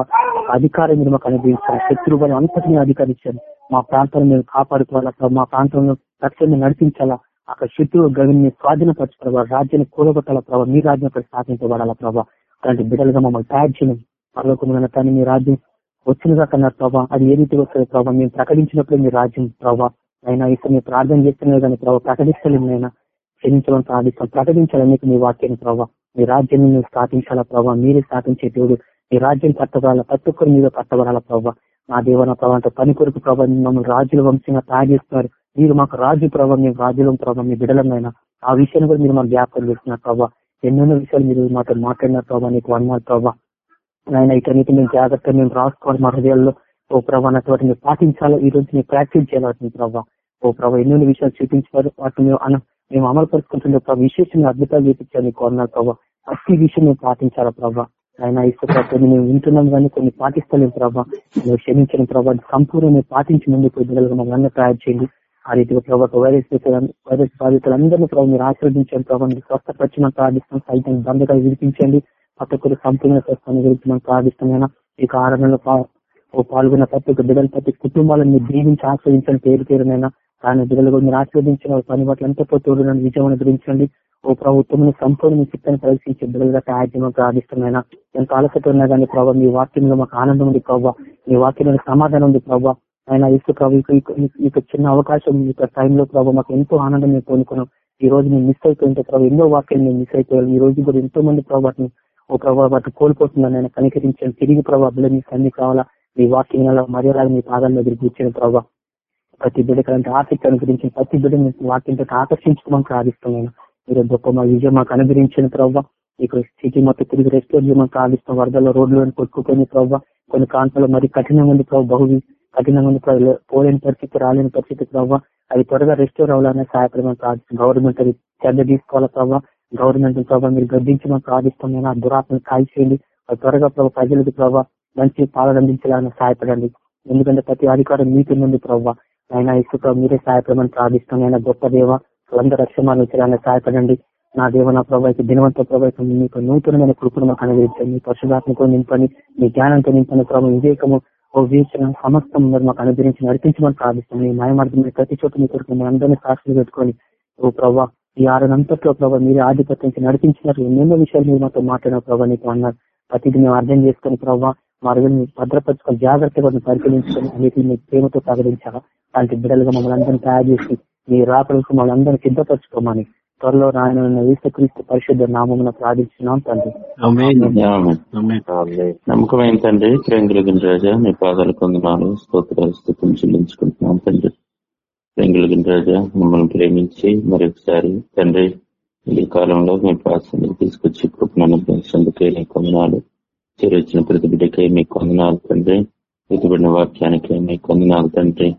అధికారం మీరు మాకు అనుభవిస్తారు శత్రువుని అంతటిని అధికరించారు. మా ప్రాంతాన్ని మేము కాపాడుకోవాలా మా ప్రాంతంలో రక్షణ నడిపించాలా? అక్కడ శత్రువు గవిని స్వాధీనపరచుకోవాలి? రాజ్యాన్ని కూలగొట్టాల ప్రభావ మీ రాజ్యం అక్కడ స్థాపించబడాల ప్రభావ అలాంటి బిడ్డలుగా మమ్మల్ని తయారు చేయడం పర్వకమైన కానీ మీ రాజ్యం వచ్చినగా కన్నారు ప్రభావ అది ఏ రీతిగా వస్తుంది ప్రభావ మేము ప్రకటించినప్పుడు మీ రాజ్యం ప్రభావ అయినా ఇక్కడ మీరు ప్రార్థన చేస్తున్నారు కానీ ప్రభావ ప్రకటిస్తలేము అయినా క్షమించడం ప్రార్థిస్తాం. ప్రకటించాలని మీకు మీ వాక్యాన్ని ప్రభావ మీ రాజ్యాన్ని మీరు స్థాపించాలా ప్రభావ మీరే స్థాపించే దేవుడు. మీ రాజ్యం కట్టబడాలా ప్రతి ఒక్కరి మీద కట్టబడాలా ప్రభావ మా దేవన ప్రభావంతో పని కొరకు ప్రభావ మమ్మల్ని రాజుల వంశంగా తయారు మీరు మాకు రాజు ప్రభావ మేము రాజులం ప్రభావ మీ బిడలమైన ఆ విషయాన్ని కూడా మీరు మాకు జ్ఞాపకం చేస్తున్నారు ప్రభావ ఎన్నెన్నో విషయాలు మీరు మాతో మాట్లాడినారు ప్రభావ నీకు వన్నారు ప్రభావ ఆయన ఇతనికి మేము జాగ్రత్త మేము రాసుకోవాలి మా హృదయాల్లో. ఓ ప్రభావ నాకు వాటిని మేము పాటించాలో? ఈ రోజు మేము ప్రాక్టీస్ చేయాలి ప్రభావ ఓ ప్రభావ ఎన్నెన్నో విషయాలు చూపించారు. వాటిని మేము మేము అమలు పరుచుకుంటుండే ప్రభావ విశేషంగా అద్భుతాలు చూపించాలి నీకు ప్రభావ ప్రతి విషయం మేము పాటించాలా ప్రభావ ఆయన ఇష్టం కొన్ని మేము వింటున్నాం కానీ కొన్ని పాటిస్తలేము ప్రభావ మేము క్షమించిన ప్రభావ సంపూర్ణ మేము పాటించి ముందుకు ఎదగలుగా మమ్మల్ని తయారు చేయండి. ఆ రీతిగా ప్రభావ వైరస్ వైరస్ బాధితులందరినీ ప్రభావ మీరు ఆశీర్వదించండి ప్రభావ మీరు స్వస్థపరిచిన ప్రార్థిస్తాం. సైతం బంధగా విడిపించండి. ప్రతి ఒక్కరు సంపూర్ణ స్వస్థాన్ని గురించి మనం ఈ కారణంలో పాల్గొన్న ప్రతి ఒక్క బిడ్డల ప్రతి కుటుంబాలను మీరు దీవించి ఆశ్రయించండి పేరు పేరునైనా. ఆయన బిడ్డలు కూడా మీరు ఆస్వాదించిన పని బట్టి ఎంతో నన్ను విజయం అనుగ్రహించండి ఓ ప్రభుత్వం సంపూర్ణ చిత్తాన్ని ప్రవేశించే బిడ్డలుగా తయారు చేయమని ప్రార్థిస్తున్నాయినా ఎంత ఆలస్యత ఉన్నా కానీ ప్రభావ మీ వాక్యంలో మాకు ఆనందం ఉంది ప్రభావ మీ వాక్యంలో సమాధానం ఉంది ప్రభావ ఆయన ఇసు ప్రభు ఇక చిన్న అవకాశం ఇక టైంలో ప్రభావ మాకు ఎంతో ఆనందం మేము పొందుకున్నాం. ఈ రోజు మేము మిస్ అయిపోయింటే ప్రభావ ఎన్నో వాక్యాలు మేము మిస్ అయిపోయాం. ఈ రోజు కూడా ఎంతో మంది ప్రభావం ఓ ప్రభావ వాటిని కోల్పోతుందని ఆయన కనికరించాను తిరిగి ప్రభావ బిడ్డ మీ సన్ని కావాలా మీ వాక్యం మర్యాద మీ పాదాల దగ్గర కూర్చొని ప్రభావ ప్రతి బిడ్డకంటే ఆసక్తి అనుగ్రహించిన ప్రతి బిడ్డని వాక్యంతో ఆకర్షించుకోమని ప్రార్థిస్తున్నాను. మీరు గొప్ప మా విజయం మాకు అనుగ్రహించిన ప్రభావ ఇక్కడ సిటీ మొత్తం తిరిగి రెస్టోర్ చేయమని ప్రార్థిస్తాం వరదల్లో రోడ్లు కొట్టుకుపోయిన ప్రభావ కొన్ని ప్రాంతాల్లో మరి కఠినంగా ఉంది ప్రభావ బహు కఠినంగా ఉంది పోలేని పరిస్థితి రాలేని పరిస్థితి ప్రవ్వ. అది త్వరగా రెస్టోర్ అవ్వాలనే సహాయపడమని ప్రార్థిస్తాం గవర్నమెంట్ అది చర్య తీసుకోవాలా ప్రభావ గవర్నమెంట్ ప్రభావ మీరు గర్దించమని ప్రార్థిస్తాం నేను ఆ దురాత్మను కాల్చేయండి. అది త్వరగా ప్రభావ ప్రజలకు ప్రభావ మంచి పాలన అందించాలని సహాయపడండి. ఎందుకంటే ప్రతి అధికారం మీకు ఉంది ప్రభావ ఆయన ఇసుక మీరే సహాయపడమని ప్రార్థిస్తాను ఆయన గొప్ప దేవ వాళ్ళందరూ రక్షమాలు వచ్చేలా సహాయపడండి. నా దేవ నా ప్రభావిత దినవంత ప్రభావితం మీకు నూతనమైన కృపను మాకు అనుగ్రహించండి. మీ నింపని మీ జ్ఞానంతో నింపని ప్రభావం వివేకము ఓ వీక్షణ సమస్తం మీరు మాకు అనుగ్రహించి నడిపించమని ప్రార్థిస్తాం మీ మాయమార్థం ప్రతి చోట మీ కొరకు మీ అందరినీ సాక్షులు పెట్టుకొని ఓ ప్రభా ఈ ఆరునంతట్లో ప్రభావ మీరు ఆధిపత్యం నడిపించినట్లు ఎన్నెన్నో విషయాలు మీరు మాతో మాట్లాడిన ప్రభావ నీకు అన్నారు. ప్రతిదీ మేము అర్థం చేసుకుని ప్రభావ మా రోజులు భద్రపరచుకొని జాగ్రత్తగా పరిశీలించుకొని అన్నిటిని ప్రేమతో ప్రకటించాలా? అలాంటి బిడ్డలుగా మమ్మల్ని అందరినీ తయారు చేసి మీ రాకలకు మమ్మల్ని అందరినీ సిద్ధపరచుకోమని త్వరలో నాయన క్రీస్తు పరిశుద్ధ నామం ప్రార్థించున్నాం తండ్రి. నమ్మకమైన తండ్రి? ప్రేంగులగిన రాజా మీ పాదాలు కొందనాలు స్తోత్రాలు స్థుతులు చెల్లించుకుంటున్నాం తండ్రి. ప్రేంగులగిన రాజా మమ్మల్ని ప్రేమించి మరొకసారి తండ్రి ఈ కాలంలో మీ ప్రాసంగా తీసుకొచ్చి కృపణను పెంచేందుకే మీ కొందనాలు. చేరొచ్చిన ప్రతి బిడ్డకే మీ కొందనాలు తండ్రి. ఎదుబడిన వాక్యానికి మీ కొందనాలు తండ్రి.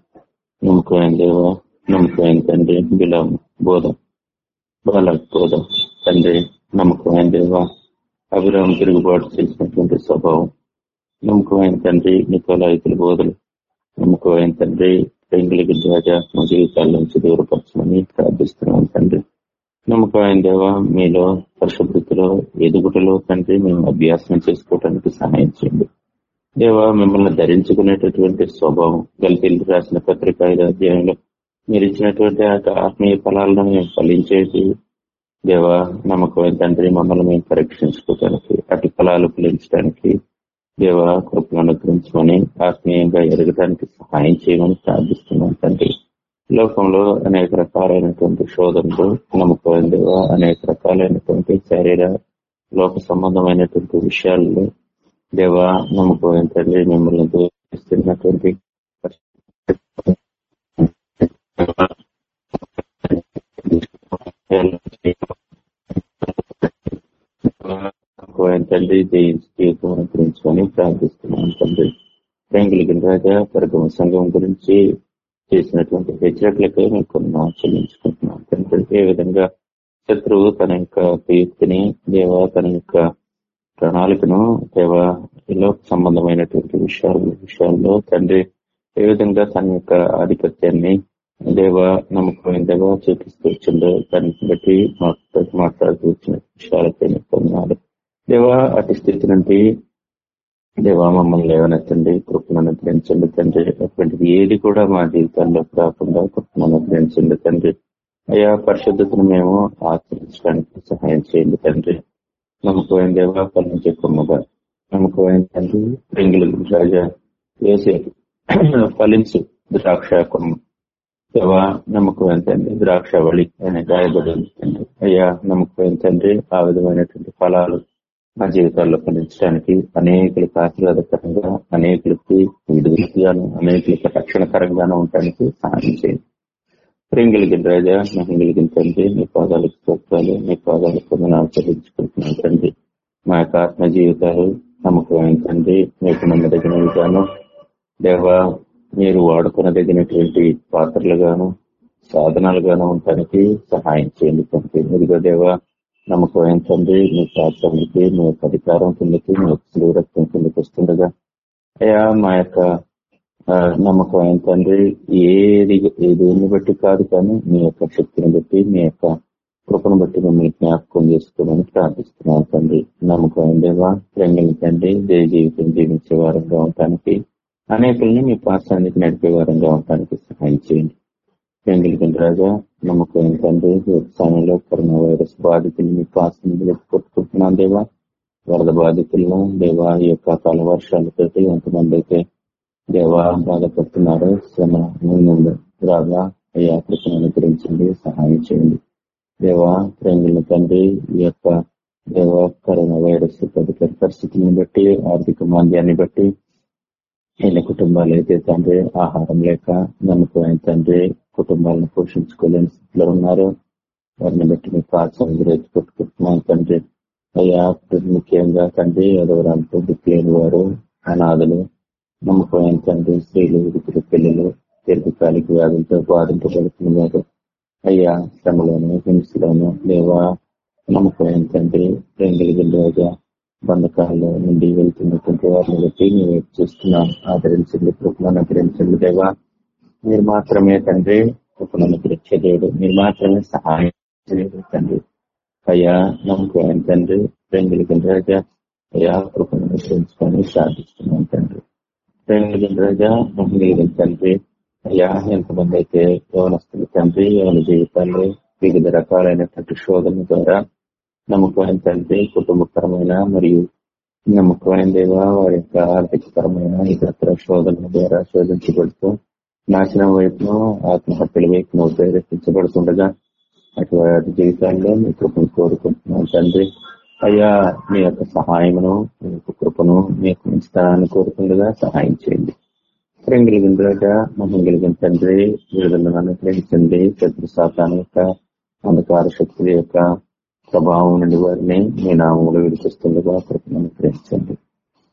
నమ్మకమైన దేవ నమ్మకమైన తండ్రి బిలం బోధ బాల బోధ. తండ్రి నమ్మకమైన దేవ అభిరామ తిరుగుబాటు చేసినటువంటి స్వభావం. నమ్మకమైన తండ్రి నికోలాయితుల బోధలు. నమ్మకమైన తండ్రి పెంగులకి ధ్వజ మా జీవితాల నుంచి దూరపరచమని ప్రార్థిస్తున్నాం తండ్రి. నమ్మకమైన దేవ మీలో పరిశుభ్రతలో ఎదుగుటలో తండ్రి మేము అభ్యాసం చేసుకోవడానికి సహాయం చేయండి. దేవ మిమ్మల్ని ధరించుకునేటటువంటి స్వభావం గల్తీలు రాసిన పత్రిక ఐదు అధ్యాయంలో మీరు ఇచ్చినటువంటి ఆత్మీయ ఫలాలను మేము ఫలించేసి దేవా నమ్మకమైన తండ్రి మమ్మల్ని మేము పరీక్షించుకోవడానికి అటు ఫలాలు ఫలించడానికి దేవ కృపను అనుగ్రహించమని ఆత్మీయంగా ఎదగడానికి సహాయం చేయమని ప్రార్థిస్తున్నాం తండ్రి. లోకంలో అనేక రకాలైనటువంటి శోధనలు నమ్మకమైన దేవ అనేక రకాలైనటువంటి శరీర లోక సంబంధమైనటువంటి విషయాల్లో దేవా నమ్మకం తండ్రి మిమ్మల్ని దూరిస్తున్నటువంటి తండ్రి జయించుకోవడం గురించి అని ప్రార్థిస్తున్నాను తండ్రి. ప్రేంగులిగిన రాజా పరగమ సంఘం గురించి చేసినటువంటి హెచ్చరికలకై మేము కొన్ని ఆచరించుకుంటున్నాం తండ్రి. ఏ విధంగా శత్రువు తన యొక్క తీర్తిని దేవ తన యొక్క ప్రణాళికను దేవ ఇలా సంబంధమైనటువంటి విషయాలు విషయాల్లో తండ్రి ఏ విధంగా తన యొక్క ఆధిపత్యాన్ని దేవ నమ్మకమైన దేవ చూపిస్తూ వచ్చిందో దాన్ని బట్టి మాట్లాడుతూ వచ్చిన విషయాలపై పొందాలి దేవ అటు స్థితి నుండి దేవా మమ్మల్ని లేవనెత్తండి కృపను అనుగ్రహించండి తండ్రి. అటువంటిది ఏది కూడా మా జీవితాల్లో రాకుండా కృపను అనుగ్రహించండి తండ్రి. అయా పరిశుద్ధతను మేము ఆచరించడానికి సహాయం చేయండి తండ్రి. నమ్మకమైన దేవా పనులు చెప్పుకోమగా నమ్మకమైన తండ్రి రింగులు రాజా వేసే ఫలించు ద్రాక్ష కొమ్మ దేవా నమ్మకమైన తండ్రి ద్రాక్ష వళి అనే గాయబడి తండ్రి అయ్యా నమ్మకమైన తండ్రి ఆ విధమైనటువంటి ఫలాలు మా జీవితాల్లో ఫలించడానికి అనేకులకు ఆశీర్వాదకరంగా అనేకులకి విడుదలగాను అనేకులకు రక్షణకరంగాను ఉండడానికి సహాయం చేయండి ప్రేంగిలిగిన రాజా మహిళగిన తండ్రి మీ పాదాలకు స్తోత్రాలు మీ పాదాలు పొందనాలు ఆచరించుకుంటున్నాను తండ్రి. మా యొక్క ఆత్మ జీవితాలు నమ్మకమైన తండ్రి మీకు నమ్మదగిన విధానం దేవ మీరు వాడుకునదగినటువంటి పాత్రలుగాను సాధనాలుగాను ఉండటానికి సహాయం చేయండి తండ్రి. మీరుగా దేవ నమ్మకమైన తండ్రి మీ శాస్త్రానికి మీ యొక్క అధికారం కిందకి మీ యొక్క రక్తం కిందకి వస్తుండగా అయ్యా మా యొక్క నమ్మకమైన తండ్రి? ఏది దేన్ని బట్టి కాదు కానీ మీ యొక్క శక్తిని బట్టి మీ యొక్క కృపను బట్టి మిమ్మల్ని జ్ఞాపకం చేసుకోమని ప్రార్థిస్తున్నాను తండ్రి. నమ్మకమైన దేవా ప్రేంగిని తండ్రి? జీవితం జీవించే వారంగా ఉండటానికి అనేకుల్ని మీ పాఠశానికి నడిపే వారంగా ఉండటానికి సహాయం చేయండి. ప్రేంగిలిగిన రాజా? నమ్మకం తండ్రి? సమయంలో కరోనా వైరస్ బాధితులు మీ పాస్ కొట్టుకుంటున్నాను దేవా వరద బాధితుల్లో దేవా ఈ యొక్క కాల వర్షాలతో ఎంతమంది అయితే దేవా బాధపడుతున్నారు శ్రమ రాగా అయ్యా కృష్ణ అనుగ్రహించండి సహాయం చేయండి. దేవా ప్రేమిల తండ్రి ఈ యొక్క దేవ కరోనా వైరస్ తదుపరి పరిస్థితులను బట్టి ఆర్థిక మాంద్యాన్ని బట్టి ఈయన కుటుంబాలు అయితే తండ్రి ఆహారం లేక నమ్మకమైన తండ్రి కుటుంబాలను పోషించుకోలేని స్థితిలో ఉన్నారు వారిని బట్టి మీ పాత్ర కొట్టుకుంటున్నాం తండ్రి. అయ్యా ముఖ్యంగా తండ్రి ఎవరంటూ దిక్కులేని వారు అనాథలు నమ్మకమైన తండ్రి స్త్రీలు ఉడుకులు పిల్లలు దీర్ఘకాలిక వ్యాధులతో బాధింపబడుతున్నారు అయ్యా శ్రమలోను హింసలోను లేవా? నమ్మకమైన తండ్రి ప్రేంగలిగిన రోజా బంధకాల్లో నుండి వెళ్తున్నటువంటి వారిని బట్టి మేము చూస్తున్నాం. ఆదరించండి కృపలను అనుగ్రహించండి దేవా. మీరు మాత్రమే తండ్రి కృపను అనుగ్రహించే దేవుడు. మీరు మాత్రమే సహాయం తండ్రి. అయ్యా నమ్మకం తండ్రి ప్రేంగులకి రాజా అయ్యా కృపను అనుగ్రహించుకొని ప్రార్థిస్తున్నాం తండ్రి. ప్రేంగులకి రాజా తండ్రి అయ్యా ఎంతమంది అయితే యవనస్తులు తండ్రి యవన జీవితాల్లో వివిధ రకాలైనటువంటి శోధన ద్వారా నమ్మకమైన తండ్రి కుటుంబపరమైన మరియు నమ్మకమైన దేవ వారి యొక్క ఆర్థికపరమైన ఇతర శోధనల ద్వారా శోధించబడుతూ నాశనం వైపును ఆత్మహత్యల వైపును ప్రేరేపించబడుతుండగా అటువంటి జీవితాల్లో మీ కృపను కోరుకుంటున్నాం తండ్రి అయ్యా మీ యొక్క సహాయమును మీ యొక్క కృపను మీ యొక్క మంచితనాన్ని కోరుకుండగా సహాయం చేయండి. ప్రేంగిలిగిన రాజా కలిగిన తండ్రి విడుదలను అనుగ్రహించండి శత్రు శాతాన్ని యొక్క అంధకార శక్తుల యొక్క ప్రభావం నుండి వారిని మీ నామంలో విడిపిస్తుండగా కృపను అనుగ్రహించండి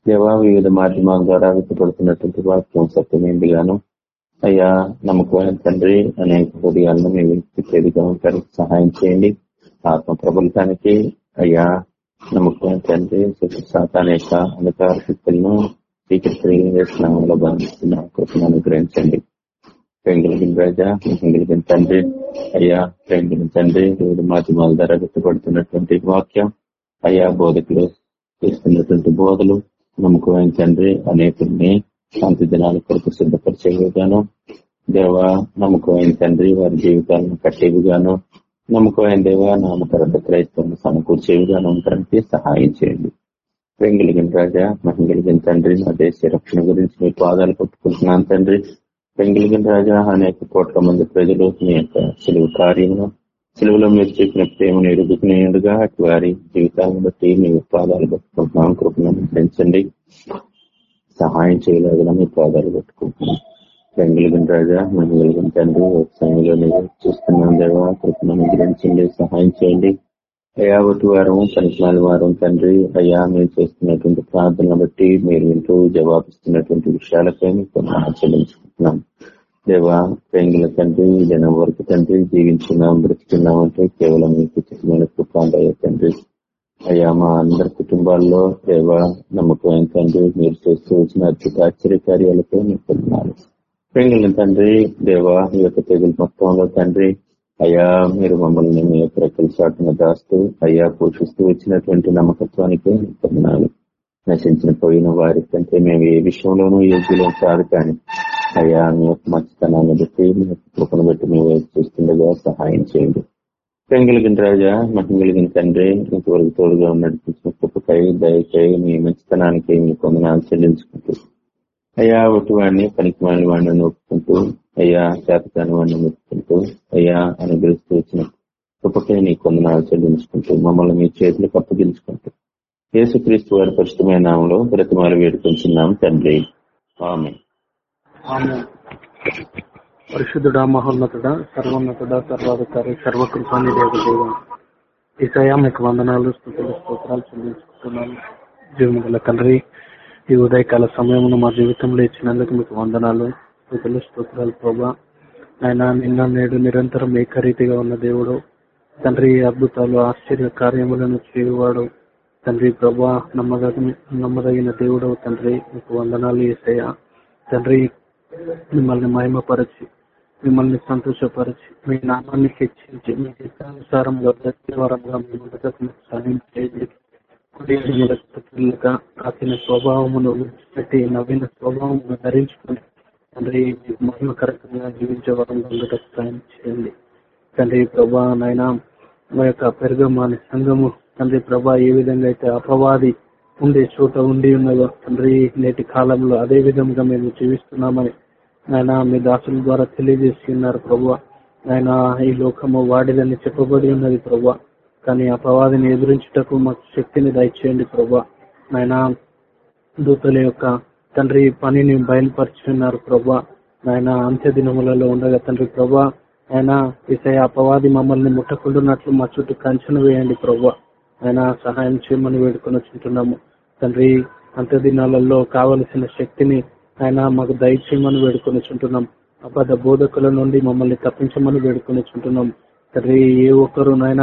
దేవా వివిధ మాధ్యమాల ద్వారా విప్పబడుతున్నటువంటి వాక్యం సత్యమైందిగాను అయ్యా నమ్మకమైన తండ్రి అనేక హృదయాలను మీ వ్యక్తి ఉంటానికి సహాయం చేయండి. ఆత్మ ప్రబలతానికి అయ్యా నమ్మకమైన తండ్రి శాతాన్ని యొక్క అంధకార శక్తులను స్వీకరించడంలో బంధిస్తున్న కృపను అనుగ్రహించండి. పెంగిలిగిన రాజా పెంగిలిగిన తండ్రి అయ్యా పెంగిలిన తండ్రి వివిధ మాధ్యమాల ద్వారా గుర్తుపడుతున్నటువంటి వాక్యం అయ్యా బోధకులు చేస్తున్నటువంటి బోధలు నమ్మకమైన తండ్రి అనేకుల్ని శాంతి దినాల కొరకు సిద్ధపరిచే విధానం దేవా నమ్మకమైన తండ్రి వారి జీవితాలను కట్టేవిగాను నమ్మకమైన దేవా నామకరత క్రైస్తవం సమకూర్చేవిగాను ఉండడానికి సహాయం చేయండి. వెంగళగిన రాజా మహిళగిన తండ్రి నా దేశ రక్షణ గురించి మీ పాదాలు కొట్టుకుంటున్నాను తండ్రి. వెంగళగిన రాజా అనేక కోట్ల మంది ప్రజలు మీ యొక్క సెలవు కార్యమును సెలవులో మీరు చెప్పిన ప్రేమను ఎరుగుకునేందుగా అటు వారి జీవితాలను బట్టి మీ పాదాలు పట్టుకుంటున్నాం కృపను పెంచండి సహాయం చేయలేదు మీ పాదాలు పట్టుకుంటున్నాం వెంగళగిన రాజా మహిళగిన తండ్రి చూస్తున్నాం దేవా కృపను గ్రహించండి సహాయం చేయండి. అయ్యా ఒకటి వారం పనికిమాలి వారం తండ్రి అయ్యా మేము చేస్తున్నటువంటి ప్రార్థనలు బట్టి మీరు వింటూ జవాబిస్తున్నటువంటి విషయాలపై మీకు చెల్లించుకుంటున్నాం దేవా ప్రేంగుల తండ్రి జనం వరకు తండ్రి జీవించున్నాం బ్రతుకున్నాం అంటే కేవలం మీకు చిన్న కృపాండయ్య తండ్రి. అయ్యా మా అందరి కుటుంబాల్లో దేవ నమ్మకం తండ్రి మీరు చేస్తూ వచ్చిన అద్భుత ఆశ్చర్యకార్యాలపై మీకు పెంగిలిన తండ్రి దేవా ఈ యొక్క తెగులు మొత్తంలో తండ్రి అయ్యా మీరు మమ్మల్ని మీ యొక్క రెక్కల చాటున దాస్తూ అయ్యా పోషిస్తూ వచ్చినటువంటి నమ్మకత్వానికి పొందినాలు నశించిన పోయిన వారి కంటే మేము ఏ విషయంలోనూ యోగ్యులం కాదు కానీ అయ్యా మీ యొక్క మంచితనాన్ని బట్టి మీ యొక్క కృపను బట్టి మీ వైపు చూస్తుండగా సహాయం చేయండి. పెంగిలిగిన రాజా మహిళగిన తండ్రి ఇంతవరకు తోడుగా నడిపించిన కృపకై దయకై మీ మంచితనానికి మీ కొందనాలు చెల్లించుకుంటూ అయ్యా ఒకటి వాడిని పనికి వాడిని ఒప్పుకుంటూ అయ్యా శాతకాని వాడిని ఒప్పుకుంటూ అయ్యా అనుగ్రహిస్తూ వచ్చిన కృపకే నీ కొందనాలు చెల్లించుకుంటూ మమ్మల్ని మీ చేతులకు అప్పగించుకుంటూ యేసుక్రీస్తు వారి పరిశుభమైన నామంలో బ్రతిమాలు వేడుకొంచున్నాం తండ్రి. ఆమె ఆమె పరిశుద్ధుడా మహోన్నతుడా సర్వోన్నతుడా సర్వాధికారి సర్వకృపాన్ని దేవ ఈసయా మీకు వందనాలు స్థుతులు స్తోత్రాలు చెల్లించుకుంటున్నాను. జీవన తండ్రి ఈ ఉదయకాల సమయమును మా జీవితంలో ఇచ్చినందుకు మీకు వందనాలు. స్థుతులు స్తోత్రాలు ప్రభా. ఆయన నిన్న నేడు నిరంతరం ఏకరీతిగా ఉన్న దేవుడు తండ్రి అద్భుతాలు ఆశ్చర్య కార్యములను చేయువాడు. తండ్రి ప్రభా నమ్మదగ నమ్మదగిన దేవుడు తండ్రి. మీకు వందనాలు ఏసయ్యా. తండ్రి మిమ్మల్ని మహిమపరచి మిమ్మల్ని సంతోషపరిచి మీ నామాన్ని హెచ్చించి మీ ఇష్టానుసారంగా ప్రతివారంగా మీ ముందుకు సాయం చేయండి అతని స్వభావమును విడిచిపెట్టి నవీన స్వభావమును ధరించుకుని తండ్రి మీకు మహిమకరంగా జీవించే వరంగా ఉండటం సాయం చేయండి తండ్రి ప్రభా నాయన మా యొక్క పెరుగమాని సంఘము తండ్రి ప్రభా ఏ విధంగా అయితే అపవాది ఉండే చోట ఉండి ఉన్నదో తండ్రి నేటి కాలంలో అదే విధంగా మేము జీవిస్తున్నామని ఆయన మీ దాసుల ద్వారా తెలియజేసి ఉన్నారు ప్రభు. ఆయన ఈ లోకము వాడిదని చెప్పబడి ఉన్నది ప్రభు. కానీ అపవాదిని ఎదురించుటకు మాకు శక్తిని దయచేయండి ప్రభా. నాయన దూతల యొక్క తండ్రి పనిని బయలుపరుచున్నారు ప్రభా. నాయన అంత్య దినములలో ఉండగా తండ్రి ప్రభా. ఆయన ఇసయ అపవాది మమ్మల్ని ముట్టకుండున్నట్లు మా చుట్టూ కంచెను వేయండి ప్రభా. ఆయన సహాయం చేయమని వేడుకొని వచ్చింటున్నాము. తండ్రి అంత్య దినాలలో కావలసిన శక్తిని ఆయన మాకు దయచేయమని వేడుకొని వచ్చుంటున్నాం. అబద్ధ బోధకుల నుండి మమ్మల్ని తప్పించమని వేడుకొని చుంటున్నాం తండ్రి ఏ ఒక్కరు నాయన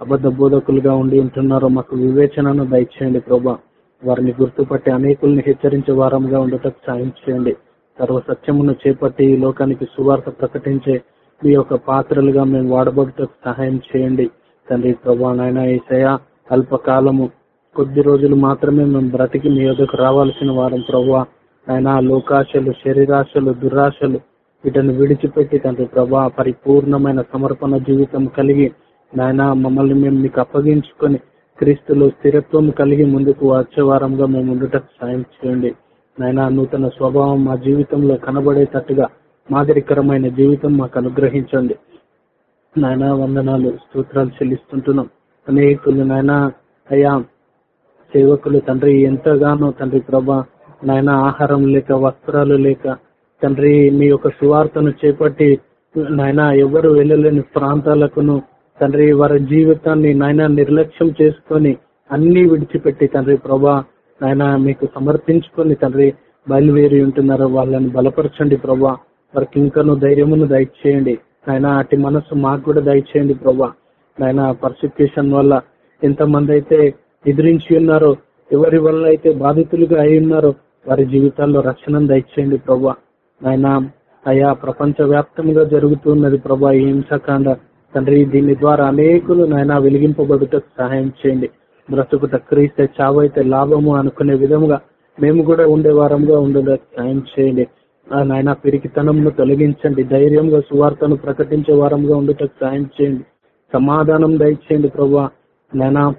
అబద్ధ బోధకులుగా ఉండి ఉంటున్నారో మాకు వివేచనను దయచేయండి ప్రభా. వారిని గుర్తుపట్టి అనేకుల్ని హెచ్చరించే వారంగా ఉండటం సాయం చేయండి. సర్వ సత్యమును చేపట్టి ఈ లోకానికి సువార్త ప్రకటించే మీ యొక్క పాత్రలుగా మేము వాడబడుటకు సహాయం చేయండి. తండ్రి ప్రభా నాయన ఏసయ అల్పకాలము కొద్ది రోజులు మాత్రమే మేము బ్రతికి మీ యొక్కకు రావాల్సిన వారం ప్రభా. ఆయన లోకాశలు శరీరాశలు దురాశలు వీటిని విడిచిపెట్టి తండ్రి ప్రభా పరిపూర్ణమైన సమర్పణ జీవితం కలిగి నాయన మమ్మల్ని మేము మీకు అప్పగించుకొని క్రీస్తులో స్థిరత్వం కలిగి ముందుకు వచ్చే వారంగా మేము ఉండటకు సాయం చేయండి. నాయన నూతన స్వభావం మా జీవితంలో కనబడేటట్టుగా మాదిరికరమైన జీవితం మాకు అనుగ్రహించండి. నాయన వందనాలు స్తోత్రాలు చెల్లిస్తుంటున్నాం. అనేకులు నాయన అయ్యా సేవకులు తండ్రి ఎంతగానో తండ్రి ప్రభా నాయన ఆహారం లేక వస్త్రాలు లేక తండ్రి మీ యొక్క సువార్తను చేపట్టి నాయన ఎవరు వెళ్ళలేని ప్రాంతాలకును తండ్రి వారి జీవితాన్ని నాయన నిర్లక్ష్యం చేసుకొని అన్ని విడిచిపెట్టి తండ్రి ప్రభా నాయన మీకు సమర్పించుకొని తండ్రి బయలువేరి ఉంటున్నారు. వాళ్ళని బలపరచండి ప్రభా. వారికి ఇంకను ధైర్యమును దయచేయండి. నాయన అటు మనసు మాకు కూడా దయచేయండి ప్రభా. నాయన పర్సిక్యూషన్ వల్ల ఎంతమంది అయితే ఎదిరించి ఉన్నారో ఎవరి వల్ల అయితే బాధితులుగా అయి ఉన్నారో వారి జీవితాల్లో రక్షణను దయచేయండి ప్రభా. నాయన అయా ప్రపంచ వ్యాప్తంగా జరుగుతున్నది ప్రభా ఈ హింసాకాండ. తండ్రి దీని ద్వారా అనేకులు నాయన వెలిగింపబడుటకు సహాయం చేయండి. బ్రతుకు క్రీస్తే చావైతే లాభము అనుకునే విధముగా మేము కూడా ఉండే వారంగా ఉండడానికి సాయం చేయండి. నాయన పిరికితనంను తొలగించండి. ధైర్యంగా సువార్తను ప్రకటించే వారంగా ఉండటకు సాయం చేయండి. సమాధానం దయచేయండి ప్రభా. నాయన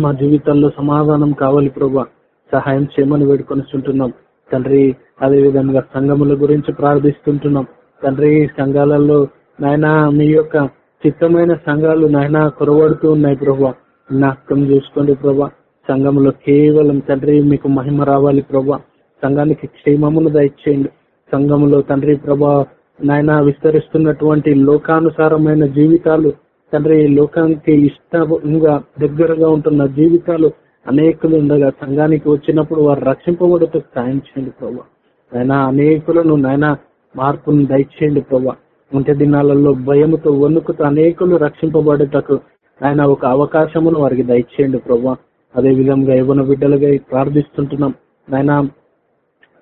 మా జీవితంలో సమాధానం కావాలి ప్రభా. సహాయం చేయమని వేడుకొనిస్తుంటున్నాం తండ్రి అదే విధంగా సంఘముల గురించి ప్రార్థిస్తుంటున్నాం. తండ్రి సంఘాలలో నాయన మీ యొక్క చిత్తమైన సంఘాలు నాయన కొరవడుతూ ఉన్నాయి ప్రభా. జ్ఞాపకం చేసుకోండి ప్రభా. సంఘంలో కేవలం తండ్రి మీకు మహిమ రావాలి ప్రభా. సంఘానికి క్షేమమును దయచేయండి. సంఘములో తండ్రి ప్రభా నాయన విస్తరిస్తున్నటువంటి లోకానుసారమైన జీవితాలు తండ్రి లోకానికి ఇష్టంగా దగ్గరగా ఉంటున్న జీవితాలు అనేకులు ఉండగా సంఘానికి వచ్చినప్పుడు వారు రక్షింపబడుతూ సాయం చేయండి ప్రభా. అనేకులను నాయన మార్పును దయచేయండి ప్రభా. ఉంటే దినాలలో భయముతో వణుకుతో అనేకులు రక్షింపబడేటకు ఆయన ఒక అవకాశమును వారికి దయచేయండి ప్రభా. అదే విధంగా యవన బిడ్డలుగా ప్రార్థిస్తుంటున్నాం. ఆయన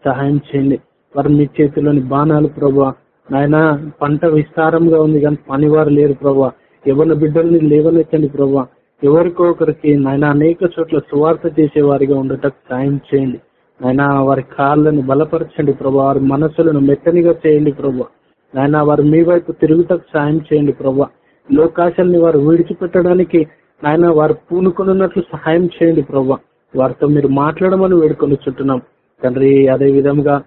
సహాయం చేయండి. వారు మీ చేతిలోని బాణాలు ప్రభా. నాయన పంట విస్తారంగా ఉంది కానీ పనివారు లేరు ప్రభా. ఎవరిన బిడ్డల్ని లేవనెత్తండి ప్రభా. ఎవరికో ఒకరికి నాయన అనేక చోట్ల సువార్త చేసే వారిగా ఉండటం సాయం చేయండి. నాయన వారి కాళ్ళను బలపరచండి ప్రభా. వారి మనసులను మెత్తనిగా చేయండి ప్రభా. ఆయన వారు మీ వైపు తిరుగుటకు సాయం చేయండి ప్రభా. లోకాశాలని వారు విడిచిపెట్టడానికి ఆయన వారు పూనుకొనున్నట్లు సహాయం చేయండి ప్రభా. వారితో మీరు మాట్లాడమని వేడుకొని చుట్టున్నాం తండ్రి అదే విధంగా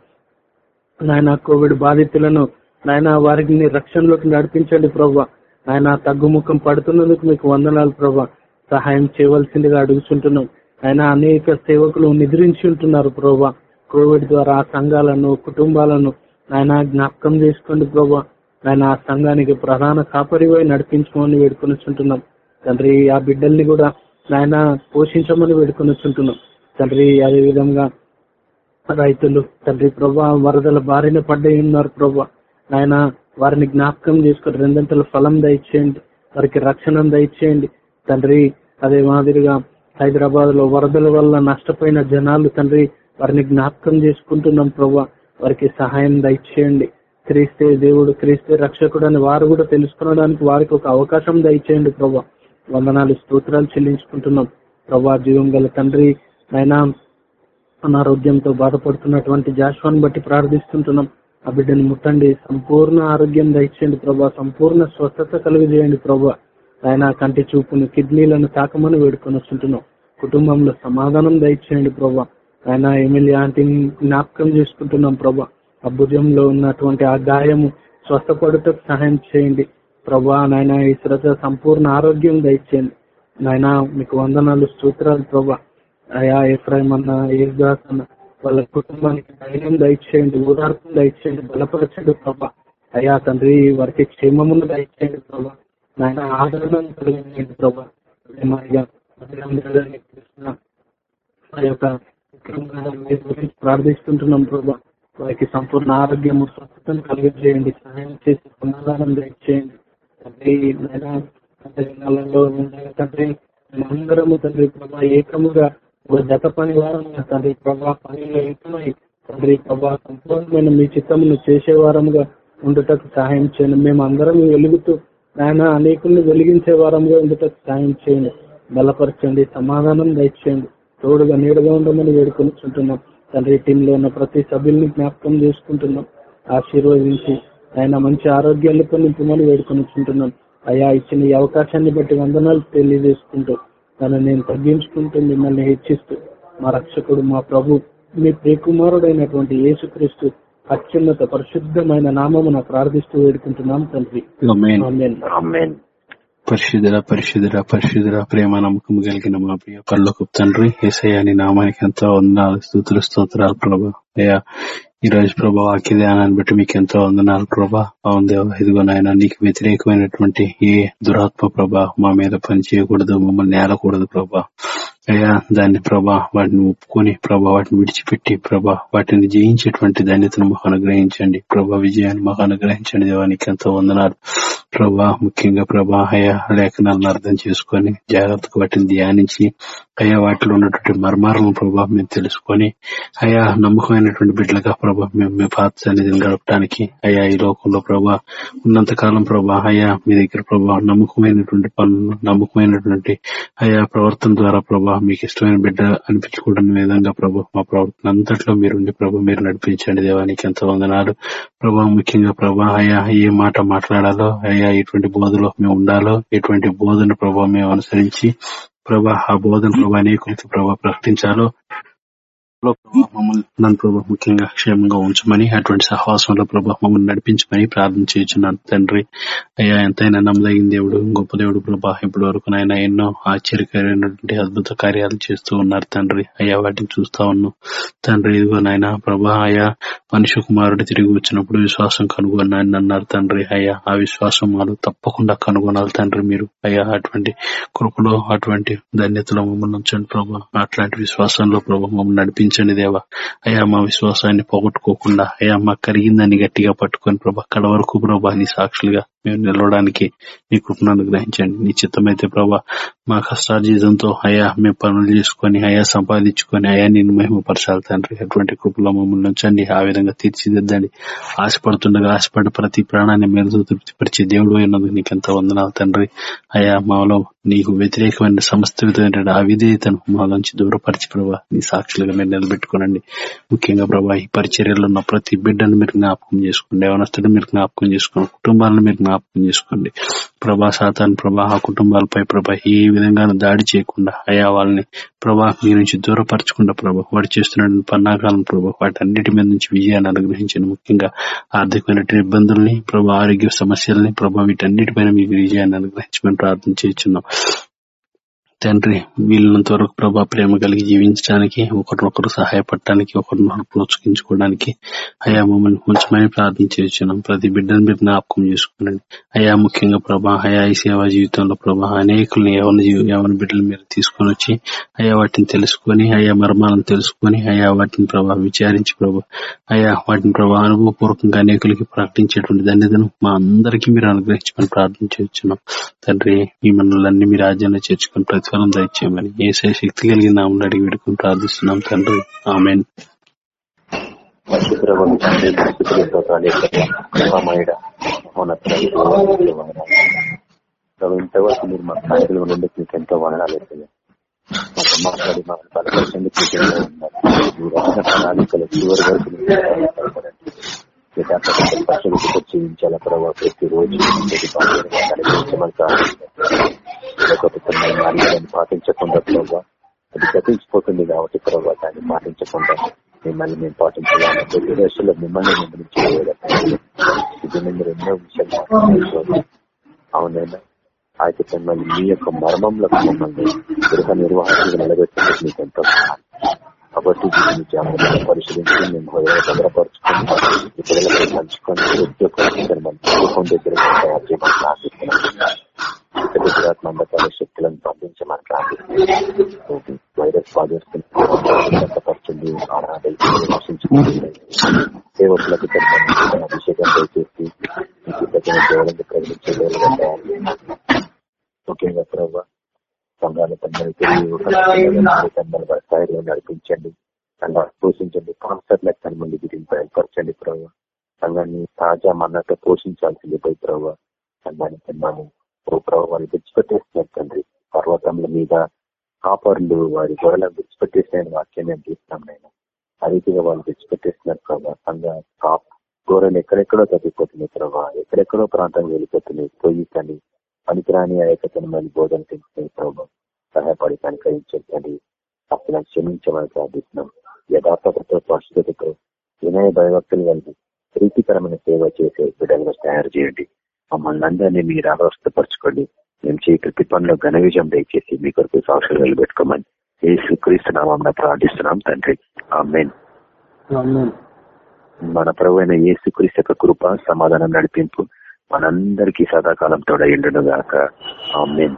నాయన కోవిడ్ బాధితులను నాయన వారిని రక్షణలోకి నడిపించండి ప్రవ్వ ఆయన తగ్గుముఖం పడుతున్నందుకు మీకు వందనాలు ప్రవ్వ సహాయం చేయవలసిందిగా అడుగుతుంటున్నాం ఆయన అనేక సేవకులు నిద్రించి ఉంటున్నారు ప్రభా. కోవిడ్ ద్వారా సంఘాలను కుటుంబాలను ఆయన జ్ఞాపకం చేసుకోండి ప్రభా. ఆయన ఆ సంఘానికి ప్రధాన కాపరివై నడిపించమని వేడుకొనిచుంటున్నాం. తండ్రి ఆ బిడ్డల్ని కూడా ఆయన పోషించమని వేడుకొనిచుంటున్నాం. తండ్రి అదే విధంగా రైతులు తండ్రి ప్రభా వరదల బారిన పడ్డై ఉన్నారు ప్రభా. ఆయన వారిని జ్ఞాపకం చేసుకుని రెండంతల ఫలం దయచేయండి. వారికి రక్షణ దయచేయండి. తండ్రి అదే మాదిరిగా హైదరాబాద్లో వరదల వల్ల నష్టపోయిన జనాలు తండ్రి వారిని జ్ఞాపకం చేసుకుంటున్నాం ప్రభా. వారికి సహాయం దయచేయండి. క్రీస్తే దేవుడు క్రీస్తే రక్షకుడు అని వారు కూడా తెలుసుకునడానికి వారికి ఒక అవకాశం దయచేయండి ప్రభా. వందనాలు స్తోత్రాలు చెల్లించుకుంటున్నాం. ప్రభా జీవం గల తండ్రి అయినా అనారోగ్యంతో బాధపడుతున్నటువంటి జాస్వాన్ బట్టి ప్రార్థిస్తుంటున్నాం. ఆ బిడ్డని ముట్టండి. సంపూర్ణ ఆరోగ్యం దయచేయండి ప్రభా. సంపూర్ణ స్వస్థత కలుగజేయండి ప్రభా. ఆయన కంటి చూపును కిడ్నీలను తాకమని వేడుకొని వస్తుంటున్నాం కుటుంబంలో సమాధానం దయచేయండి ప్రభా. ఆయన ఎమ్మెల్యే ఆంటీని జ్ఞాపకం చేసుకుంటున్నాం ప్రభా. ఆ భుజంలో ఉన్నటువంటి ఆ గాయము స్వస్థపడుటకు సహాయం చేయండి. ప్రభా నాయన ఈ శ్రద్ధ సంపూర్ణ ఆరోగ్యం దయచేయండి. నాయన మీకు వందనాలు సూత్రాలు ప్రభా. అయా ఎఫ్రాయిం అన్న ఏదాస్ అన్న వాళ్ళ కుటుంబానికి ధైర్యం దయచేయండి ఓదార్పు దయచేయండి బలపరచండి ప్రభా. అయ్యా తండ్రి వారికి క్షేమమును దయచేయండి ప్రభా. నాయన ఆదరణను కలిగించండి ప్రభా. కృష్ణ ఆ యొక్క మీ గురించి ప్రార్థిస్తుంటున్నాం ప్రభా. వారికి సంపూర్ణ ఆరోగ్యము స్వస్థతను కలిగజేయండి. సహాయం చేసి సమాధానం దయచేయండి. తండ్రి తండ్రి నెలలో ఉండగా తండ్రి మేమందరము తండ్రి ప్రభా ఏకముగా ఒక జత పని వారంగా తండ్రి ప్రభా పనిలో ఏకమై తండ్రి ప్రభా సంపూర్ణమైన మీ చిత్తమును చేసే వారముగా సహాయం చేయండి. మేము అందరం వెలుగుతూ ఆయన అనేకుల్ని వెలిగించే వారంగా ఉండటకు సహాయం చేయండి. బలపరచండి సమాధానం దయచేయండి. తోడుగా నీడగా ఉండమని వేడుకొనిచుంటున్నాం తండ్రి టీంలో ఉన్న ప్రతి సభ్యుల్ని జ్ఞాపకం చేసుకుంటున్నాం. ఆశీర్వదించి ఆయన మంచి ఆరోగ్యాలతో నింపమని వేడుకొనిచుంటున్నాం అయా ఇచ్చిన ఈ అవకాశాన్ని బట్టి వందనాలు తెలియజేసుకుంటూ తను నేను తగ్గించుకుంటూ మిమ్మల్ని హెచ్చిస్తూ మా రక్షకుడు మా ప్రభు మీ ప్రియకుమారుడైనటువంటి యేసుక్రీస్తు అత్యున్నత పరిశుద్ధమైన నామమున ప్రార్థిస్తూ వేడుకుంటున్నాం తండ్రి. పరిశుద్ధుల పరిశుద్ధుల పరిశుద్ధుల ప్రేమ నమ్మకం కలిగిన మా ప్రియ పర్లోకి తండ్రి ఏసయ్య నామానికి ఎంతో వందనాలు స్థుతులు స్తోత్రాలు ప్రభా. అయ్యా ఈ రోజు ప్రభా వాక్య ధ్యానాన్ని బట్టి మీకు ఎంతో వందనాలు ప్రభా. అవును దేవా ఇదిగో నాయన నీకు వ్యతిరేకమైనటువంటి ఏ దురాత్మ ప్రభా మా మీద పని చేయకూడదు మమ్మల్ని నేలకూడదు ప్రభా. అయ్యా దాన్ని ప్రభా వాటిని ఒప్పుకొని ప్రభా వాటిని విడిచిపెట్టి ప్రభా వాటిని జయించేటువంటి ధన్యతను మాకు అనుగ్రహించండి. ప్రభా విజయాన్ని మాకు అనుగ్రహించండి. దేవానికి ఎంతో వందనాలు. ప్రభా ముఖ్యంగా ప్రభా అయా లేఖనాలను అర్థం చేసుకొని జాగ్రత్తగా వాటిని ధ్యానించి అయా వాటిలో ఉన్నటువంటి మర్మాలను ప్రభావం మేము తెలుసుకొని అయా నమ్మకమైనటువంటి బిడ్డలుగా ప్రభా మేము మీ పాత సన్నిధిని గడపడానికి అయా ఈ లోకంలో ప్రభా ఉన్నంత కాలం ప్రభా అయా మీ దగ్గర ప్రభా నమ్మకమైనటువంటి పనులు నమ్మకమైనటువంటి అయా ప్రవర్తన ద్వారా ప్రభా మీకు ఇష్టమైన బిడ్డ అనిపించుకోవడం విధంగా ప్రభు మా ప్రవర్తన అంతట్లో మీరుండి ప్రభు మీరు నడిపించండి దేవానికి ఎంత వందనాలు. ప్రభా ముఖ్యంగా ప్రభా అయ్యా ఏ మాట మాట్లాడాలో అయ్యా ఎటువంటి బోధలో మేము ఉండాలో ఎటువంటి బోధన ప్రభావ మేము అనుసరించి ప్రభా ఆ బోధన ప్రభా అనేకులకి ప్రభా ప్రకటించాలో లో ప్రభా మమ్మల్ని ప్రభా ముఖ్యంగా క్షేమంగా ఉంచమని అటువంటి సహవాసంలో ప్రభా మమ్మల్ని నడిపించమని ప్రార్థన చేస్తున్నాను తండ్రి అయ్యా ఎంతైనా నమ్మదగిన దేవుడు గొప్ప దేవుడు ప్రభా ఇప్పటి వరకు నాయన ఎన్నో ఆశ్చర్యకరమైనటువంటి అద్భుత కార్యాలు చేస్తూ ఉన్నారు తండ్రి. అయ్యా వాటిని చూస్తా ఉన్నాం. తండ్రి ఇదిగో నాయన ప్రభా అయ్యా మనిషి కుమారుడు తిరిగి వచ్చినప్పుడు విశ్వాసం కనుగొన్నాను అన్నారు తండ్రి. అయ్యా ఆ విశ్వాసం మాలో తప్పకుండా కనుగొనాలి తండ్రి మీరు. అయ్యా అటువంటి కృపలో అటువంటి ధన్యతలో మమ్మల్ని ఉంచండి ప్రభా. అట్లాంటి విశ్వాసంలో ప్రభా మమ్మల్ని నడిపించండి దేవా. అయ్యా మా విశ్వాసాన్ని పోగొట్టుకోకుండా అయ్యా మా కరిగిందని గట్టిగా పట్టుకొని ప్రభా అక్కడ వరకు ప్రభా నీ సాక్షులుగా మేము నిలవడానికి నీ కృపను అనుగ్రహించండి. నీ చిత్తమైతే ప్రభా మా కష్టార్జితంతో అయా మేము పనులు చేసుకొని అయా సంపాదించుకొని అయా నేను మహిమపరచాలి తండ్రి. అటువంటి కృపలో మమ్మల్ని ఉంచండి ఆ విధంగా తీర్చిదిద్దండి. ఆశపడుతుండగా ఆశపడి ప్రతి ప్రాణాన్ని మేలుతో తృప్తిపరిచే దేవుడు అయినందుకు నీకు ఎంత వందనాలు తండ్రి. అయా మాలో నీకు వ్యతిరేకమైన సమస్త విధమైన అవిధేయతను మాలోంచి దూరపరిచి ప్రభా నీ సాక్షులుగా మీరు నిలబెట్టుకోనండి. ముఖ్యంగా ప్రభా ఈ పరిచర్యలో ఉన్న ప్రతి బిడ్డను మీరు జ్ఞాపకం చేసుకోండి యవనస్తుడు మీరు జ్ఞాపకం చేసుకోండి కుటుంబాలను మీరు జ్ఞాపకం చేసుకోండి. ప్రభా సాతాన్ ప్రభా ఆ కుటుంబాలపై ప్రభా ఏ విధంగా దాడి చేయకుండా అయా వాళ్ళని ప్రభా మీ నుంచి దూరపరచకుండా ప్రభా వాడు చేస్తున్న పన్నాకాలం ప్రభా వాటి అన్నిటి మీద నుంచి విజయాన్ని అనుగ్రహించండి. ముఖ్యంగా ఆర్థికమైన ఇబ్బందుల్ని ప్రభా ఆరోగ్య సమస్యల్ని ప్రభా వీటన్నిటిపైన మీకు విజయాన్ని అనుగ్రహించమని ప్రార్థన చేస్తున్నాం. తండ్రి వీళ్ళంత వరకు ప్రభా ప్రేమ కలిగి జీవించడానికి ఒకరినొకరు సహాయపడటానికి ఒకరినొకరు ప్రోత్సహించుకోవడానికి అయా మమ్మల్ని ఉంచమని ప్రార్థన ప్రతి బిడ్డను మీరు జ్ఞాపకం చేసుకోండి అయా ముఖ్యంగా ప్రభా అయా ఈ సేవా జీవితంలో ప్రభా అనేకుల్ని యవన జీవి- బిడ్డలు మీరు తీసుకొని వచ్చి అయా వాటిని తెలుసుకొని అయా మర్మాలను తెలుసుకొని అయా వాటిని ప్రభా విచారించి ప్రభా అయా వాటిని ప్రభా అనుభవపూర్వకంగా అనేకులకి ప్రకటించేటువంటి ధన్యతను మా అందరికీ మీరు అనుగ్రహించమని ప్రార్థన చేస్తున్నాం తండ్రి ఈ మనల్ని మీ రాజ్యాన్ని చేర్చుకుని ప్రతిఫలం దయచేయమని. ఏసే శక్తి కలిగిన నామని అడిగి విడుకుని ప్రార్థిస్తున్నాం తండ్రి. ఆమెన్. ఇంతవరకు మీరు మా సాయంత్రం ఉండేందుకు మీకు ఎంతో వనరాలు వేస్తున్నాయి మాట్లాడి మాకు బలపరిచేందుకు ప్రణాళికలు చివరి వరకు యథార్థమైన పరిశుభ్రత జీవించాల ప్రభావ ప్రతిరోజు కనిపించమని ప్రార్థిస్తున్నాం మార్గాన్ని పాటించకుండా ప్రభావ అది గతించిపోతుంది కాబట్టి ప్రభావ దాన్ని పాటించకుండా మిమ్మల్ని మేము పాటించాలని ప్రతి దశలో మిమ్మల్ని నిర్మించుకోవాలి ఇది మీరు ఎన్నో విషయాలు అవునైనా అయితే మిమ్మల్ని మీ యొక్క మర్మంలో మమ్మల్ని గృహ నిర్వాహకులు నిలబెట్టేందుకు మీకు ఎంతో కాబట్టి దీన్ని జాగ్రత్తగా పరిశీలించి మేము హృదయ భద్రపరుచుకొని ఈ పంచుకొని ప్రతి ఒక్కరి మంచి దగ్గర తయారు చేయమని ప్రార్థిస్తున్నాం. ఇతర గుజరాత్ మండపాల శక్తులను పంపించమని ప్రార్థిస్తున్నాం. వైరస్ బాధిస్తుంది సేవకులకు తన అభిషేకం దయచేసి మీకు తగిన ముఖ్యంగా ప్రభావ సంఘాల తమ్మని తమ్మని స్థాయిలో నడిపించండి సంఘ పోషించండి కాన్సర్ట్లకు తనమంది దీన్ని బయలుపరచండి ప్రభావ సంఘాన్ని తాజా మన్నతో పోషించాల్సింది పోయి ప్రభావ సంఘాన్ని తమ్మని ఓ ప్రభావ వాళ్ళు విడిచిపెట్టేస్తున్నారు తండ్రి. పర్వతముల మీద కాపర్లు వారి గొడవలకు విడిచిపెట్టేసిన వాక్యాన్ని మేము చూస్తున్నాం నేను ఆ రీతిగా వాళ్ళు విడిచిపెట్టేస్తున్నారు ప్రభావ సంఘ కాప్ గోరలు ఎక్కడెక్కడో తగ్గిపోతున్నాయి ప్రభావ ఎక్కడెక్కడో ప్రాంతం వెళ్ళిపోతున్నాయి. పొయ్యి కానీ పనికిరాని ఆ యొక్క మళ్ళీ బోధన తెలుస్తున్నాయి ప్రభావ సహాయపడి కనుకరించండి అసలు క్షమించమని ప్రార్థిస్తున్నాం. యథార్థతతో పరిశుద్ధతతో వినయ భయభక్తులు కలిగి ప్రీతికరమైన సేవ చేసే బిడ్డలుగా తయారు చేయండి. మమ్మల్ని అందరినీ మీరు ఆలోచపరచుకోండి మేము చేయ ప్రతి పనిలో ఘన విజయం దయచేసి మీ కొరకు సాక్షులు నిలబెట్టుకోమని ఏసు క్రీస్తునామం ప్రార్థిస్తున్నాం తండ్రి. ఆమెన్. మన ప్రభు అయిన యేసు క్రీస్తు యొక్క కృప సమాధానం నడిపింపు మనందరికీ సదాకాలం తోడైండును గాక ఆమెన్.